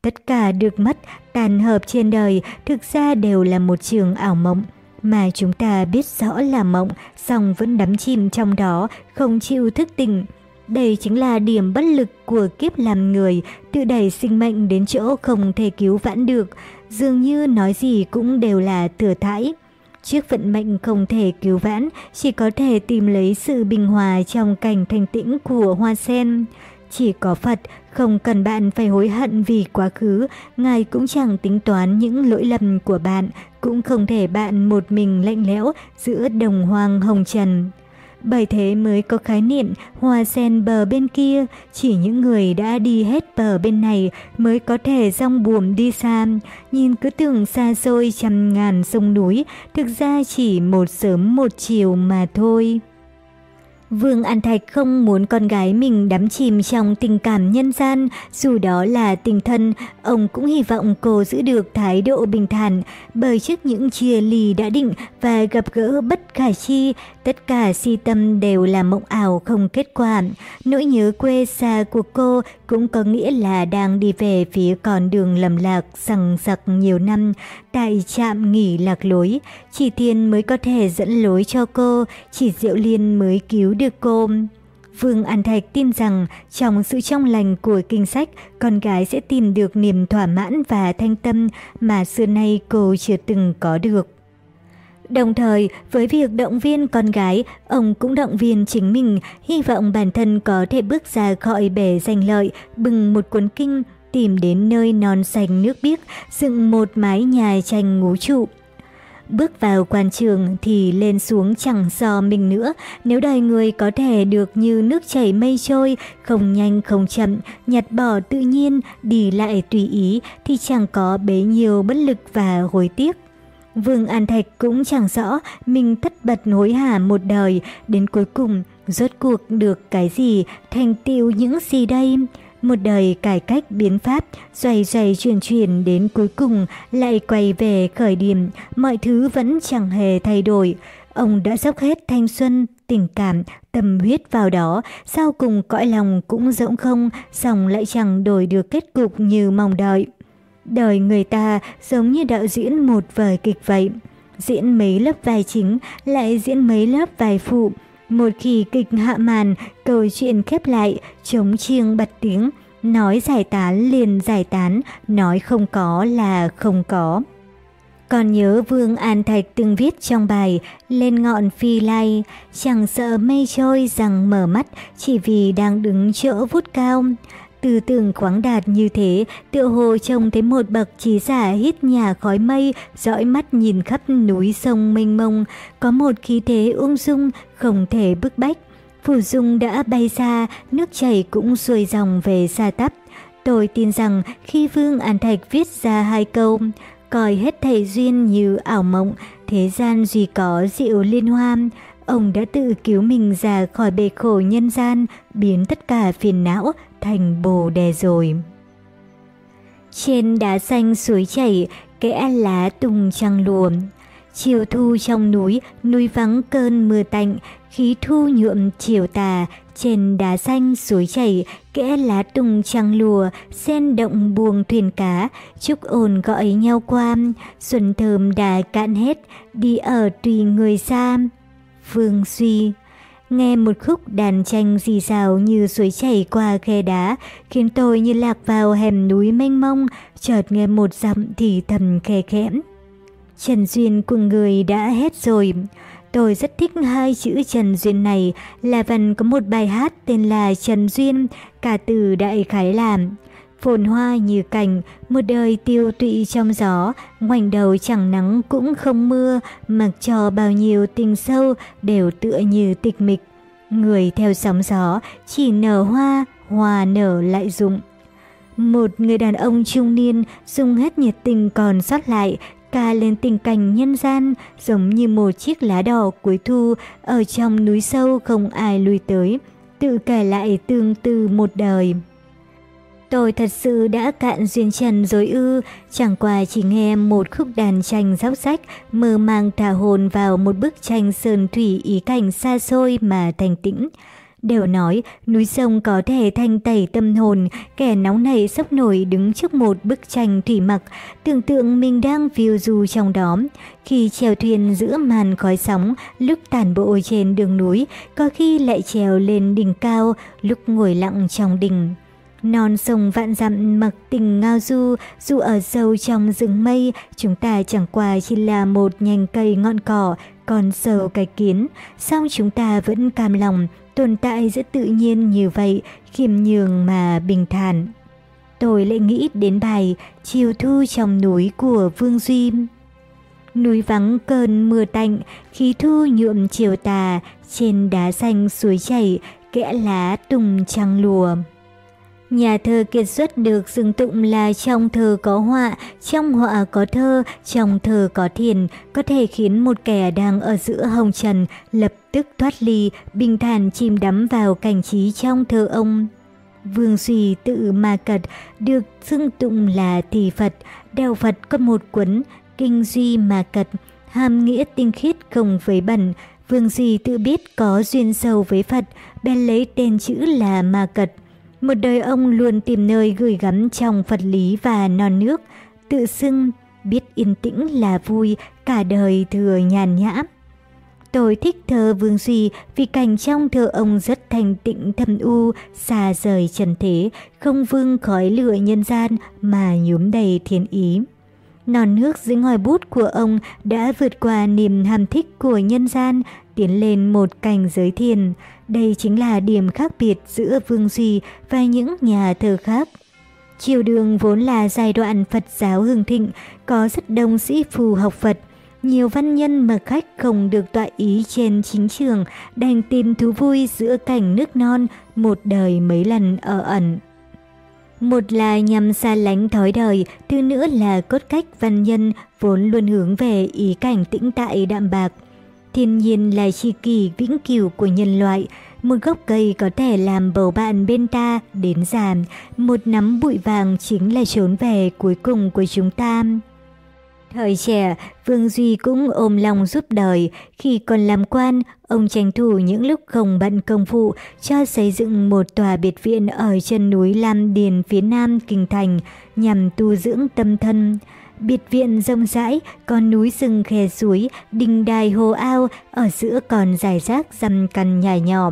Tất cả được mất, tàn hợp trên đời thực ra đều là một trường ảo mộng, mà chúng ta biết rõ là mộng, song vẫn đắm chìm trong đó, không chịu thức tỉnh. Đây chính là điểm bất lực của kiếp làm người, tự đẩy sinh mệnh đến chỗ không thể cứu vãn được, dường như nói gì cũng đều là thừa thãi. Trước vận mệnh không thể cứu vãn, chỉ có thể tìm lấy sự bình hòa trong cảnh thanh tĩnh của hoa sen. Chỉ có Phật, không cần bạn phải hối hận vì quá khứ, Ngài cũng chẳng tính toán những lỗi lầm của bạn, cũng không thể bạn một mình lạnh lẽo giữa đồng hoang hồng trần. Bởi thế mới có khái niệm hoa sen bờ bên kia, chỉ những người đã đi hết bờ bên này mới có thể rong buồm đi xa. Nhìn cứ tưởng xa xôi trăm ngàn sông núi, thực ra chỉ một sớm một chiều mà thôi. Vương An Thạch không muốn con gái mình đắm chìm trong tình cảm nhân gian, dù đó là tình thân, ông cũng hy vọng cô giữ được thái độ bình thản, bởi trước những chia lì đã định và gặp gỡ bất khả chi, tất cả si tâm đều là mộng ảo không kết quả. Nỗi nhớ quê xa của cô cũng có nghĩa là đang đi về phía con đường lầm lạc sằng sặc nhiều năm, tại trạm nghỉ lạc lối. Chỉ tiền mới có thể dẫn lối cho cô, chỉ Diệu Liên mới cứu được cô. Vương An Thạch tin rằng trong sự trong lành của kinh sách, con gái sẽ tìm được niềm thỏa mãn và thanh tâm mà xưa nay cô chưa từng có được. Đồng thời, với việc động viên con gái, ông cũng động viên chính mình, hy vọng bản thân có thể bước ra khỏi bể danh lợi, bừng một cuốn kinh, tìm đến nơi non xanh nước biếc, dựng một mái nhà tranh ngũ trụ. Bước vào quan trường thì lên xuống chẳng do mình nữa, nếu đời người có thể được như nước chảy mây trôi, không nhanh không chậm, nhặt bỏ tự nhiên, đi lại tùy ý thì chẳng có bấy nhiêu bất lực và hối tiếc. Vương An Thạch cũng chẳng rõ mình thất bật hối hả một đời, đến cuối cùng rốt cuộc được cái gì, thành tựu những gì đây. Một đời cải cách biến pháp, xoay xoay chuyển chuyển đến cuối cùng lại quay về khởi điểm, mọi thứ vẫn chẳng hề thay đổi. Ông đã dốc hết thanh xuân, tình cảm, tâm huyết vào đó, sau cùng cõi lòng cũng rỗng không, xong lại chẳng đổi được kết cục như mong đợi. Đời người ta giống như đạo diễn một vở kịch vậy. Diễn mấy lớp vai chính, lại diễn mấy lớp vai phụ. Một khi kịch hạ màn, câu chuyện khép lại, chống chiêng bật tiếng, nói giải tán liền giải tán, nói không có là không có. Còn nhớ Vương An Thạch từng viết trong bài Lên ngọn phi lai, chẳng sợ mây trôi rằng mở mắt chỉ vì đang đứng chỗ vút cao. Tư tưởng khoáng đạt như thế, tựa hồ trông thấy một bậc trí giả hít nhà khói mây, dõi mắt nhìn khắp núi sông mênh mông, có một khí thế ung dung, không thể bức bách. Phủ dung đã bay xa, nước chảy cũng xuôi dòng về xa tắp. Tôi tin rằng khi Vương An Thạch viết ra hai câu, coi hết thầy duyên như ảo mộng, thế gian duy có diệu liên hoan ông đã tự cứu mình ra khỏi bể khổ nhân gian, biến tất cả phiền não thành bồ đề rồi. Trên đá xanh suối chảy, kẽ lá tung trăng lùa. Chiều thu trong núi, núi vắng cơn mưa tạnh, khí thu nhuộm chiều tà, trên đá xanh suối chảy, kẽ lá tung trăng lùa, sen động buồng thuyền cá, chúc ồn gọi nhau qua, xuân thơm đã cạn hết, đi ở tùy người xa. Vương suy Nghe một khúc đàn tranh rì rào như suối chảy qua khe đá, khiến tôi như lạc vào hẻm núi mênh mông, chợt nghe một dặm thì thầm khe khẽm. Trần Duyên của người đã hết rồi. Tôi rất thích hai chữ Trần Duyên này, là vần có một bài hát tên là Trần Duyên, cả từ đại khái làm. Phồn hoa như cành, một đời tiêu tụy trong gió, ngoảnh đầu chẳng nắng cũng không mưa, mặc cho bao nhiêu tình sâu đều tựa như tịch mịch. Người theo sóng gió, chỉ nở hoa, hoa nở lại rụng. Một người đàn ông trung niên dùng hết nhiệt tình còn sót lại, ca lên tình cảnh nhân gian, giống như một chiếc lá đỏ cuối thu ở trong núi sâu không ai lui tới, tự kể lại tương tư một đời. Tôi thật sự đã cạn duyên trần rồi ư, chẳng qua chỉ nghe một khúc đàn tranh dốc sách, mơ mang thả hồn vào một bức tranh sơn thủy ý cảnh xa xôi mà thành tĩnh. Đều nói núi sông có thể thanh tẩy tâm hồn, kẻ nóng này sốc nổi đứng trước một bức tranh thủy mặc, tưởng tượng mình đang phiêu du trong đó. Khi chèo thuyền giữa màn khói sóng, lúc tản bộ trên đường núi, có khi lại trèo lên đỉnh cao, lúc ngồi lặng trong đỉnh. Non sông vạn dặm mặc tình ngao du, dù ở sâu trong rừng mây, chúng ta chẳng qua chỉ là một nhành cây ngọn cỏ, còn sầu cái kiến, song chúng ta vẫn cam lòng, tồn tại giữa tự nhiên như vậy, khiêm nhường mà bình thản. Tôi lại nghĩ đến bài Chiều thu trong núi của Vương Duy. Núi vắng cơn mưa tạnh, khí thu nhuộm chiều tà, trên đá xanh suối chảy, kẽ lá tùng trăng lùa. Nhà thơ kiệt xuất được xưng tụng là trong thơ có họa, trong họa có thơ, trong thơ có thiền, có thể khiến một kẻ đang ở giữa hồng trần lập tức thoát ly, bình thản chìm đắm vào cảnh trí trong thơ ông. Vương Suy tự ma cật được xưng tụng là thì Phật, đạo Phật có một cuốn Kinh Duy Ma Cật, hàm nghĩa tinh khiết không với bẩn. Vương Duy tự biết có duyên sâu với Phật, bèn lấy tên chữ là Ma Cật. Một đời ông luôn tìm nơi gửi gắm trong Phật lý và non nước, tự xưng biết yên tĩnh là vui, cả đời thừa nhàn nhã. Tôi thích thơ Vương Duy vì cảnh trong thơ ông rất thanh tịnh thâm u, xa rời trần thế, không vương khói lửa nhân gian mà nhuốm đầy thiên ý. Non nước dưới ngòi bút của ông đã vượt qua niềm ham thích của nhân gian, tiến lên một cảnh giới thiền. Đây chính là điểm khác biệt giữa Vương Duy và những nhà thơ khác. Triều đường vốn là giai đoạn Phật giáo hưng thịnh, có rất đông sĩ phù học Phật. Nhiều văn nhân mà khách không được tọa ý trên chính trường đành tìm thú vui giữa cảnh nước non, một đời mấy lần ở ẩn. Một là nhằm xa lánh thói đời, thứ nữa là cốt cách văn nhân vốn luôn hướng về ý cảnh tĩnh tại đạm bạc. Thiên nhiên là chi kỳ vĩnh cửu của nhân loại, một gốc cây có thể làm bầu bạn bên ta đến già, một nắm bụi vàng chính là trốn về cuối cùng của chúng ta. Thời trẻ, Vương Duy cũng ôm lòng giúp đời. Khi còn làm quan, ông tranh thủ những lúc không bận công vụ cho xây dựng một tòa biệt viện ở chân núi Lam Điền phía nam Kinh Thành nhằm tu dưỡng tâm thân. Biệt viện rộng rãi, con núi rừng khe suối, đình đài hồ ao, ở giữa còn dài rác rằm căn nhà nhỏ.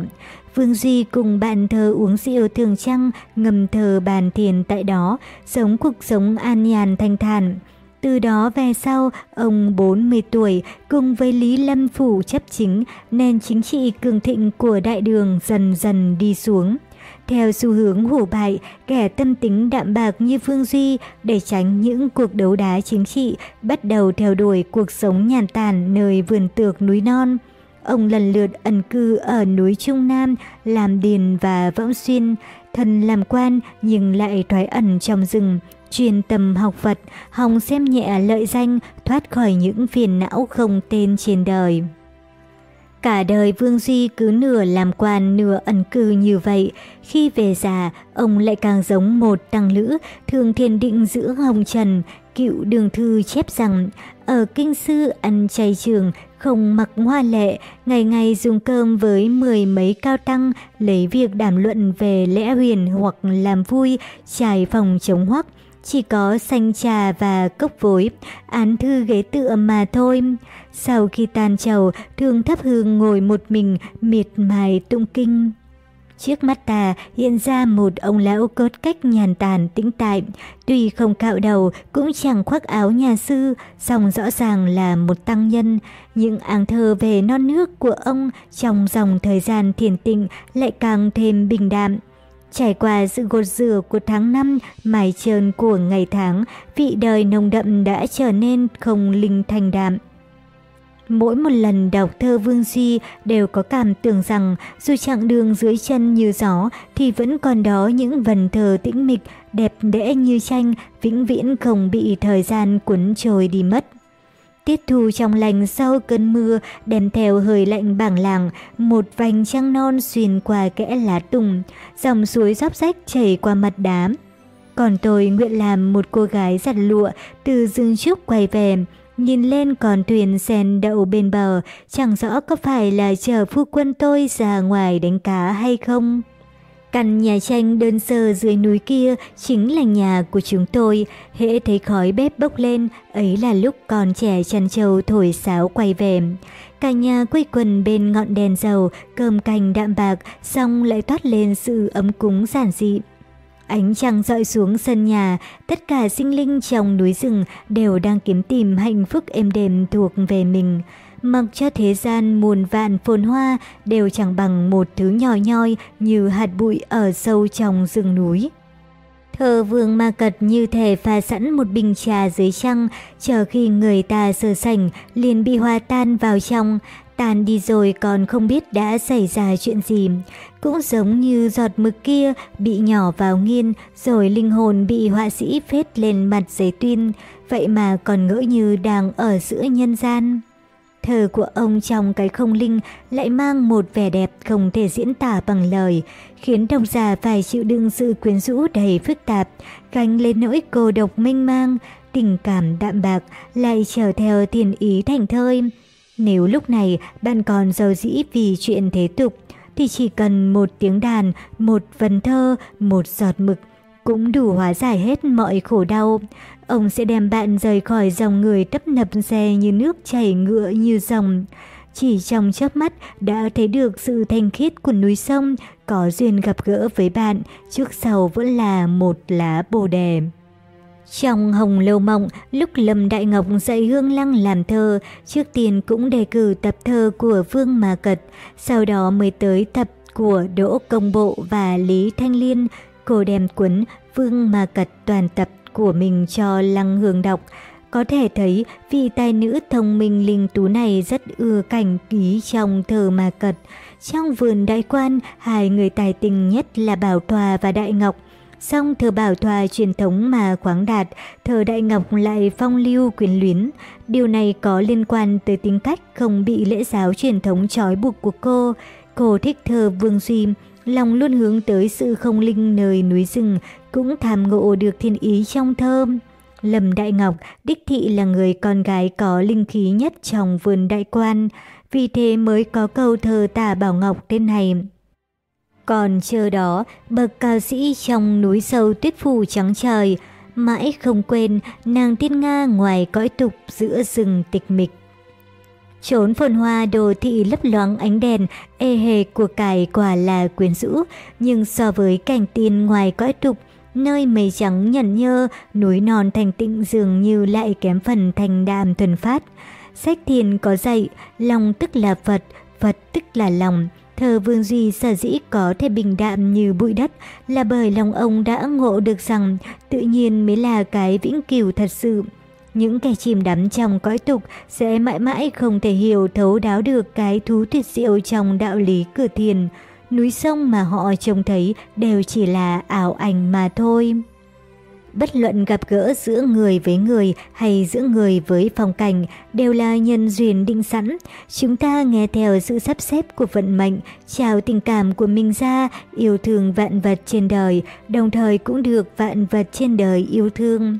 Vương Duy cùng bạn thơ uống rượu thường trăng, ngầm thờ bàn thiền tại đó, sống cuộc sống an nhàn thanh thản. Từ đó về sau, ông 40 tuổi cùng với Lý Lâm Phủ chấp chính, nền chính trị cường thịnh của đại đường dần dần đi xuống. Theo xu hướng hủ bại, kẻ tâm tính đạm bạc như Phương Duy để tránh những cuộc đấu đá chính trị, bắt đầu theo đuổi cuộc sống nhàn tản nơi vườn tược núi non. Ông lần lượt ẩn cư ở núi Trung Nam, làm điền và võng xuyên, thân làm quan nhưng lại thoái ẩn trong rừng, chuyên tâm học Phật, hòng xem nhẹ lợi danh, thoát khỏi những phiền não không tên trên đời. Cả đời Vương Duy cứ nửa làm quan nửa ẩn cư như vậy, khi về già, ông lại càng giống một tăng lữ, thường thiền định giữa hồng trần, cựu đường thư chép rằng, ở kinh sư ăn chay trường, không mặc hoa lệ, ngày ngày dùng cơm với mười mấy cao tăng, lấy việc đàm luận về lẽ huyền hoặc làm vui, trải phòng chống hoắc chỉ có xanh trà và cốc vối, án thư ghế tựa mà thôi. Sau khi tan trầu, thường thấp hương ngồi một mình, miệt mài tụng kinh. Trước mắt ta hiện ra một ông lão cốt cách nhàn tản tĩnh tại, tuy không cạo đầu cũng chẳng khoác áo nhà sư, song rõ ràng là một tăng nhân. Những áng thơ về non nước của ông trong dòng thời gian thiền tịnh lại càng thêm bình đạm. Trải qua sự gột rửa của tháng năm, mài trơn của ngày tháng, vị đời nồng đậm đã trở nên không linh thanh đạm. Mỗi một lần đọc thơ Vương Duy đều có cảm tưởng rằng dù chặng đường dưới chân như gió thì vẫn còn đó những vần thơ tĩnh mịch, đẹp đẽ như tranh, vĩnh viễn không bị thời gian cuốn trôi đi mất. Tiết thu trong lành sau cơn mưa đem theo hơi lạnh bảng làng, một vành trăng non xuyên qua kẽ lá tùng, dòng suối róc rách chảy qua mặt đá. Còn tôi nguyện làm một cô gái giặt lụa từ rừng trúc quay về, nhìn lên con thuyền sen đậu bên bờ, chẳng rõ có phải là chờ phu quân tôi ra ngoài đánh cá hay không. Căn nhà tranh đơn sơ dưới núi kia chính là nhà của chúng tôi. Hễ thấy khói bếp bốc lên, ấy là lúc còn trẻ chăn trâu thổi sáo quay về. Cả nhà quây quần bên ngọn đèn dầu, cơm canh đạm bạc, xong lại toát lên sự ấm cúng giản dị. Ánh trăng dọi xuống sân nhà, tất cả sinh linh trong núi rừng đều đang kiếm tìm hạnh phúc êm đềm thuộc về mình mặc cho thế gian muôn vạn phồn hoa đều chẳng bằng một thứ nhỏ nhoi như hạt bụi ở sâu trong rừng núi. thờ vương ma cật như thể pha sẵn một bình trà dưới trăng, chờ khi người ta sơ sảnh liền bị hoa tan vào trong, tan đi rồi còn không biết đã xảy ra chuyện gì. Cũng giống như giọt mực kia bị nhỏ vào nghiên rồi linh hồn bị họa sĩ phết lên mặt giấy tuyên, vậy mà còn ngỡ như đang ở giữa nhân gian. Thơ của ông trong cái không linh lại mang một vẻ đẹp không thể diễn tả bằng lời, khiến độc giả phải chịu đựng sự quyến rũ đầy phức tạp, gánh lên nỗi cô độc mênh mang, tình cảm đạm bạc lại trở theo thiền ý thành thơi. Nếu lúc này bạn còn giàu dĩ vì chuyện thế tục, thì chỉ cần một tiếng đàn, một vần thơ, một giọt mực cũng đủ hóa giải hết mọi khổ đau. Ông sẽ đem bạn rời khỏi dòng người tấp nập xe như nước chảy ngựa như dòng. Chỉ trong chớp mắt đã thấy được sự thanh khiết của núi sông, có duyên gặp gỡ với bạn, trước sau vẫn là một lá bồ đề. Trong Hồng Lâu Mộng, lúc Lâm Đại Ngọc dạy Hương Lăng làm thơ, trước tiên cũng đề cử tập thơ của Vương Mà Cật, sau đó mới tới tập của Đỗ Công Bộ và Lý Thanh Liên, cô đem cuốn Vương Mà Cật toàn tập của mình cho Lăng Hương đọc. Có thể thấy vị tài nữ thông minh linh tú này rất ưa cảnh ký trong thơ mà cật. Trong vườn đại quan, hai người tài tình nhất là Bảo Thoa và Đại Ngọc. Song thơ Bảo Thoa truyền thống mà khoáng đạt, thơ Đại Ngọc lại phong lưu quyến luyến. Điều này có liên quan tới tính cách không bị lễ giáo truyền thống trói buộc của cô. Cô thích thơ Vương Duy, lòng luôn hướng tới sự không linh nơi núi rừng, cũng tham ngộ được thiên ý trong thơm Lâm Đại Ngọc đích thị là người con gái có linh khí nhất trong vườn đại quan, vì thế mới có câu thơ tả Bảo Ngọc tên này. Còn chờ đó, bậc cao sĩ trong núi sâu tuyết phủ trắng trời, mãi không quên nàng tiên Nga ngoài cõi tục giữa rừng tịch mịch. Trốn phồn hoa đồ thị lấp loáng ánh đèn, ê hề của cải quả là quyến rũ, nhưng so với cảnh tiên ngoài cõi tục, nơi mây trắng nhẫn nhơ, núi non thành tịnh dường như lại kém phần thành đàm thuần phát. Sách thiền có dạy, lòng tức là Phật, Phật tức là lòng. Thờ Vương Duy sở dĩ có thể bình đạm như bụi đất là bởi lòng ông đã ngộ được rằng tự nhiên mới là cái vĩnh cửu thật sự. Những kẻ chìm đắm trong cõi tục sẽ mãi mãi không thể hiểu thấu đáo được cái thú tuyệt diệu trong đạo lý cửa thiền. Núi sông mà họ trông thấy đều chỉ là ảo ảnh mà thôi. Bất luận gặp gỡ giữa người với người hay giữa người với phong cảnh đều là nhân duyên định sẵn. Chúng ta nghe theo sự sắp xếp của vận mệnh, chào tình cảm của mình ra, yêu thương vạn vật trên đời, đồng thời cũng được vạn vật trên đời yêu thương.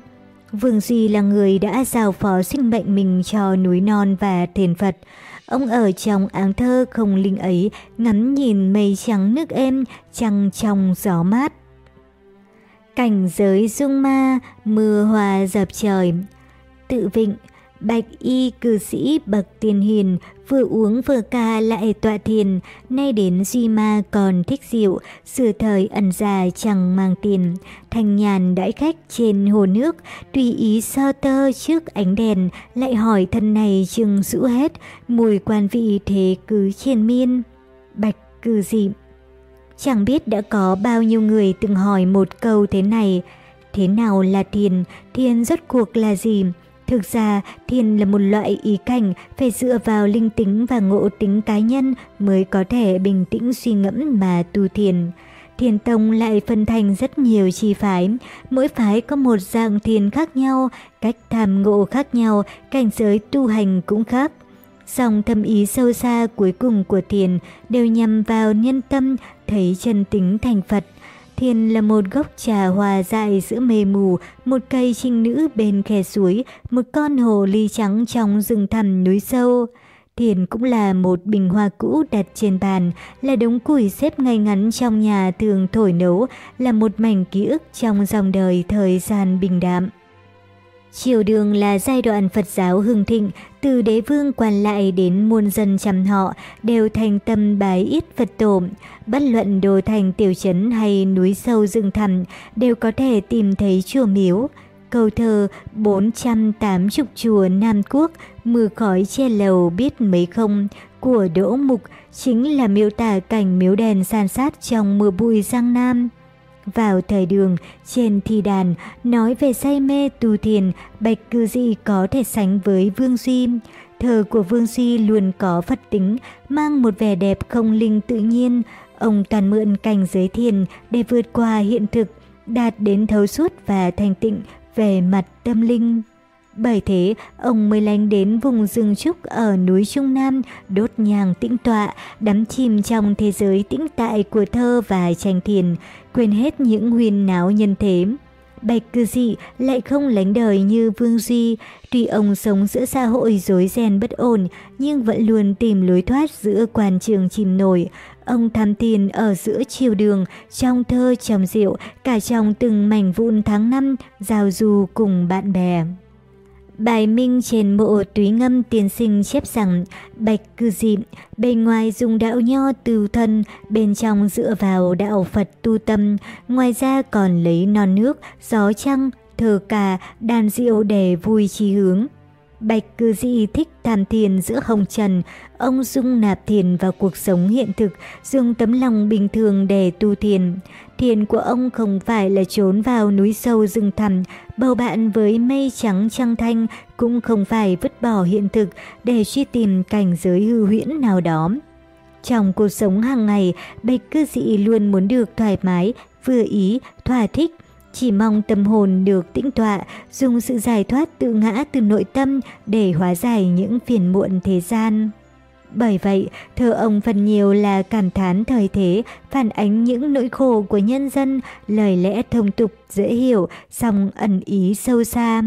Vương Duy là người đã giao phó sinh mệnh mình cho núi non và thiền Phật. Ông ở trong áng thơ không linh ấy, ngắm nhìn mây trắng nước êm, trăng trong gió mát. Cảnh giới dung ma, mưa hòa dập trời. Tự vịnh, bạch y cư sĩ bậc tiền hiền, vừa uống vừa ca lại tọa thiền, nay đến duy ma còn thích rượu, sửa thời ẩn già chẳng mang tiền. Thanh nhàn đãi khách trên hồ nước, tùy ý so tơ trước ánh đèn, lại hỏi thân này chừng rũ hết, mùi quan vị thế cứ triền miên. Bạch cư dịm Chẳng biết đã có bao nhiêu người từng hỏi một câu thế này. Thế nào là thiền? Thiền rốt cuộc là gì? Thực ra, thiền là một loại ý cảnh phải dựa vào linh tính và ngộ tính cá nhân mới có thể bình tĩnh suy ngẫm mà tu thiền. Thiền tông lại phân thành rất nhiều chi phái, mỗi phái có một dạng thiền khác nhau, cách tham ngộ khác nhau, cảnh giới tu hành cũng khác. Dòng thâm ý sâu xa cuối cùng của thiền đều nhằm vào nhân tâm, thấy chân tính thành Phật. Thiền là một gốc trà hòa dại giữa mê mù, một cây trinh nữ bên khe suối, một con hồ ly trắng trong rừng thẳm núi sâu. Thiền cũng là một bình hoa cũ đặt trên bàn, là đống củi xếp ngay ngắn trong nhà thường thổi nấu, là một mảnh ký ức trong dòng đời thời gian bình đạm. Triều đường là giai đoạn Phật giáo hưng thịnh, từ đế vương quan lại đến muôn dân chăm họ đều thành tâm bái ít Phật tổ. Bất luận đồ thành tiểu trấn hay núi sâu rừng thẳm đều có thể tìm thấy chùa miếu. Câu thơ 480 chùa Nam Quốc, mưa khói che lầu biết mấy không của Đỗ Mục chính là miêu tả cảnh miếu đèn san sát trong mưa bụi Giang Nam. Vào thời đường, trên thi đàn, nói về say mê tu thiền, Bạch Cư Dị có thể sánh với Vương Duy. thờ của Vương Duy luôn có Phật tính, mang một vẻ đẹp không linh tự nhiên. Ông toàn mượn cảnh giới thiền để vượt qua hiện thực, đạt đến thấu suốt và thành tịnh về mặt tâm linh. Bởi thế, ông mới lánh đến vùng rừng trúc ở núi Trung Nam, đốt nhàng tĩnh tọa, đắm chìm trong thế giới tĩnh tại của thơ và tranh thiền, quên hết những huyền náo nhân thế. Bạch cư dị lại không lánh đời như Vương Duy, tuy ông sống giữa xã hội rối ren bất ổn, nhưng vẫn luôn tìm lối thoát giữa quan trường chìm nổi. Ông tham tiền ở giữa chiều đường, trong thơ trong rượu, cả trong từng mảnh vụn tháng năm, giao du cùng bạn bè. Bài minh trên mộ túy ngâm tiền sinh chép rằng Bạch cư dị, bên ngoài dùng đạo nho từ thân, bên trong dựa vào đạo Phật tu tâm, ngoài ra còn lấy non nước, gió trăng, thờ cà, đàn rượu để vui chi hướng. Bạch cư dị thích tham thiền giữa hồng trần, ông dung nạp thiền vào cuộc sống hiện thực, dùng tấm lòng bình thường để tu thiền. Thiền của ông không phải là trốn vào núi sâu rừng thẳm, bầu bạn với mây trắng trăng thanh, cũng không phải vứt bỏ hiện thực để truy tìm cảnh giới hư huyễn nào đó. Trong cuộc sống hàng ngày, bạch cư dị luôn muốn được thoải mái, vừa ý, thỏa thích, chỉ mong tâm hồn được tĩnh tọa, dùng sự giải thoát tự ngã từ nội tâm để hóa giải những phiền muộn thế gian. Bởi vậy, thơ ông phần nhiều là cảm thán thời thế, phản ánh những nỗi khổ của nhân dân, lời lẽ thông tục, dễ hiểu, song ẩn ý sâu xa.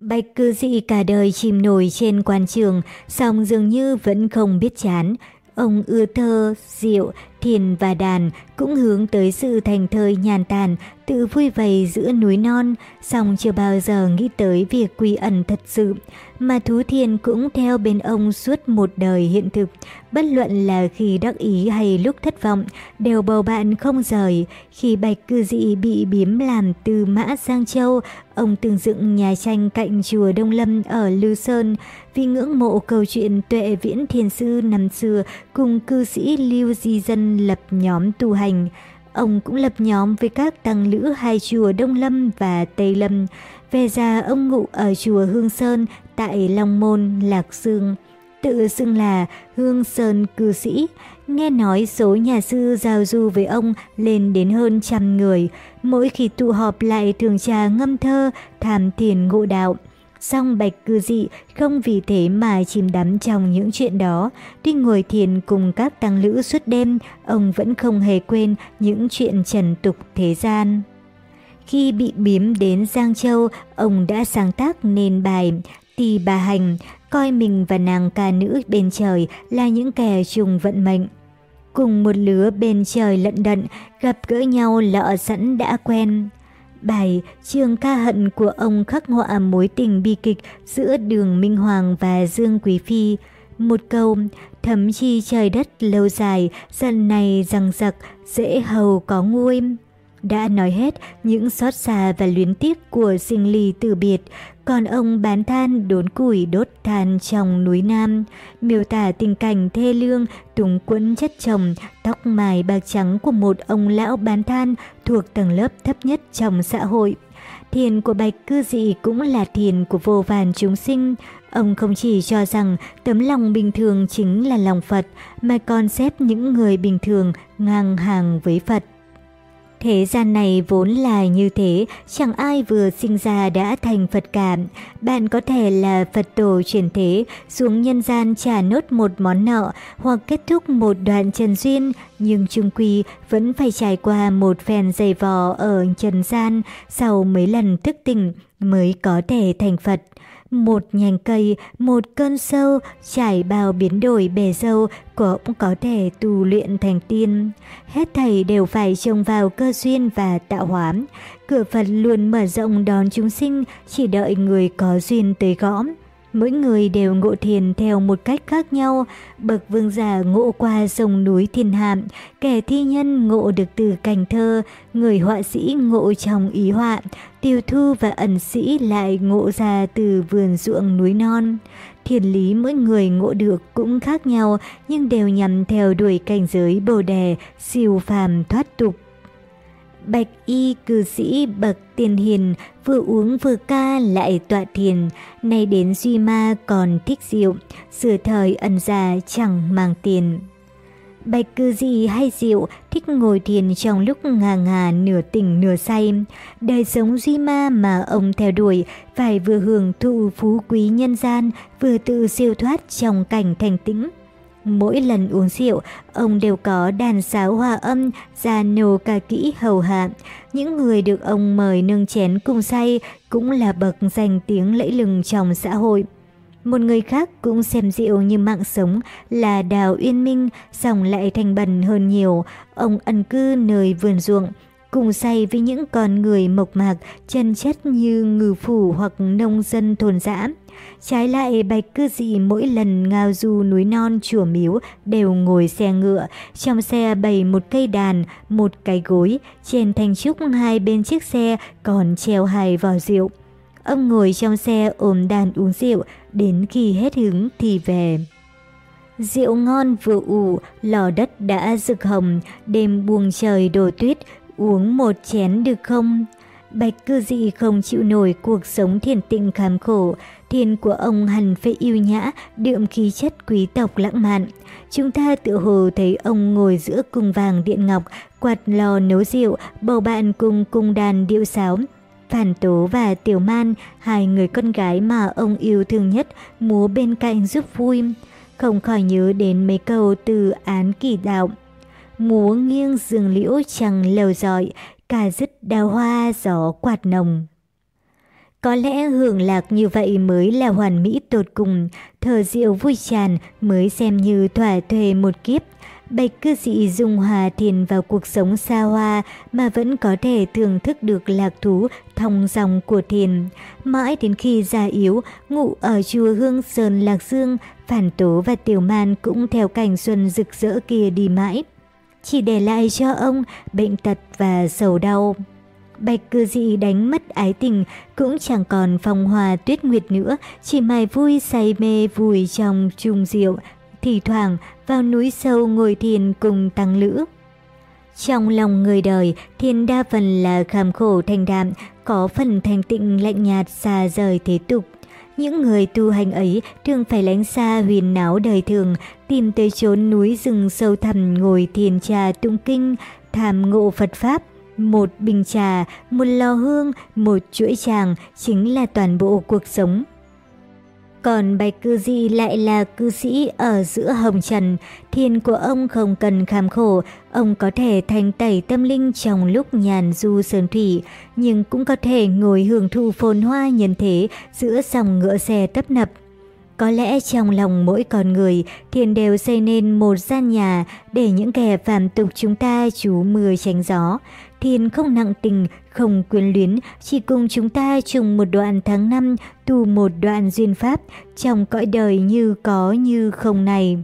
Bạch cư dị cả đời chìm nổi trên quan trường, song dường như vẫn không biết chán. Ông ưa thơ, rượu, thiền và đàn, cũng hướng tới sự thành thơi nhàn tản, tự vui vầy giữa núi non, song chưa bao giờ nghĩ tới việc quy ẩn thật sự. Mà thú thiền cũng theo bên ông suốt một đời hiện thực, bất luận là khi đắc ý hay lúc thất vọng, đều bầu bạn không rời. Khi bạch cư dị bị biếm làm từ mã sang châu, ông từng dựng nhà tranh cạnh chùa Đông Lâm ở lưu Sơn, vì ngưỡng mộ câu chuyện tuệ viễn thiền sư năm xưa cùng cư sĩ Lưu Di Dân lập nhóm tu hành. Ông cũng lập nhóm với các tăng lữ hai chùa Đông Lâm và Tây Lâm. Về già ông ngụ ở chùa Hương Sơn tại Long Môn, Lạc Dương. Tự xưng là Hương Sơn cư sĩ. Nghe nói số nhà sư giao du với ông lên đến hơn trăm người. Mỗi khi tụ họp lại thường trà ngâm thơ, tham thiền ngộ đạo. Song bạch cư dị không vì thế mà chìm đắm trong những chuyện đó. Tuy ngồi thiền cùng các tăng lữ suốt đêm, ông vẫn không hề quên những chuyện trần tục thế gian. Khi bị biếm đến Giang Châu, ông đã sáng tác nên bài Tỳ Bà Hành, coi mình và nàng ca nữ bên trời là những kẻ trùng vận mệnh. Cùng một lứa bên trời lận đận, gặp gỡ nhau lỡ sẵn đã quen. Bài Trường ca hận của ông khắc họa mối tình bi kịch giữa Đường Minh Hoàng và Dương Quý Phi. Một câu, thấm chi trời đất lâu dài, dần này rằng giặc, dễ hầu có nguôi. Đã nói hết những xót xa và luyến tiếc của sinh ly từ biệt, còn ông bán than đốn củi đốt than trong núi Nam, miêu tả tình cảnh thê lương, túng quẫn chất chồng, tóc mài bạc trắng của một ông lão bán than thuộc tầng lớp thấp nhất trong xã hội. Thiền của bạch cư dị cũng là thiền của vô vàn chúng sinh. Ông không chỉ cho rằng tấm lòng bình thường chính là lòng Phật, mà còn xếp những người bình thường ngang hàng với Phật. Thế gian này vốn là như thế, chẳng ai vừa sinh ra đã thành Phật cả. Bạn có thể là Phật tổ truyền thế, xuống nhân gian trả nốt một món nợ hoặc kết thúc một đoạn trần duyên, nhưng chung quy vẫn phải trải qua một phen dày vò ở trần gian sau mấy lần thức tỉnh mới có thể thành Phật. Một nhành cây, một cơn sâu, trải bao biến đổi bề dâu cũng có thể tu luyện thành tiên. Hết thầy đều phải trông vào cơ duyên và tạo hóa. Cửa Phật luôn mở rộng đón chúng sinh, chỉ đợi người có duyên tới gõ. Mỗi người đều ngộ thiền theo một cách khác nhau, bậc vương giả ngộ qua sông núi thiên hạm, kẻ thi nhân ngộ được từ cảnh thơ, người họa sĩ ngộ trong ý họa, tiêu thu và ẩn sĩ lại ngộ ra từ vườn ruộng núi non. Thiền lý mỗi người ngộ được cũng khác nhau nhưng đều nhằm theo đuổi cảnh giới bồ đề, siêu phàm thoát tục. Bạch y cư sĩ bậc tiền hiền, vừa uống vừa ca lại tọa thiền, nay đến duy ma còn thích rượu, sửa thời ẩn già chẳng mang tiền. Bạch cư gì hay rượu, thích ngồi thiền trong lúc ngà ngà nửa tỉnh nửa say. Đời sống duy ma mà ông theo đuổi, phải vừa hưởng thụ phú quý nhân gian, vừa tự siêu thoát trong cảnh thành tĩnh. Mỗi lần uống rượu, ông đều có đàn sáo hòa âm, già nô ca kỹ hầu hạ. Những người được ông mời nâng chén cùng say cũng là bậc danh tiếng lẫy lừng trong xã hội. Một người khác cũng xem rượu như mạng sống là Đào Uyên Minh, dòng lại thành bần hơn nhiều. Ông ẩn cư nơi vườn ruộng, cùng say với những con người mộc mạc, chân chất như ngư phủ hoặc nông dân thôn dã. Trái lại bạch cư dị mỗi lần ngao du núi non chùa miếu đều ngồi xe ngựa, trong xe bày một cây đàn, một cái gối, trên thanh trúc hai bên chiếc xe còn treo hai vò rượu. Ông ngồi trong xe ôm đàn uống rượu, đến khi hết hứng thì về. Rượu ngon vừa ủ, lò đất đã rực hồng, đêm buông trời đổ tuyết, uống một chén được không? Bạch cư dị không chịu nổi cuộc sống thiền tịnh khám khổ, thiền của ông hẳn phải yêu nhã, đượm khí chất quý tộc lãng mạn. Chúng ta tự hồ thấy ông ngồi giữa cung vàng điện ngọc, quạt lò nấu rượu, bầu bạn cùng cung đàn điệu sáo. Phản Tố và Tiểu Man, hai người con gái mà ông yêu thương nhất, múa bên cạnh giúp vui. không khỏi nhớ đến mấy câu từ án kỳ đạo. Múa nghiêng rừng liễu chẳng lầu dọi, cả dứt đào hoa gió quạt nồng. Có lẽ hưởng lạc như vậy mới là hoàn mỹ tột cùng, thờ rượu vui tràn mới xem như thỏa thuê một kiếp. Bạch cư sĩ dùng hòa thiền vào cuộc sống xa hoa mà vẫn có thể thưởng thức được lạc thú thong dòng của thiền. Mãi đến khi già yếu, ngụ ở chùa Hương Sơn Lạc Dương, Phản Tố và Tiểu Man cũng theo cảnh xuân rực rỡ kia đi mãi. Chỉ để lại cho ông bệnh tật và sầu đau. Bạch cư dị đánh mất ái tình, cũng chẳng còn phong hòa tuyết nguyệt nữa, chỉ mài vui say mê vùi trong trung diệu, thì thoảng vào núi sâu ngồi thiền cùng tăng lữ. Trong lòng người đời, thiên đa phần là kham khổ thanh đạm, có phần thanh tịnh lạnh nhạt xa rời thế tục. Những người tu hành ấy thường phải lánh xa huyền náo đời thường, tìm tới chốn núi rừng sâu thẳm ngồi thiền trà tụng kinh, tham ngộ Phật Pháp. Một bình trà, một lò hương, một chuỗi tràng chính là toàn bộ cuộc sống. Còn Bạch Cư Di lại là cư sĩ ở giữa hồng trần, thiên của ông không cần khám khổ, ông có thể thanh tẩy tâm linh trong lúc nhàn du sơn thủy, nhưng cũng có thể ngồi hưởng thụ phồn hoa nhân thế giữa dòng ngựa xe tấp nập. Có lẽ trong lòng mỗi con người, thiên đều xây nên một gian nhà để những kẻ phàm tục chúng ta trú mưa tránh gió. Thiên không nặng tình, không quyến luyến, chỉ cùng chúng ta trùng một đoạn tháng năm, tu một đoạn duyên pháp, trong cõi đời như có như không này.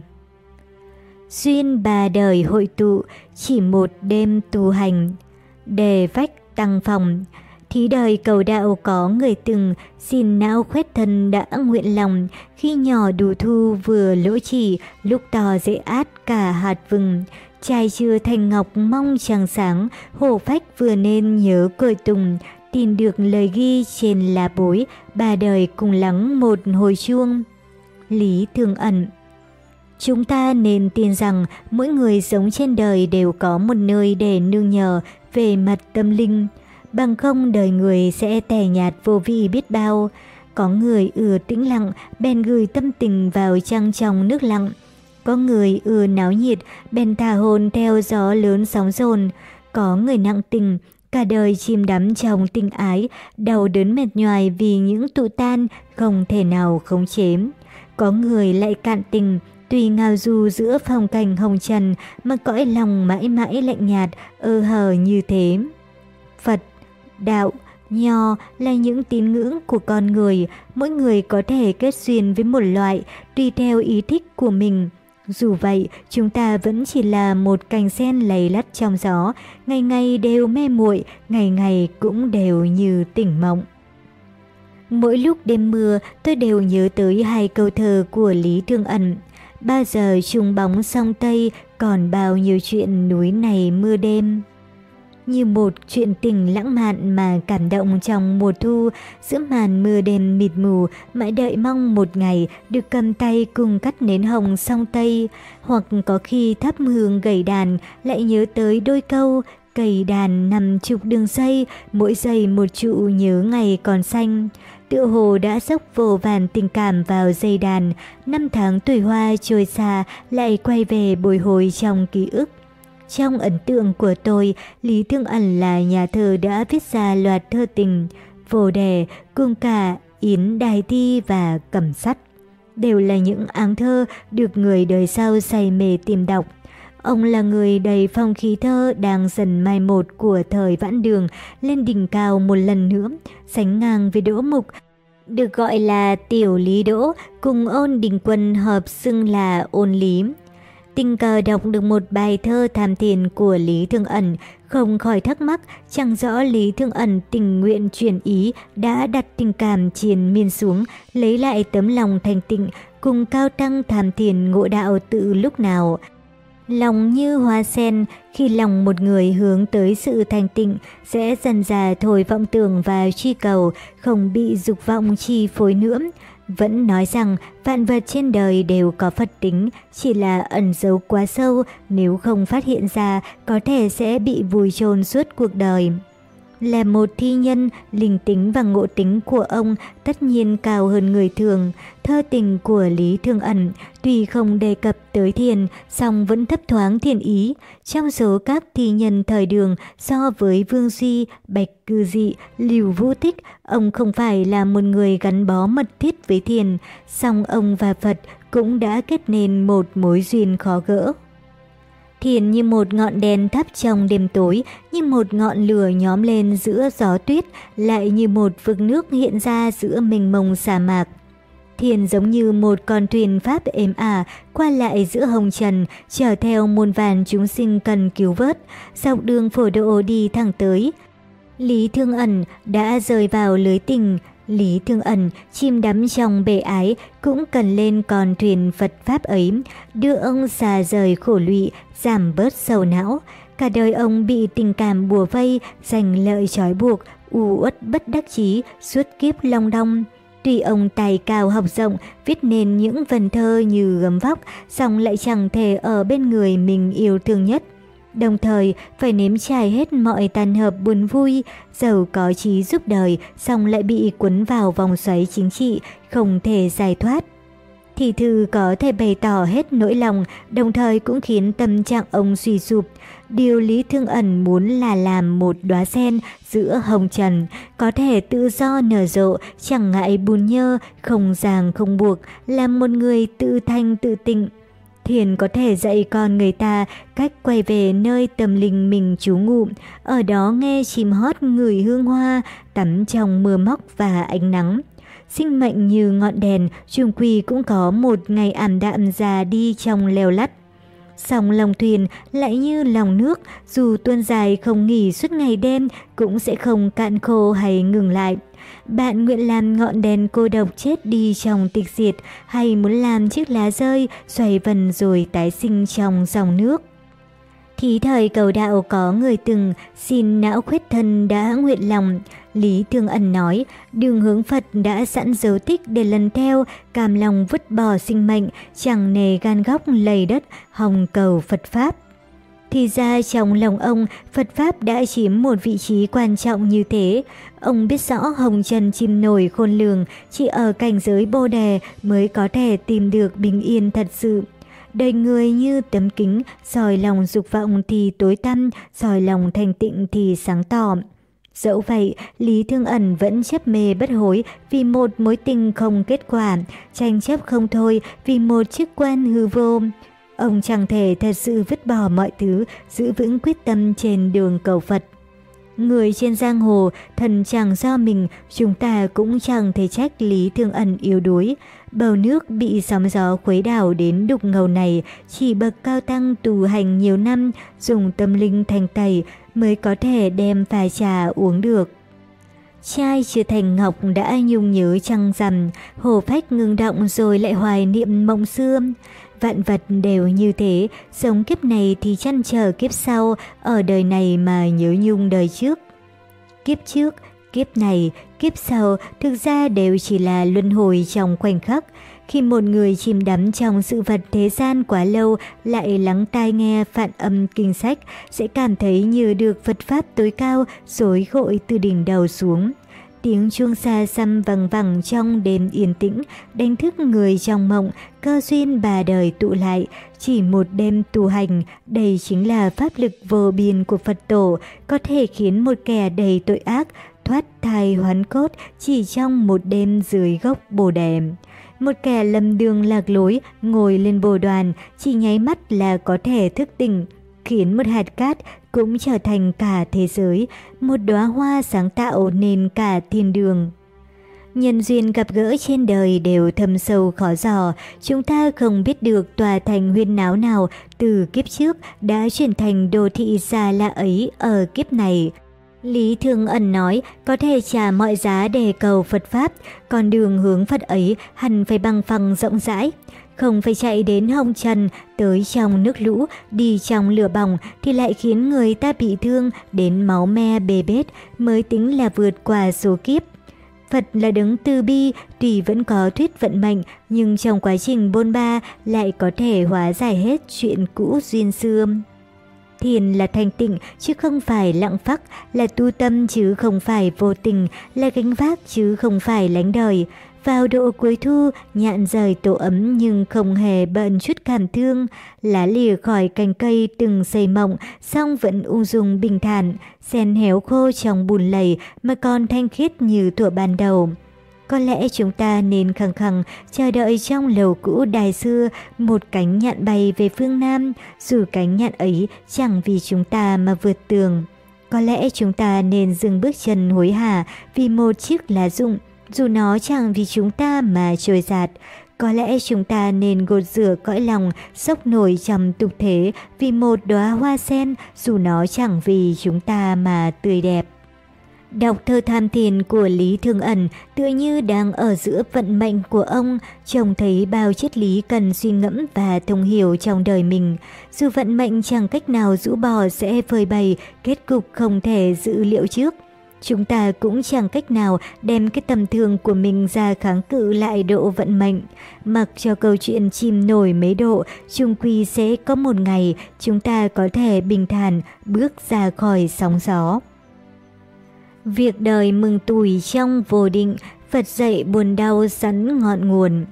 Duyên ba đời hội tụ, chỉ một đêm tu hành, đề vách tăng phòng. Thí đời cầu đạo có người từng, xin não khuét thân đã nguyện lòng, khi nhỏ đủ thu vừa lỗ chỉ, lúc to dễ át cả hạt vừng. Trai chưa thành ngọc mong trăng sáng, hổ phách vừa nên nhớ cười tùng, tìm được lời ghi trên lá bối, ba đời cùng lắng một hồi chuông. Lý Thương Ẩn Chúng ta nên tin rằng mỗi người sống trên đời đều có một nơi để nương nhờ về mặt tâm linh, bằng không đời người sẽ tẻ nhạt vô vị biết bao. Có người ưa tĩnh lặng, bèn gửi tâm tình vào trăng trong nước lặng. Có người ưa náo nhiệt, bèn thả hồn theo gió lớn sóng dồn. Có người nặng tình, cả đời chìm đắm trong tình ái, đau đớn mệt nhoài vì những tụ tan không thể nào khống chế. Có người lại cạn tình, tuy ngao du giữa phong cảnh hồng trần mà cõi lòng mãi mãi lạnh nhạt, ơ hờ như thế. Phật, đạo, Nho là những tín ngưỡng của con người, mỗi người có thể kết duyên với một loại tùy theo ý thích của mình. Dù vậy, chúng ta vẫn chỉ là một cành sen lầy lắt trong gió, ngày ngày đều mê muội, ngày ngày cũng đều như tỉnh mộng. Mỗi lúc đêm mưa, tôi đều nhớ tới hai câu thơ của Lý Thương Ẩn. ba giờ trùng bóng song Tây, còn bao nhiêu chuyện núi này mưa đêm như một chuyện tình lãng mạn mà cảm động trong mùa thu, giữa màn mưa đêm mịt mù, mãi đợi mong một ngày được cầm tay cùng cắt nến hồng song tây, hoặc có khi thắp hương gầy đàn lại nhớ tới đôi câu cầy đàn nằm chục đường dây, mỗi giây một trụ nhớ ngày còn xanh. Tựa hồ đã dốc vô vàn tình cảm vào dây đàn, năm tháng tuổi hoa trôi xa lại quay về bồi hồi trong ký ức. Trong ấn tượng của tôi, Lý Thương Ẩn là nhà thơ đã viết ra loạt thơ tình, vô đề, cung cả, yến đài thi và cẩm sắt. Đều là những áng thơ được người đời sau say mê tìm đọc. Ông là người đầy phong khí thơ đang dần mai một của thời vãn đường lên đỉnh cao một lần nữa, sánh ngang với Đỗ Mục, được gọi là Tiểu Lý Đỗ, cùng ôn đình quân hợp xưng là ôn lý tình cờ đọc được một bài thơ tham thiền của Lý Thương Ẩn, không khỏi thắc mắc chẳng rõ Lý Thương Ẩn tình nguyện chuyển ý đã đặt tình cảm triền miên xuống, lấy lại tấm lòng thành tịnh cùng cao tăng tham thiền ngộ đạo tự lúc nào. Lòng như hoa sen, khi lòng một người hướng tới sự thành tịnh sẽ dần dà thổi vọng tưởng và truy cầu, không bị dục vọng chi phối nữa. Vẫn nói rằng vạn vật trên đời đều có Phật tính, chỉ là ẩn giấu quá sâu, nếu không phát hiện ra có thể sẽ bị vùi chôn suốt cuộc đời. Là một thi nhân, linh tính và ngộ tính của ông tất nhiên cao hơn người thường. Thơ tình của Lý Thương Ẩn tuy không đề cập tới thiền, song vẫn thấp thoáng thiền ý. Trong số các thi nhân thời đường so với Vương Duy, Bạch Cư Dị, Liều Vũ Tích, ông không phải là một người gắn bó mật thiết với thiền, song ông và Phật cũng đã kết nên một mối duyên khó gỡ. Thiền như một ngọn đèn thắp trong đêm tối, như một ngọn lửa nhóm lên giữa gió tuyết, lại như một vực nước hiện ra giữa mênh mông sa mạc. Thiền giống như một con thuyền pháp êm ả, qua lại giữa hồng trần, chở theo muôn vàn chúng sinh cần cứu vớt, dọc đường phổ độ đi thẳng tới. Lý Thương Ẩn đã rơi vào lưới tình, Lý Thương Ẩn chim đắm trong bể ái cũng cần lên con thuyền Phật Pháp ấy, đưa ông xa rời khổ lụy, giảm bớt sầu não. Cả đời ông bị tình cảm bùa vây, giành lợi trói buộc, u uất bất đắc chí, suốt kiếp long đong. Tuy ông tài cao học rộng, viết nên những vần thơ như gấm vóc, song lại chẳng thể ở bên người mình yêu thương nhất đồng thời phải nếm trải hết mọi tàn hợp buồn vui, giàu có trí giúp đời, xong lại bị cuốn vào vòng xoáy chính trị, không thể giải thoát. Thì thư có thể bày tỏ hết nỗi lòng, đồng thời cũng khiến tâm trạng ông suy sụp. Điều Lý Thương Ẩn muốn là làm một đóa sen giữa hồng trần, có thể tự do nở rộ, chẳng ngại bùn nhơ, không ràng không buộc, là một người tự thanh tự tịnh, Thiền có thể dạy con người ta cách quay về nơi tâm linh mình trú ngụ, ở đó nghe chim hót người hương hoa, tắm trong mưa móc và ánh nắng. Sinh mệnh như ngọn đèn, trùng quỳ cũng có một ngày ảm đạm già đi trong leo lắt. Song lòng thuyền lại như lòng nước, dù tuôn dài không nghỉ suốt ngày đêm cũng sẽ không cạn khô hay ngừng lại. Bạn nguyện làm ngọn đèn cô độc chết đi trong tịch diệt hay muốn làm chiếc lá rơi xoay vần rồi tái sinh trong dòng nước? Thì thời cầu đạo có người từng xin não khuyết thân đã nguyện lòng. Lý Thương Ẩn nói, đường hướng Phật đã sẵn dấu tích để lần theo, cam lòng vứt bỏ sinh mệnh, chẳng nề gan góc lầy đất, hồng cầu Phật Pháp. Thì ra trong lòng ông, Phật Pháp đã chiếm một vị trí quan trọng như thế. Ông biết rõ hồng trần chim nổi khôn lường, chỉ ở cảnh giới bồ đề mới có thể tìm được bình yên thật sự. Đời người như tấm kính, soi lòng dục vọng thì tối tăm, soi lòng thành tịnh thì sáng tỏ. Dẫu vậy, Lý Thương Ẩn vẫn chấp mê bất hối vì một mối tình không kết quả, tranh chấp không thôi vì một chức quan hư vô. Ông chẳng thể thật sự vứt bỏ mọi thứ, giữ vững quyết tâm trên đường cầu Phật. Người trên giang hồ, thần chẳng do mình, chúng ta cũng chẳng thể trách Lý Thương Ẩn yếu đuối. Bầu nước bị sóng gió khuấy đảo đến đục ngầu này, chỉ bậc cao tăng tù hành nhiều năm, dùng tâm linh thành tẩy mới có thể đem pha trà uống được. Trai chưa thành ngọc đã nhung nhớ trăng rằm, hồ phách ngừng động rồi lại hoài niệm mộng xưa. Vạn vật đều như thế, sống kiếp này thì chăn trở kiếp sau, ở đời này mà nhớ nhung đời trước. Kiếp trước, kiếp này, kiếp sau thực ra đều chỉ là luân hồi trong khoảnh khắc. Khi một người chìm đắm trong sự vật thế gian quá lâu lại lắng tai nghe phản âm kinh sách sẽ cảm thấy như được Phật Pháp tối cao rối gội từ đỉnh đầu xuống. Tiếng chuông xa xăm vằng vẳng trong đêm yên tĩnh, đánh thức người trong mộng, cơ duyên bà đời tụ lại. Chỉ một đêm tu hành, đây chính là pháp lực vô biên của Phật tổ, có thể khiến một kẻ đầy tội ác thoát thai hoán cốt chỉ trong một đêm dưới gốc bồ đề. Một kẻ lầm đường lạc lối, ngồi lên bồ đoàn, chỉ nháy mắt là có thể thức tỉnh, khiến một hạt cát cũng trở thành cả thế giới, một đóa hoa sáng tạo nên cả thiên đường. Nhân duyên gặp gỡ trên đời đều thâm sâu khó dò, chúng ta không biết được tòa thành huyên náo nào từ kiếp trước đã chuyển thành đô thị xa lạ ấy ở kiếp này. Lý Thương Ẩn nói có thể trả mọi giá để cầu Phật Pháp, còn đường hướng Phật ấy hẳn phải bằng phẳng rộng rãi. Không phải chạy đến hông trần, tới trong nước lũ, đi trong lửa bỏng thì lại khiến người ta bị thương đến máu me bề bết mới tính là vượt qua số kiếp. Phật là đứng từ bi, tuy vẫn có thuyết vận mệnh, nhưng trong quá trình bôn ba lại có thể hóa giải hết chuyện cũ duyên xưa. Thiền là thanh tịnh chứ không phải lặng phắc, là tu tâm chứ không phải vô tình, là gánh vác chứ không phải lánh đời. Vào độ cuối thu, nhạn rời tổ ấm nhưng không hề bận chút cảm thương. Lá lìa khỏi cành cây từng xây mộng, song vẫn ung dung bình thản. Sen héo khô trong bùn lầy mà còn thanh khiết như thuở ban đầu. Có lẽ chúng ta nên khăng khăng chờ đợi trong lầu cũ đài xưa một cánh nhạn bay về phương Nam, dù cánh nhạn ấy chẳng vì chúng ta mà vượt tường. Có lẽ chúng ta nên dừng bước chân hối hả vì một chiếc lá rụng, dù nó chẳng vì chúng ta mà trôi giạt. Có lẽ chúng ta nên gột rửa cõi lòng, sốc nổi trầm tục thế vì một đóa hoa sen, dù nó chẳng vì chúng ta mà tươi đẹp. Đọc thơ tham thiền của Lý Thương Ẩn tựa như đang ở giữa vận mệnh của ông, trông thấy bao triết lý cần suy ngẫm và thông hiểu trong đời mình. Dù vận mệnh chẳng cách nào rũ bỏ sẽ phơi bày, kết cục không thể dự liệu trước. Chúng ta cũng chẳng cách nào đem cái tầm thường của mình ra kháng cự lại độ vận mệnh. Mặc cho câu chuyện chìm nổi mấy độ, chung quy sẽ có một ngày chúng ta có thể bình thản bước ra khỏi sóng gió. Việc đời mừng tuổi trong vô định, Phật dạy buồn đau sẵn ngọn nguồn.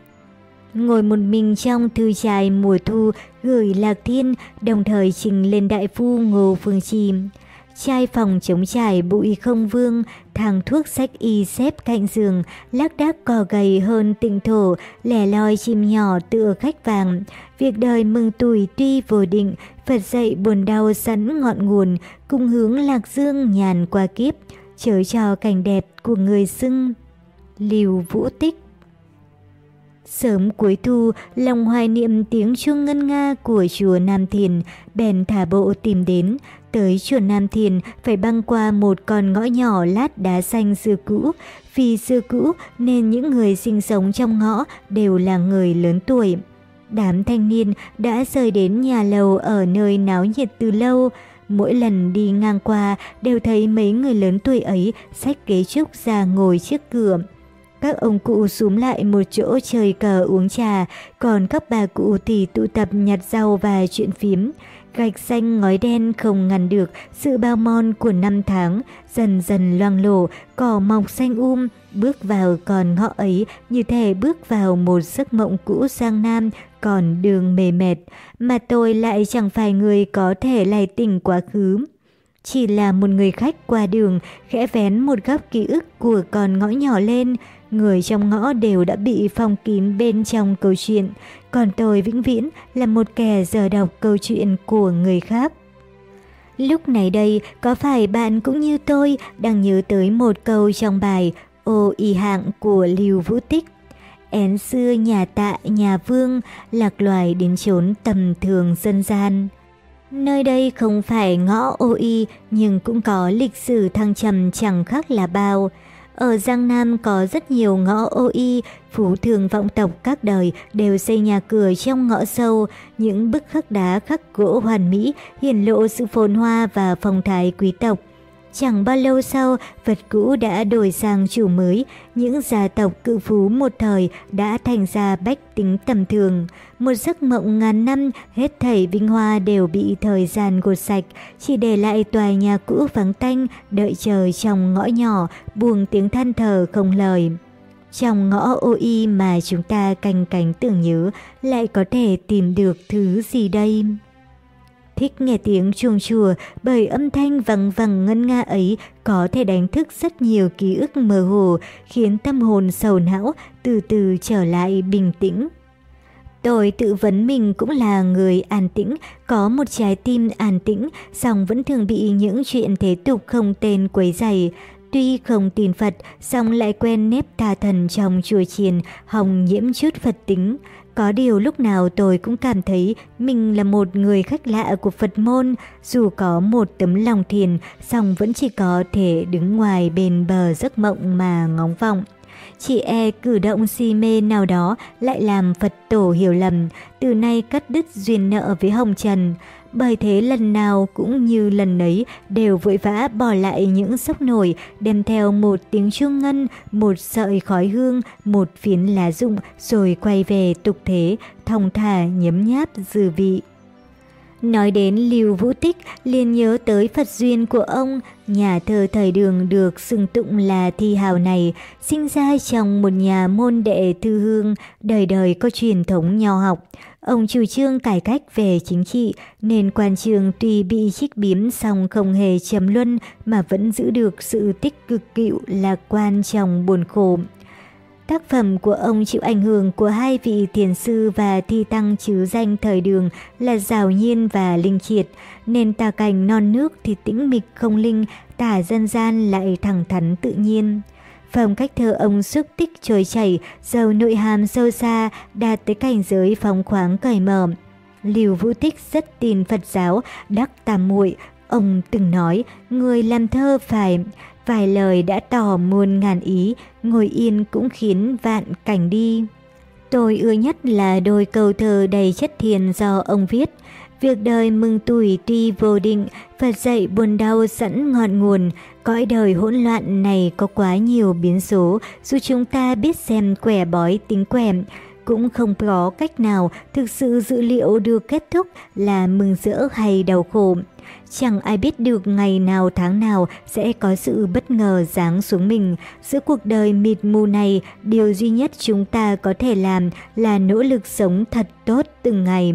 Ngồi một mình trong thư trại mùa thu, gửi lạc thiên, đồng thời trình lên đại phu Ngô Phương Chi. Trai phòng chống trải bụi không vương, thang thuốc sách y xếp cạnh giường, lác đác cò gầy hơn tịnh thổ, lẻ loi chim nhỏ tựa khách vàng. Việc đời mừng tuổi tuy vô định, Phật dạy buồn đau sẵn ngọn nguồn, cung hướng lạc dương nhàn qua kiếp chớ cho cảnh đẹp của người xưng Liều Vũ Tích. Sớm cuối thu, lòng hoài niệm tiếng chuông ngân nga của chùa Nam Thiền, bèn thả bộ tìm đến. Tới chùa Nam Thiền phải băng qua một con ngõ nhỏ lát đá xanh xưa cũ. Vì xưa cũ nên những người sinh sống trong ngõ đều là người lớn tuổi. Đám thanh niên đã rời đến nhà lầu ở nơi náo nhiệt từ lâu. Mỗi lần đi ngang qua đều thấy mấy người lớn tuổi ấy xách ghế trúc ra ngồi trước cửa. Các ông cụ xúm lại một chỗ chơi cờ uống trà, còn các bà cụ thì tụ tập nhặt rau và chuyện phím. Gạch xanh ngói đen không ngăn được sự bao mon của năm tháng, dần dần loang lổ, cỏ mọc xanh um, bước vào còn ngõ ấy như thể bước vào một giấc mộng cũ sang nam, còn đường mề mệt, mà tôi lại chẳng phải người có thể lay tỉnh quá khứ. Chỉ là một người khách qua đường, khẽ vén một góc ký ức của con ngõ nhỏ lên, người trong ngõ đều đã bị phong kín bên trong câu chuyện, còn tôi vĩnh viễn là một kẻ giờ đọc câu chuyện của người khác. Lúc này đây, có phải bạn cũng như tôi đang nhớ tới một câu trong bài Ô y hạng của Lưu Vũ Tích? Én xưa nhà tạ nhà vương, lạc loài đến chốn tầm thường dân gian. Nơi đây không phải ngõ ô y nhưng cũng có lịch sử thăng trầm chẳng khác là bao. Ở Giang Nam có rất nhiều ngõ ô y, phú thường vọng tộc các đời đều xây nhà cửa trong ngõ sâu, những bức khắc đá khắc gỗ hoàn mỹ hiển lộ sự phồn hoa và phong thái quý tộc. Chẳng bao lâu sau, vật cũ đã đổi sang chủ mới, những gia tộc cự phú một thời đã thành ra bách tính tầm thường. Một giấc mộng ngàn năm, hết thảy vinh hoa đều bị thời gian gột sạch, chỉ để lại tòa nhà cũ vắng tanh, đợi chờ trong ngõ nhỏ, buông tiếng than thở không lời. Trong ngõ ô y mà chúng ta canh cánh tưởng nhớ, lại có thể tìm được thứ gì đây? Thích nghe tiếng chuông chùa bởi âm thanh vằng vằng ngân nga ấy có thể đánh thức rất nhiều ký ức mơ hồ, khiến tâm hồn sầu não từ từ trở lại bình tĩnh. Tôi tự vấn mình cũng là người an tĩnh, có một trái tim an tĩnh, song vẫn thường bị những chuyện thế tục không tên quấy rầy. Tuy không tin Phật, song lại quen nếp tà thần trong chùa chiền, hồng nhiễm chút Phật tính. Có điều lúc nào tôi cũng cảm thấy mình là một người khách lạ của Phật môn, dù có một tấm lòng thiền, song vẫn chỉ có thể đứng ngoài bên bờ giấc mộng mà ngóng vọng. chị e cử động si mê nào đó lại làm Phật tổ hiểu lầm, từ nay cắt đứt duyên nợ với Hồng Trần. Bởi thế lần nào cũng như lần ấy đều vội vã bỏ lại những sốc nổi, đem theo một tiếng chuông ngân, một sợi khói hương, một phiến lá rụng rồi quay về tục thế, thong thả nhấm nháp dư vị. Nói đến Lưu Vũ Tích, liền nhớ tới Phật duyên của ông, nhà thơ thời đường được xưng tụng là thi hào này, sinh ra trong một nhà môn đệ thư hương, đời đời có truyền thống nho học. Ông chủ trương cải cách về chính trị, nên quan trường tuy bị trích biếm song không hề chấm luân mà vẫn giữ được sự tích cực cựu lạc quan trong buồn khổ. Tác phẩm của ông chịu ảnh hưởng của hai vị thiền sư và thi tăng chứ danh thời đường là rào nhiên và linh triệt, nên tà cảnh non nước thì tĩnh mịch không linh, tả dân gian lại thẳng thắn tự nhiên. Phong cách thơ ông xúc tích trôi chảy, giàu nội hàm sâu xa, đạt tới cảnh giới phóng khoáng cởi mở. Liều Vũ Tích rất tin Phật giáo, đắc tam muội Ông từng nói, người làm thơ phải Vài lời đã tỏ muôn ngàn ý, ngồi yên cũng khiến vạn cảnh đi. Tôi ưa nhất là đôi câu thơ đầy chất thiền do ông viết. Việc đời mừng tuổi tuy vô định, Phật dạy buồn đau sẵn ngọn nguồn, cõi đời hỗn loạn này có quá nhiều biến số, dù chúng ta biết xem quẻ bói tính quẻ, cũng không có cách nào thực sự dự liệu được kết thúc là mừng rỡ hay đau khổ. Chẳng ai biết được ngày nào tháng nào sẽ có sự bất ngờ giáng xuống mình. Giữa cuộc đời mịt mù này, điều duy nhất chúng ta có thể làm là nỗ lực sống thật tốt từng ngày.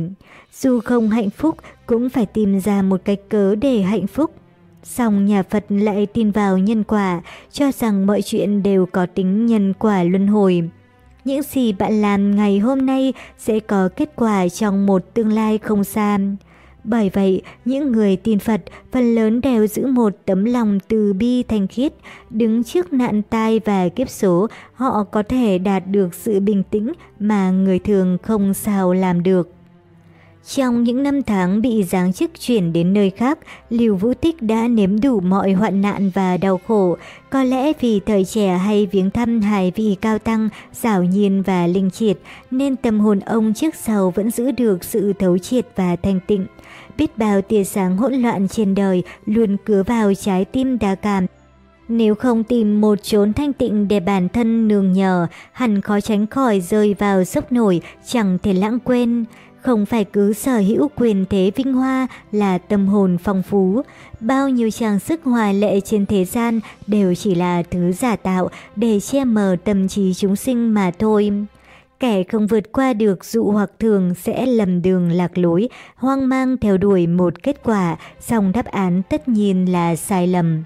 Dù không hạnh phúc, cũng phải tìm ra một cách cớ để hạnh phúc. Song nhà Phật lại tin vào nhân quả, cho rằng mọi chuyện đều có tính nhân quả luân hồi. Những gì bạn làm ngày hôm nay sẽ có kết quả trong một tương lai không xa. Bởi vậy, những người tin Phật phần lớn đều giữ một tấm lòng từ bi thanh khiết, đứng trước nạn tai và kiếp số, họ có thể đạt được sự bình tĩnh mà người thường không sao làm được. Trong những năm tháng bị giáng chức chuyển đến nơi khác, Lưu Vũ Tích đã nếm đủ mọi hoạn nạn và đau khổ. Có lẽ vì thời trẻ hay viếng thăm hài vị cao tăng, giảo nhiên và linh triệt, nên tâm hồn ông trước sau vẫn giữ được sự thấu triệt và thanh tịnh. Biết bao tia sáng hỗn loạn trên đời luôn cứa vào trái tim đa cảm. Nếu không tìm một chốn thanh tịnh để bản thân nương nhờ, hẳn khó tránh khỏi rơi vào sốc nổi, chẳng thể lãng quên. Không phải cứ sở hữu quyền thế vinh hoa là tâm hồn phong phú. Bao nhiêu trang sức hòa lệ trên thế gian đều chỉ là thứ giả tạo để che mờ tâm trí chúng sinh mà thôi. Kẻ không vượt qua được dụ hoặc thường sẽ lầm đường lạc lối, hoang mang theo đuổi một kết quả, song đáp án tất nhiên là sai lầm.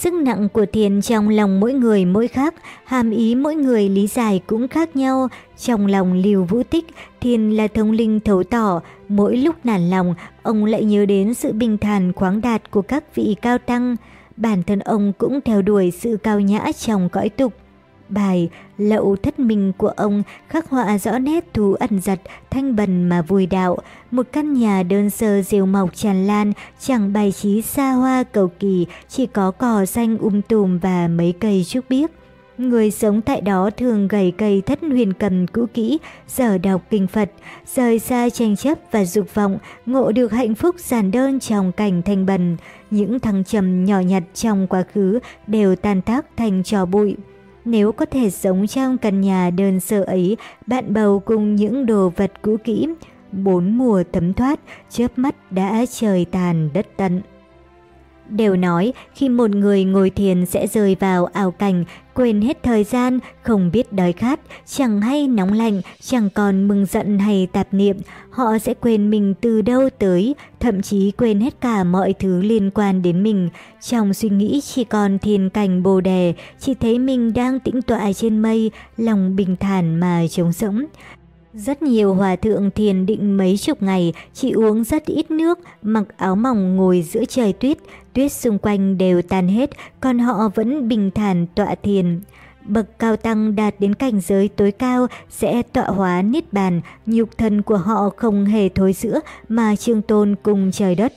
Sức nặng của tiền trong lòng mỗi người mỗi khác, hàm ý mỗi người lý giải cũng khác nhau. Trong lòng Liều Vũ Tích, thiền là thông linh thấu tỏ, mỗi lúc nản lòng, ông lại nhớ đến sự bình thản khoáng đạt của các vị cao tăng. Bản thân ông cũng theo đuổi sự cao nhã trong cõi tục. Bài Lậu thất minh của ông khắc họa rõ nét thú ẩn giật, thanh bần mà vui đạo. Một căn nhà đơn sơ rêu mọc tràn lan, chẳng bài trí xa hoa cầu kỳ, chỉ có cỏ xanh um tùm và mấy cây trúc biếc. Người sống tại đó thường gầy cây thất huyền cầm cũ kỹ, giờ đọc kinh Phật, rời xa tranh chấp và dục vọng, ngộ được hạnh phúc giản đơn trong cảnh thanh bần. Những thăng trầm nhỏ nhặt trong quá khứ đều tan tác thành trò bụi. Nếu có thể sống trong căn nhà đơn sơ ấy, bạn bầu cùng những đồ vật cũ kỹ, bốn mùa thấm thoát, chớp mắt đã trời tàn đất tận. Đều nói khi một người ngồi thiền sẽ rơi vào ảo cảnh, quên hết thời gian, không biết đói khát, chẳng hay nóng lạnh, chẳng còn mừng giận hay tạp niệm. Họ sẽ quên mình từ đâu tới, thậm chí quên hết cả mọi thứ liên quan đến mình. Trong suy nghĩ chỉ còn thiền cảnh bồ đề, chỉ thấy mình đang tĩnh tọa trên mây, lòng bình thản mà trống rỗng. Rất nhiều hòa thượng thiền định mấy chục ngày, chỉ uống rất ít nước, mặc áo mỏng ngồi giữa trời tuyết, tuyết xung quanh đều tan hết, còn họ vẫn bình thản tọa thiền. Bậc cao tăng đạt đến cảnh giới tối cao sẽ tọa hóa niết bàn, nhục thân của họ không hề thối giữa mà trương tôn cùng trời đất.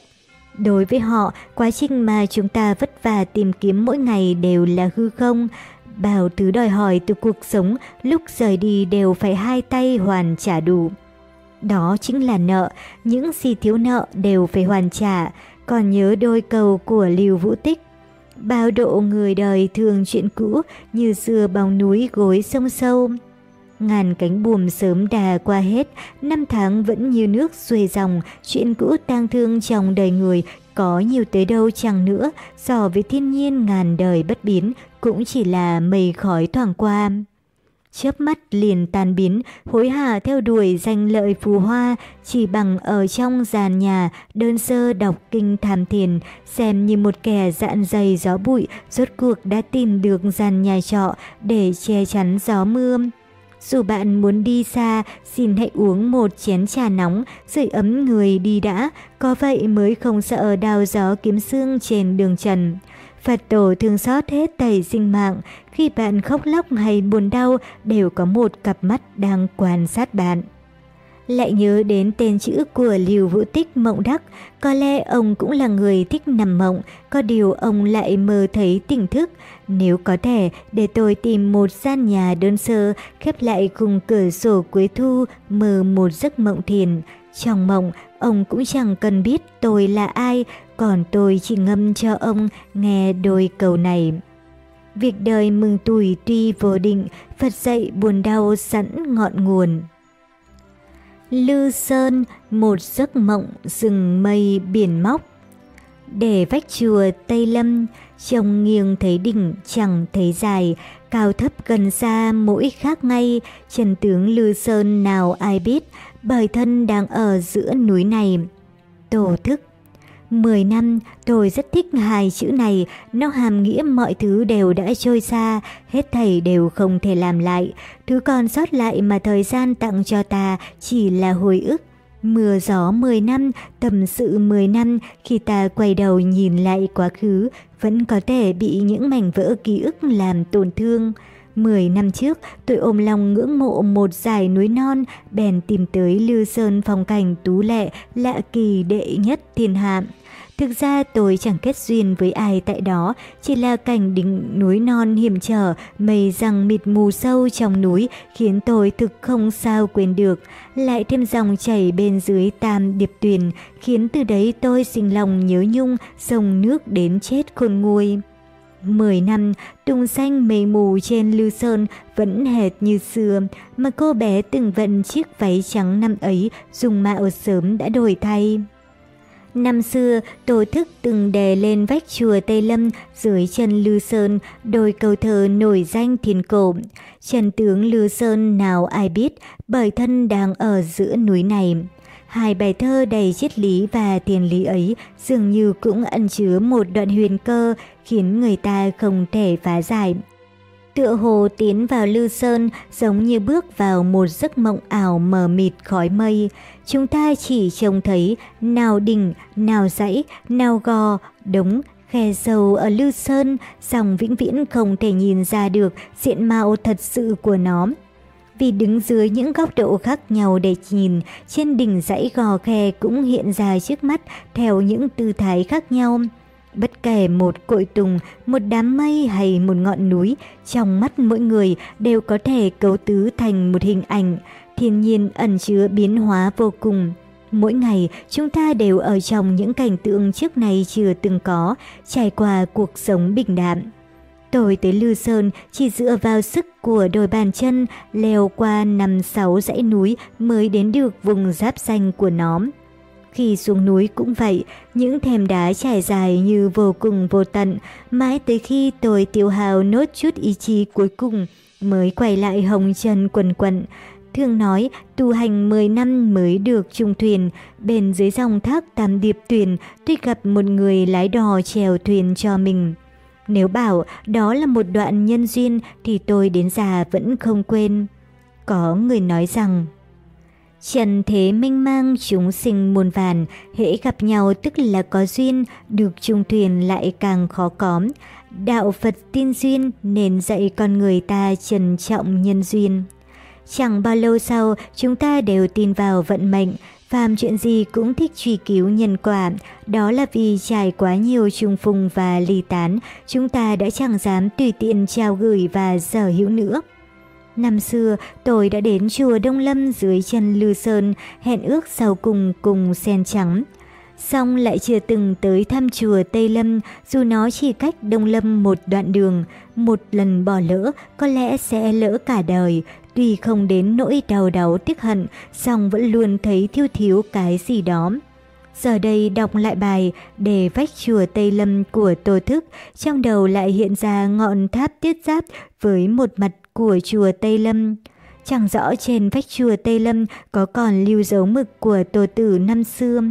Đối với họ, quá trình mà chúng ta vất vả tìm kiếm mỗi ngày đều là hư không, bao thứ đòi hỏi từ cuộc sống lúc rời đi đều phải hai tay hoàn trả đủ. Đó chính là nợ, những gì thiếu nợ đều phải hoàn trả, còn nhớ đôi câu của Lưu Vũ Tích. Bao độ người đời thường chuyện cũ như xưa bóng núi gối sông sâu. ngàn cánh buồm sớm đà qua hết, năm tháng vẫn như nước xuôi dòng, chuyện cũ tang thương trong đời người có nhiều tới đâu chẳng nữa, so với thiên nhiên ngàn đời bất biến, cũng chỉ là mây khói thoảng qua. Chớp mắt liền tan biến, hối hả theo đuổi danh lợi phù hoa, chỉ bằng ở trong giàn nhà, đơn sơ đọc kinh tham thiền, xem như một kẻ dạn dày gió bụi, rốt cuộc đã tìm được giàn nhà trọ để che chắn gió mưa. Dù bạn muốn đi xa, xin hãy uống một chén trà nóng, sưởi ấm người đi đã, có vậy mới không sợ đào gió kiếm xương trên đường trần. Phật tổ thương xót hết tầy sinh mạng, khi bạn khóc lóc hay buồn đau đều có một cặp mắt đang quan sát bạn. Lại nhớ đến tên chữ của Liều Vũ Tích Mộng Đắc, có lẽ ông cũng là người thích nằm mộng, có điều ông lại mơ thấy tỉnh thức. Nếu có thể, để tôi tìm một gian nhà đơn sơ, khép lại cùng cửa sổ cuối thu, mơ một giấc mộng thiền. Trong mộng, ông cũng chẳng cần biết tôi là ai, còn tôi chỉ ngâm cho ông nghe đôi câu này. Việc đời mừng tuổi tuy vô định, Phật dạy buồn đau sẵn ngọn nguồn. Lư Sơn, một giấc mộng rừng mây biển móc. Để vách chùa Tây Lâm, trông nghiêng thấy đỉnh chẳng thấy dài, cao thấp gần xa mỗi khác ngay, trần tướng Lư Sơn nào ai biết, bởi thân đang ở giữa núi này. Tổ thức Mười năm, tôi rất thích hai chữ này, nó hàm nghĩa mọi thứ đều đã trôi xa, hết thảy đều không thể làm lại. Thứ còn sót lại mà thời gian tặng cho ta chỉ là hồi ức. Mưa gió 10 năm, tầm sự 10 năm, khi ta quay đầu nhìn lại quá khứ, vẫn có thể bị những mảnh vỡ ký ức làm tổn thương. Mười năm trước, tôi ôm lòng ngưỡng mộ một dải núi non, bèn tìm tới Lư Sơn phong cảnh tú lệ, lạ kỳ đệ nhất thiên hạ. Thực ra tôi chẳng kết duyên với ai tại đó, chỉ là cảnh đỉnh núi non hiểm trở, mây răng mịt mù sâu trong núi khiến tôi thực không sao quên được. Lại thêm dòng chảy bên dưới tam điệp tuyền, khiến từ đấy tôi sinh lòng nhớ nhung, sông nước đến chết khôn nguôi. Mười năm, tùng xanh mây mù trên Lưu Sơn vẫn hệt như xưa, mà cô bé từng vận chiếc váy trắng năm ấy dùng mạo sớm đã đổi thay. Năm xưa, tổ thức từng đè lên vách chùa Tây Lâm dưới chân Lư Sơn, đôi cầu thờ nổi danh thiên cổ. Trần tướng Lư Sơn nào ai biết, bởi thân đang ở giữa núi này. Hai bài thơ đầy triết lý và tiền lý ấy dường như cũng ẩn chứa một đoạn huyền cơ khiến người ta không thể phá giải. Tựa hồ tiến vào Lư Sơn giống như bước vào một giấc mộng ảo mờ mịt khói mây. Chúng ta chỉ trông thấy nào đỉnh, nào dãy, nào gò, đống, khe sâu ở Lư Sơn, dòng vĩnh viễn không thể nhìn ra được diện mạo thật sự của nó. Vì đứng dưới những góc độ khác nhau để nhìn, trên đỉnh dãy gò khe cũng hiện ra trước mắt theo những tư thái khác nhau. Bất kể một cội tùng, một đám mây hay một ngọn núi, trong mắt mỗi người đều có thể cấu tứ thành một hình ảnh, thiên nhiên ẩn chứa biến hóa vô cùng. Mỗi ngày chúng ta đều ở trong những cảnh tượng trước này chưa từng có, trải qua cuộc sống bình đạm. Tôi tới Lư Sơn chỉ dựa vào sức của đôi bàn chân leo qua năm sáu dãy núi mới đến được vùng giáp xanh của nó. Khi xuống núi cũng vậy, những thềm đá trải dài như vô cùng vô tận, mãi tới khi tôi tiêu hào nốt chút ý chí cuối cùng mới quay lại hồng chân quần quận. Thường nói tu hành 10 năm mới được trung thuyền, bên dưới dòng thác tam điệp tuyền tuy gặp một người lái đò chèo thuyền cho mình. Nếu bảo đó là một đoạn nhân duyên thì tôi đến già vẫn không quên. Có người nói rằng Trần thế minh mang chúng sinh muôn vàn, hễ gặp nhau tức là có duyên, được chung thuyền lại càng khó có. Đạo Phật tin duyên nên dạy con người ta trân trọng nhân duyên. Chẳng bao lâu sau, chúng ta đều tin vào vận mệnh, phàm chuyện gì cũng thích truy cứu nhân quả. Đó là vì trải quá nhiều trùng phùng và ly tán, chúng ta đã chẳng dám tùy tiện trao gửi và sở hữu nữa. Năm xưa, tôi đã đến chùa Đông Lâm dưới chân Lư Sơn, hẹn ước sau cùng cùng sen trắng. Xong lại chưa từng tới thăm chùa Tây Lâm, dù nó chỉ cách Đông Lâm một đoạn đường. Một lần bỏ lỡ, có lẽ sẽ lỡ cả đời tuy không đến nỗi đau đáu tiếc hận, song vẫn luôn thấy thiếu thiếu cái gì đó. Giờ đây đọc lại bài để vách chùa Tây Lâm của Tô Thức, trong đầu lại hiện ra ngọn tháp tiết giáp với một mặt của chùa Tây Lâm. Chẳng rõ trên vách chùa Tây Lâm có còn lưu dấu mực của Tô Tử năm xưa.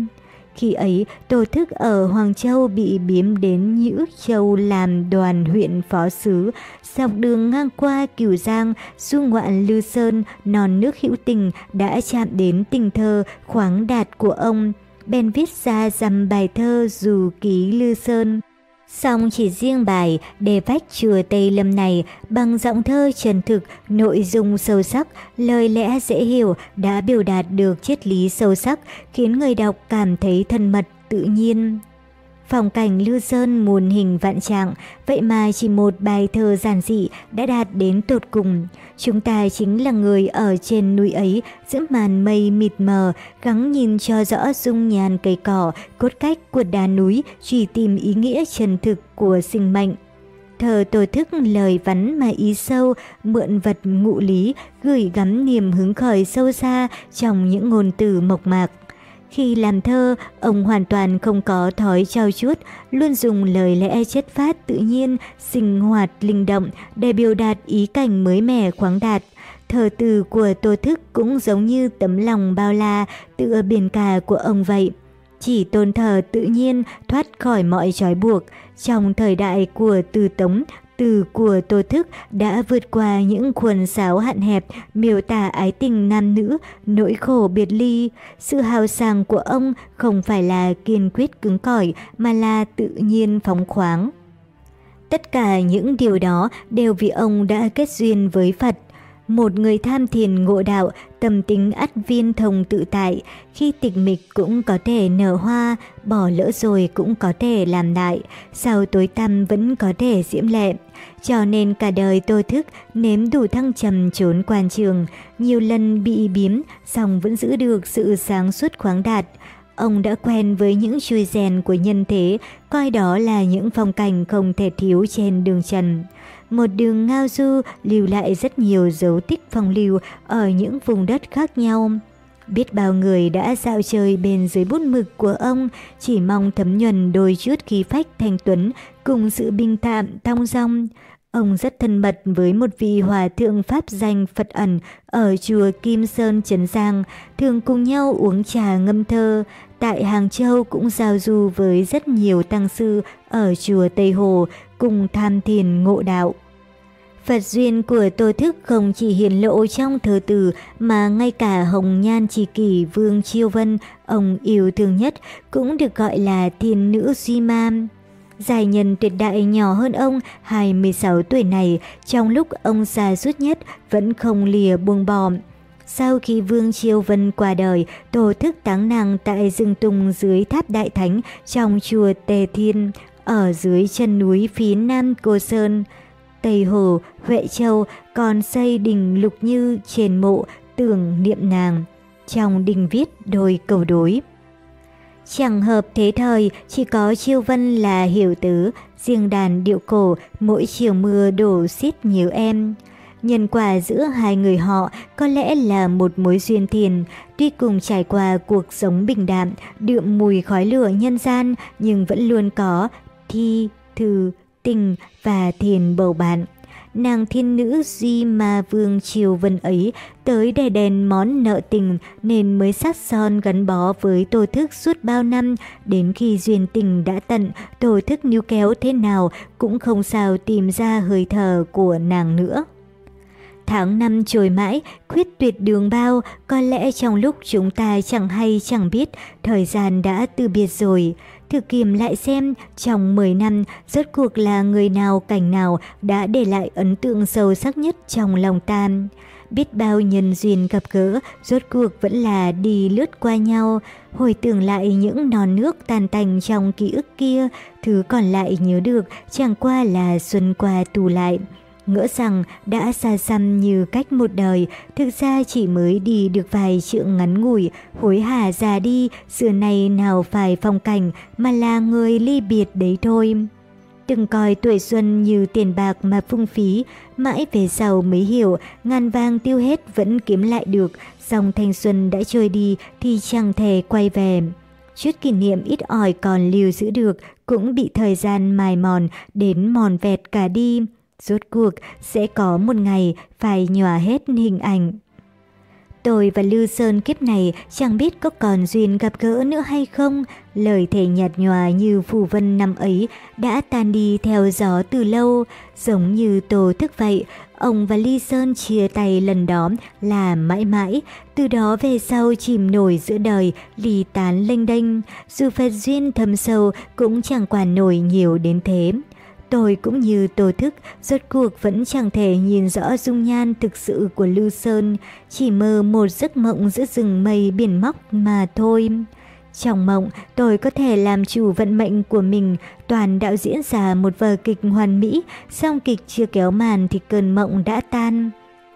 Khi ấy, Tô Thức ở Hoàng Châu bị biếm đến Nhữ Châu làm đoàn huyện phó sứ, dọc đường ngang qua Cửu Giang, du ngoạn Lư Sơn, non nước hữu tình đã chạm đến tình thơ khoáng đạt của ông. Bèn viết ra dằm bài thơ dù ký Lư Sơn. Xong chỉ riêng bài đề vách chùa Tây Lâm này bằng giọng thơ trần thực, nội dung sâu sắc, lời lẽ dễ hiểu đã biểu đạt được triết lý sâu sắc, khiến người đọc cảm thấy thân mật, tự nhiên. Phong cảnh Lưu Sơn muôn hình vạn trạng, vậy mà chỉ một bài thơ giản dị đã đạt đến tột cùng. Chúng ta chính là người ở trên núi ấy, giữa màn mây mịt mờ, gắng nhìn cho rõ dung nhàn cây cỏ, cốt cách của đá núi, chỉ tìm ý nghĩa chân thực của sinh mệnh. Thờ tổ thức lời vắn mà ý sâu, mượn vật ngụ lý, gửi gắm niềm hứng khởi sâu xa trong những ngôn từ mộc mạc. Khi làm thơ, ông hoàn toàn không có thói trao chuốt, luôn dùng lời lẽ chất phát tự nhiên, sinh hoạt, linh động để biểu đạt ý cảnh mới mẻ khoáng đạt. Thơ từ của Tô Thức cũng giống như tấm lòng bao la, tựa biển cả của ông vậy. Chỉ tôn thờ tự nhiên, thoát khỏi mọi trói buộc. Trong thời đại của Từ Tống, từ của Tô Thức đã vượt qua những khuôn sáo hạn hẹp, miêu tả ái tình nam nữ, nỗi khổ biệt ly. Sự hào sàng của ông không phải là kiên quyết cứng cỏi mà là tự nhiên phóng khoáng. Tất cả những điều đó đều vì ông đã kết duyên với Phật. Một người tham thiền ngộ đạo, tâm tính ắt viên thông tự tại, khi tịch mịch cũng có thể nở hoa, bỏ lỡ rồi cũng có thể làm lại, sau tối tăm vẫn có thể diễm lệ. Cho nên cả đời tôi thức nếm đủ thăng trầm trốn quan trường, nhiều lần bị biếm, song vẫn giữ được sự sáng suốt khoáng đạt. Ông đã quen với những chui rèn của nhân thế, coi đó là những phong cảnh không thể thiếu trên đường trần một đường ngao du lưu lại rất nhiều dấu tích phong lưu ở những vùng đất khác nhau. Biết bao người đã dạo chơi bên dưới bút mực của ông, chỉ mong thấm nhuần đôi chút khí phách thanh tuấn cùng sự bình thản thong dong. Ông rất thân mật với một vị hòa thượng pháp danh Phật ẩn ở chùa Kim Sơn Trấn Giang, thường cùng nhau uống trà ngâm thơ. Tại Hàng Châu cũng giao du với rất nhiều tăng sư ở chùa Tây Hồ cùng tham thiền ngộ đạo. Phật duyên của Tô Thức không chỉ hiển lộ trong thơ tử mà ngay cả Hồng Nhan Trì Kỷ Vương Chiêu Vân, ông yêu thương nhất, cũng được gọi là thiên nữ Duy Mam. Giải nhân tuyệt đại nhỏ hơn ông 26 tuổi này, trong lúc ông già suốt nhất vẫn không lìa buông bỏ. Sau khi Vương Chiêu Vân qua đời, tổ thức táng nàng tại rừng tùng dưới tháp Đại Thánh trong chùa Tề Thiên, ở dưới chân núi phía nam Cô Sơn. Tây Hồ, Huệ Châu còn xây đình lục như trên mộ tưởng niệm nàng. Trong đình viết đôi cầu đối. Chẳng hợp thế thời, chỉ có Chiêu Vân là hiểu tứ, riêng đàn điệu cổ, mỗi chiều mưa đổ xiết nhiều em. Nhân quả giữa hai người họ có lẽ là một mối duyên thiền, tuy cùng trải qua cuộc sống bình đạm, đượm mùi khói lửa nhân gian nhưng vẫn luôn có thi, thư, tình và thiền bầu bạn. Nàng thiên nữ Duy Ma Vương Triều Vân ấy tới để đền món nợ tình nên mới sát son gắn bó với tổ thức suốt bao năm. Đến khi duyên tình đã tận, tổ thức níu kéo thế nào cũng không sao tìm ra hơi thở của nàng nữa. Tháng năm trôi mãi, khuyết tuyệt đường bao, có lẽ trong lúc chúng ta chẳng hay chẳng biết, thời gian đã từ biệt rồi. Thử kiểm lại xem trong 10 năm rốt cuộc là người nào cảnh nào đã để lại ấn tượng sâu sắc nhất trong lòng ta. Biết bao nhân duyên gặp gỡ, rốt cuộc vẫn là đi lướt qua nhau, hồi tưởng lại những non nước tàn tành trong ký ức kia, thứ còn lại nhớ được chẳng qua là xuân qua tù lại. Ngỡ rằng đã xa xăm như cách một đời, thực ra chỉ mới đi được vài trượng ngắn ngủi, hối hả già đi, xưa này nào phải phong cảnh mà là người ly biệt đấy thôi. Đừng coi tuổi xuân như tiền bạc mà phung phí, mãi về sau mới hiểu, ngàn vàng tiêu hết vẫn kiếm lại được, dòng thanh xuân đã trôi đi thì chẳng thể quay về. Chút kỷ niệm ít ỏi còn lưu giữ được cũng bị thời gian mài mòn đến mòn vẹt cả đi. Rốt cuộc sẽ có một ngày phải nhòa hết hình ảnh. Tôi và Lưu Sơn kiếp này chẳng biết có còn duyên gặp gỡ nữa hay không. Lời thề nhạt nhòa như phù vân năm ấy đã tan đi theo gió từ lâu, giống như tổ thức vậy. Ông và Ly Sơn chia tay lần đó là mãi mãi, từ đó về sau chìm nổi giữa đời, ly tán lênh đênh. Dù Phật duyên thâm sâu cũng chẳng quản nổi nhiều đến thế. Tôi cũng như Tô Thức, rốt cuộc vẫn chẳng thể nhìn rõ dung nhan thực sự của Lưu Sơn, chỉ mơ một giấc mộng giữa rừng mây biển móc mà thôi. Trong mộng, tôi có thể làm chủ vận mệnh của mình, toàn đạo diễn ra một vở kịch hoàn mỹ, song kịch chưa kéo màn thì cơn mộng đã tan.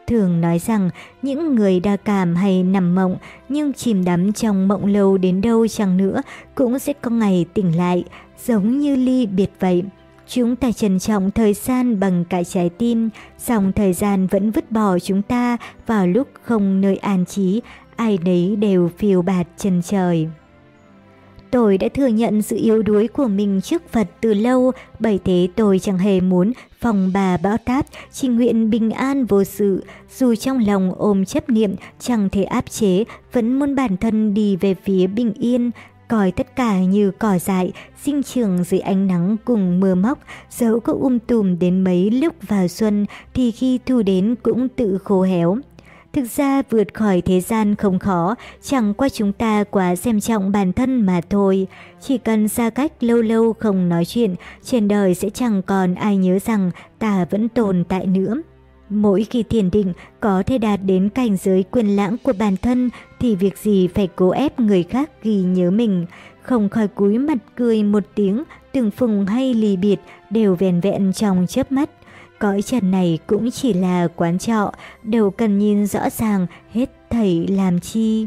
Thường nói rằng những người đa cảm hay nằm mộng nhưng chìm đắm trong mộng lâu đến đâu chẳng nữa cũng sẽ có ngày tỉnh lại, giống như ly biệt vậy. Chúng ta trân trọng thời gian bằng cả trái tim, song thời gian vẫn vứt bỏ chúng ta vào lúc không nơi an trí, ai nấy đều phiêu bạt chân trời. Tôi đã thừa nhận sự yếu đuối của mình trước Phật từ lâu, bởi thế tôi chẳng hề muốn phòng bà bão táp, chỉ nguyện bình an vô sự, dù trong lòng ôm chấp niệm chẳng thể áp chế, vẫn muốn bản thân đi về phía bình yên, coi tất cả như cỏ dại, sinh trưởng dưới ánh nắng cùng mưa móc, dẫu có um tùm đến mấy lúc vào xuân thì khi thu đến cũng tự khô héo. Thực ra vượt khỏi thế gian không khó, chẳng qua chúng ta quá xem trọng bản thân mà thôi. Chỉ cần xa cách lâu lâu không nói chuyện, trên đời sẽ chẳng còn ai nhớ rằng ta vẫn tồn tại nữa. Mỗi khi thiền định có thể đạt đến cảnh giới quyền lãng của bản thân thì việc gì phải cố ép người khác ghi nhớ mình. Không khỏi cúi mặt cười một tiếng, từng phùng hay lì biệt đều vẹn vẹn trong chớp mắt. Cõi trần này cũng chỉ là quán trọ, đều cần nhìn rõ ràng hết thảy làm chi.